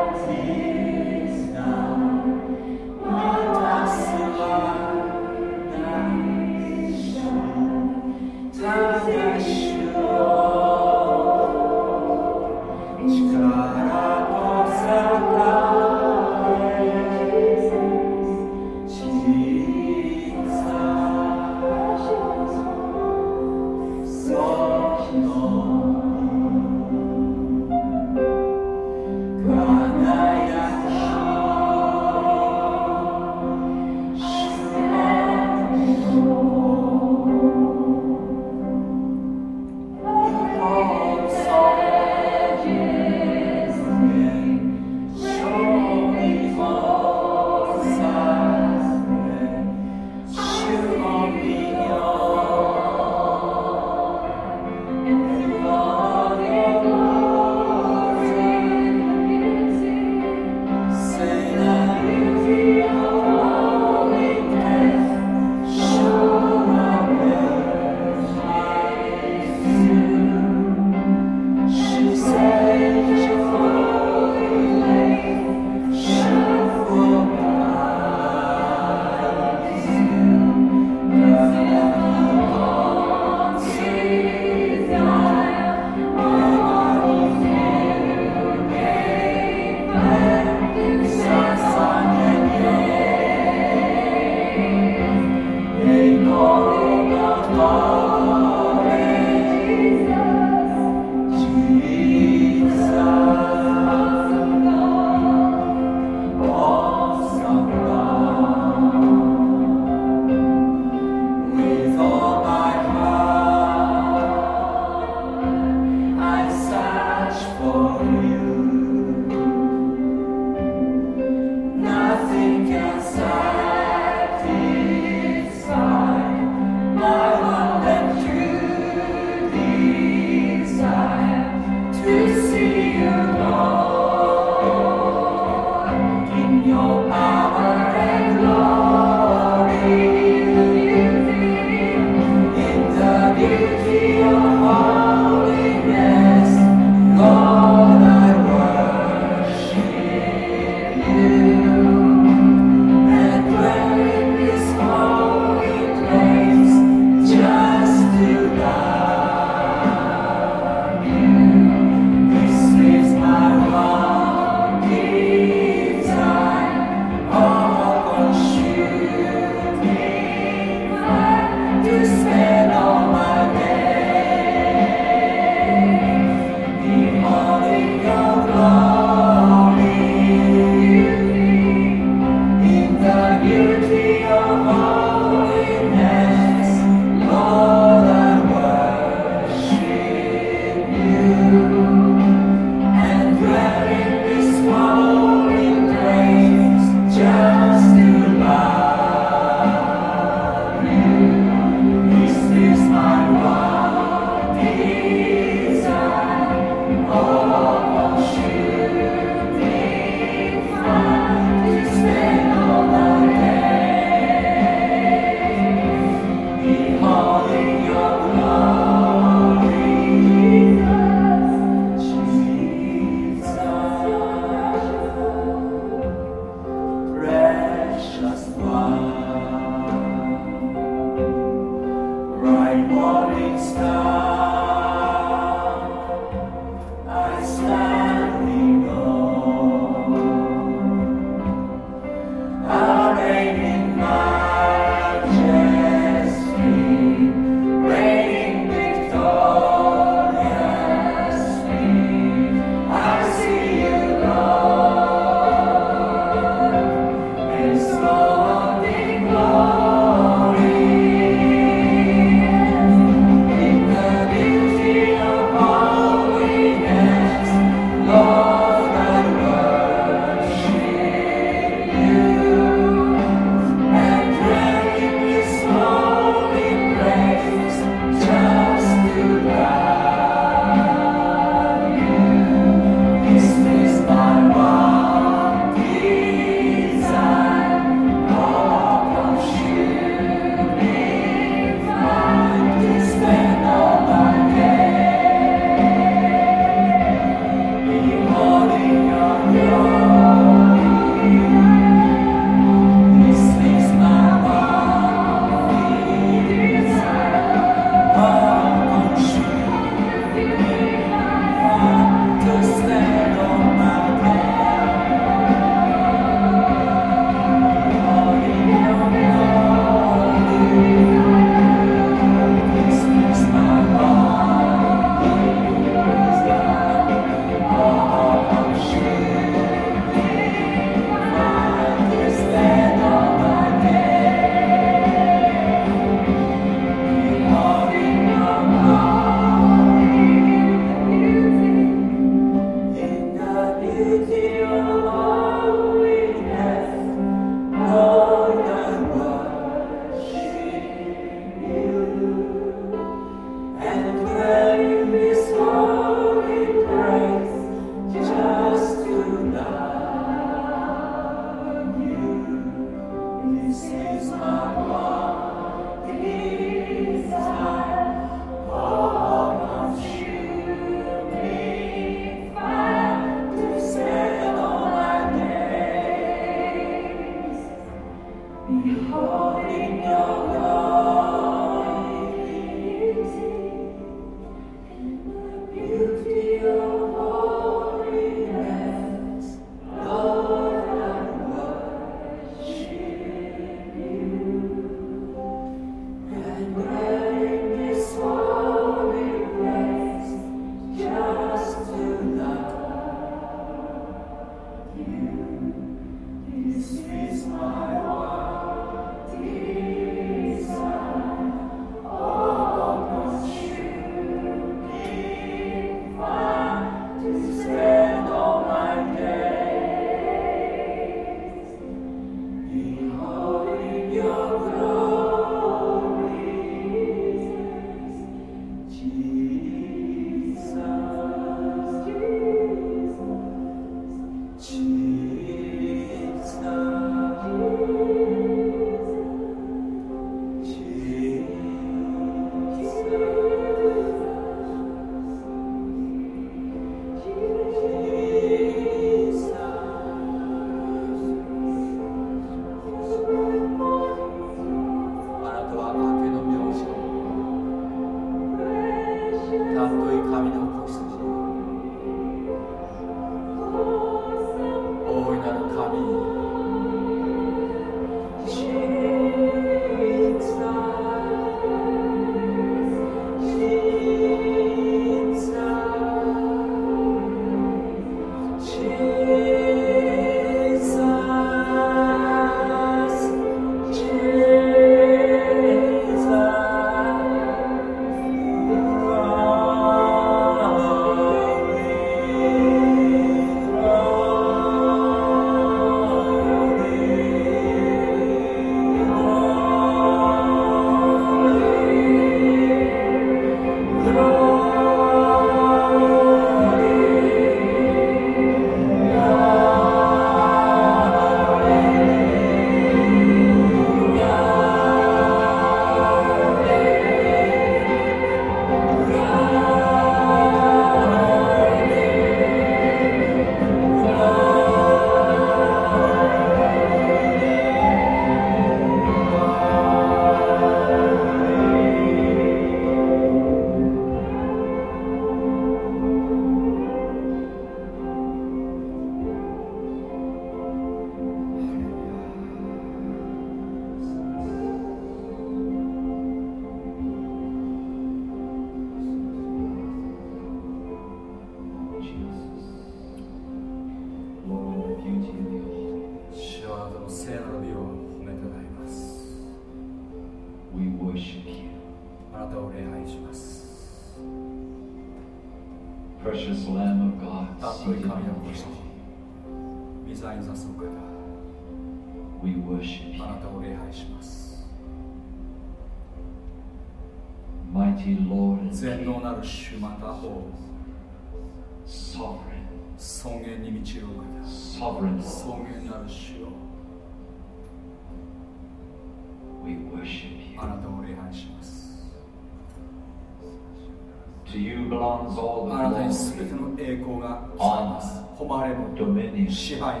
あなたにすべての栄光が来ます誉れも支配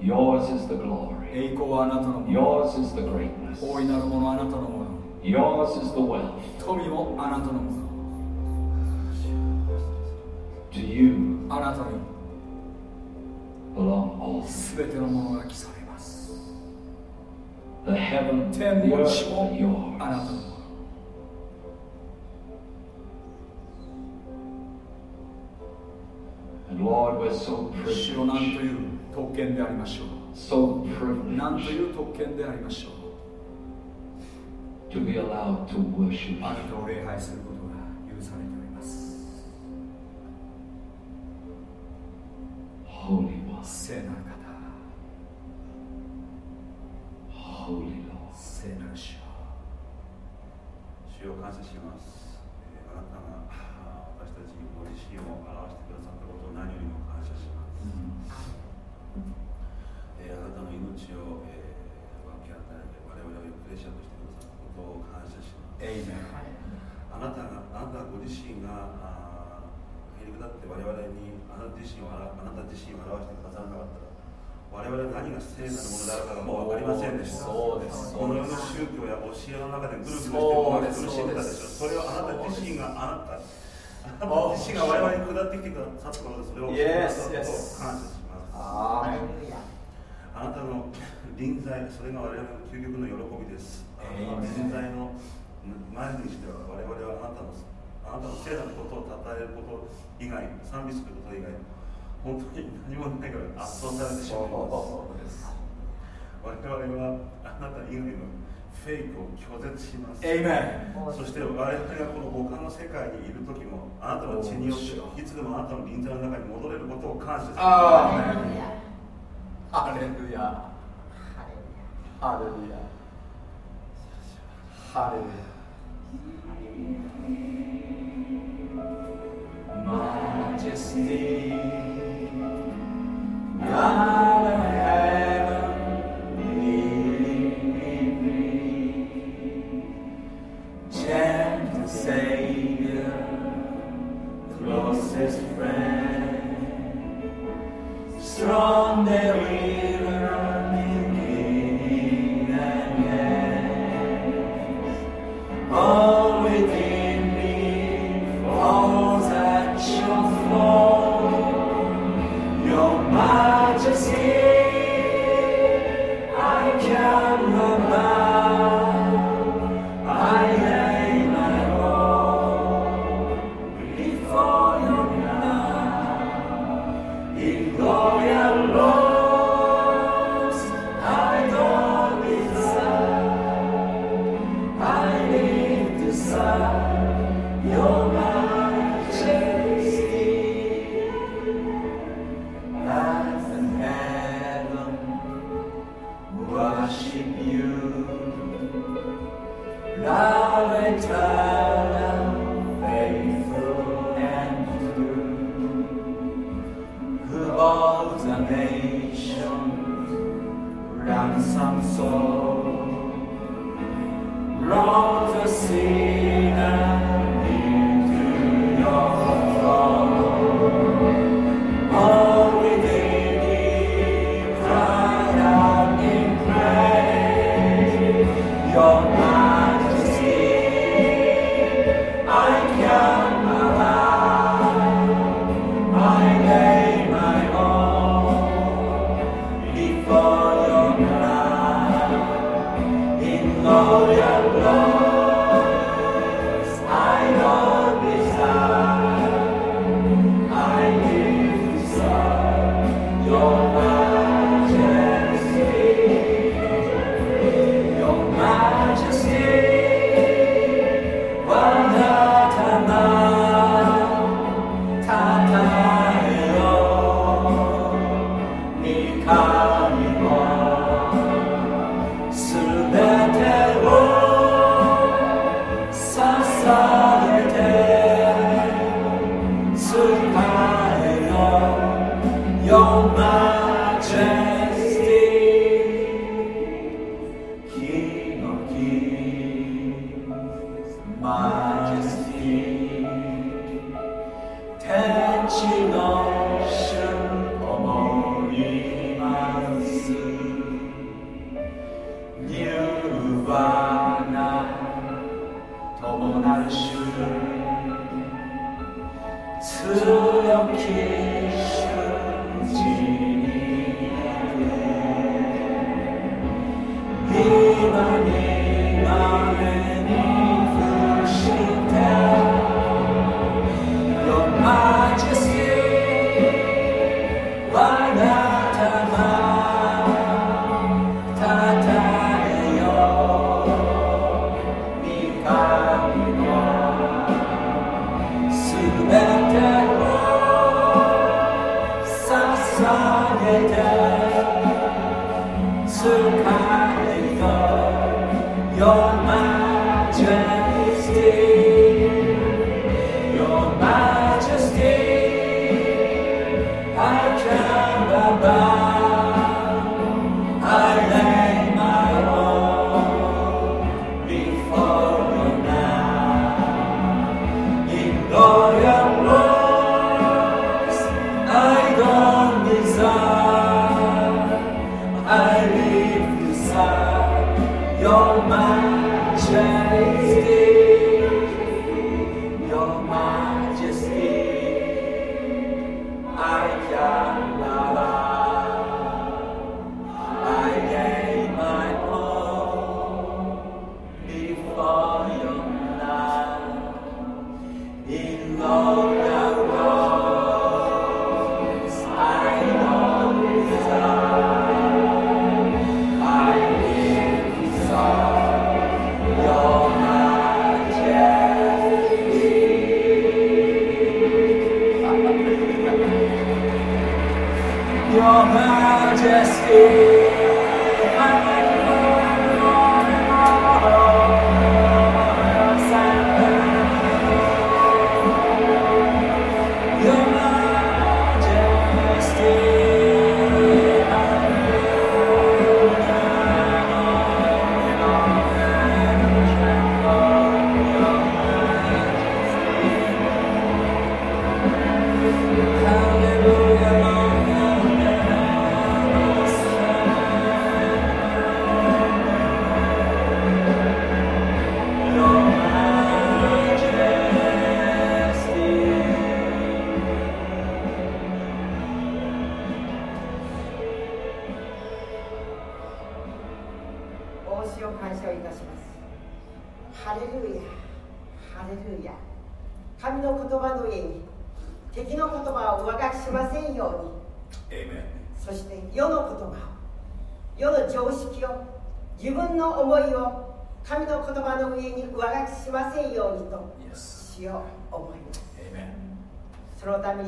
Yours is the glory. 栄光はあなたのも。Yours is the greatness. 大いなるものはあなた。Yours is the wealth. 富もあなたのもの。To you. あなたに。Along all. すべてのものが来されます。The heaven. 天も地もあなたの。主を何という特権でありましょう。So、何という特権でありましょう。To be allowed to worship. あなたを礼拝することが許されております。Holy One. 聖なる方。Holy Lord. 聖なる主よ。主を感謝します。あなたが私たちにご自身を表何よりも感謝します、うん、えー、あなたの命を、えー、分け与えて我々をプレッシャーとしてくださることを感謝します、あなたがあなたご自身がへり下って我々にあなた自身をあなた自身を表してくださらなかったら我々は何が聖なるものであるかがもう分かりませんでした。この世の宗教や教えの中でぐるぐるして苦しんでたでしょそれをあなた自身があなたあなた自身が我々に下ってきてくださったことでそれを感謝します。あなたの臨在それが我々の究極の喜びです。臨在の前にしては我々はあなたのあなたの聖なることを称えること以外賛美すること以外本当に何もないから圧倒されてしまいます。我々はあなた以外のフェイクを拒絶します。そして我々がこの他の世界にいる時もあなたの血によっていつでもあなたの臨在の中に戻れることを感謝すハレルヤハレルヤハレルヤ Majesty, God of heaven, strong there is.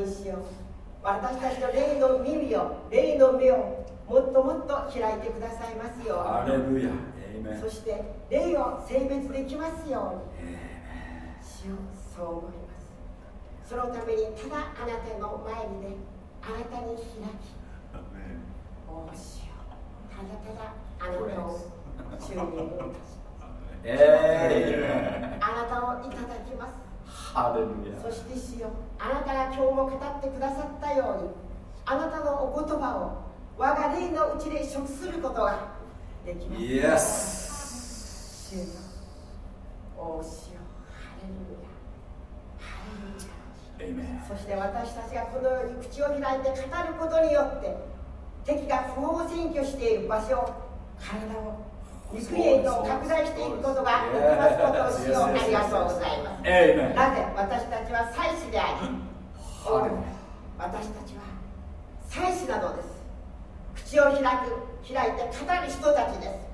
にしよ。う私たちの霊の耳を霊の目をもっともっと開いてくださいますように。そして霊を性別できますように。しようそう思います。そのためにただあなたの前にねあなたに開き。おしよう。ただただあなたを注入いたします、あなたをいただきます。そしてしよう。あなたが今日も語ってくださったようにあなたのお言葉を我が霊のうちで食することができます。イエス主よお塩よ。ハレルヤ。ハレルヤ。そして私たちがこのように口を開いて語ることによって敵が不法占拠している場所体をリクリエイトを拡大していくことができますことをしようありがとうございますなぜ私たちは祭司であり私たちは祭司なのです口を開く開いて語る人たちです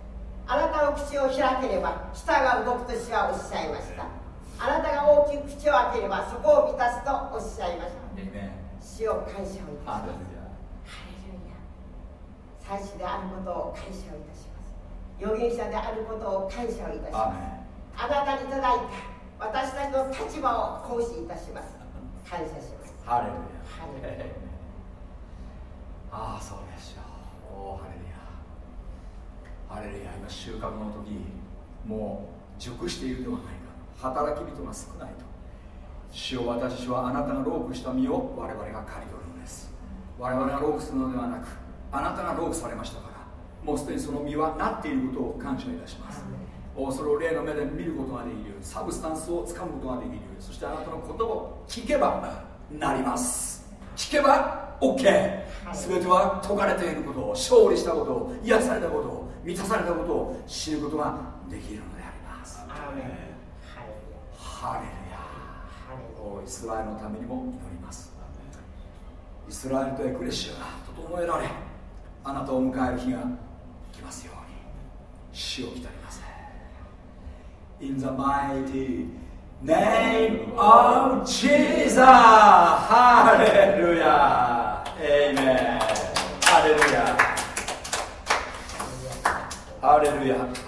あなたの口を開ければ舌が動くと主はおっしゃいましたあなたが大きく口を開ければそこを満たすとおっしゃいました主を感謝をいたしますハレルヤ祭司であることを感謝をいたします預言者であることを感謝をいたします。あなたにいただいた私たちの立場を行使いたします。感謝します。ハレルヤ。ハレルヤ。ああそうでしょう。おおハレルヤ。ハレルヤ今収穫の時もう熟しているではないか。働き人が少ないと。主を私はあなたがロープした身を我々が刈り取るのです。我々がロープするのではなくあなたがロープされましたから。もうすでにその実はなっていることを感謝いたします。それを例の目で見ることができる。サブスタンスをつかむことができる。そしてあなたの言葉を聞けばなります。聞けば OK 全ては解かれていることを勝利したことを癒されたことを満たされたことを知ることができるのであります。ハレルヤ。イスラエルのためにも祈ります。イスラエルとエクレシアが整えられあなたを迎える日がますように。死をきたりません。In the mighty name of Jesus! ハレルヤエイメハレルヤハレルヤ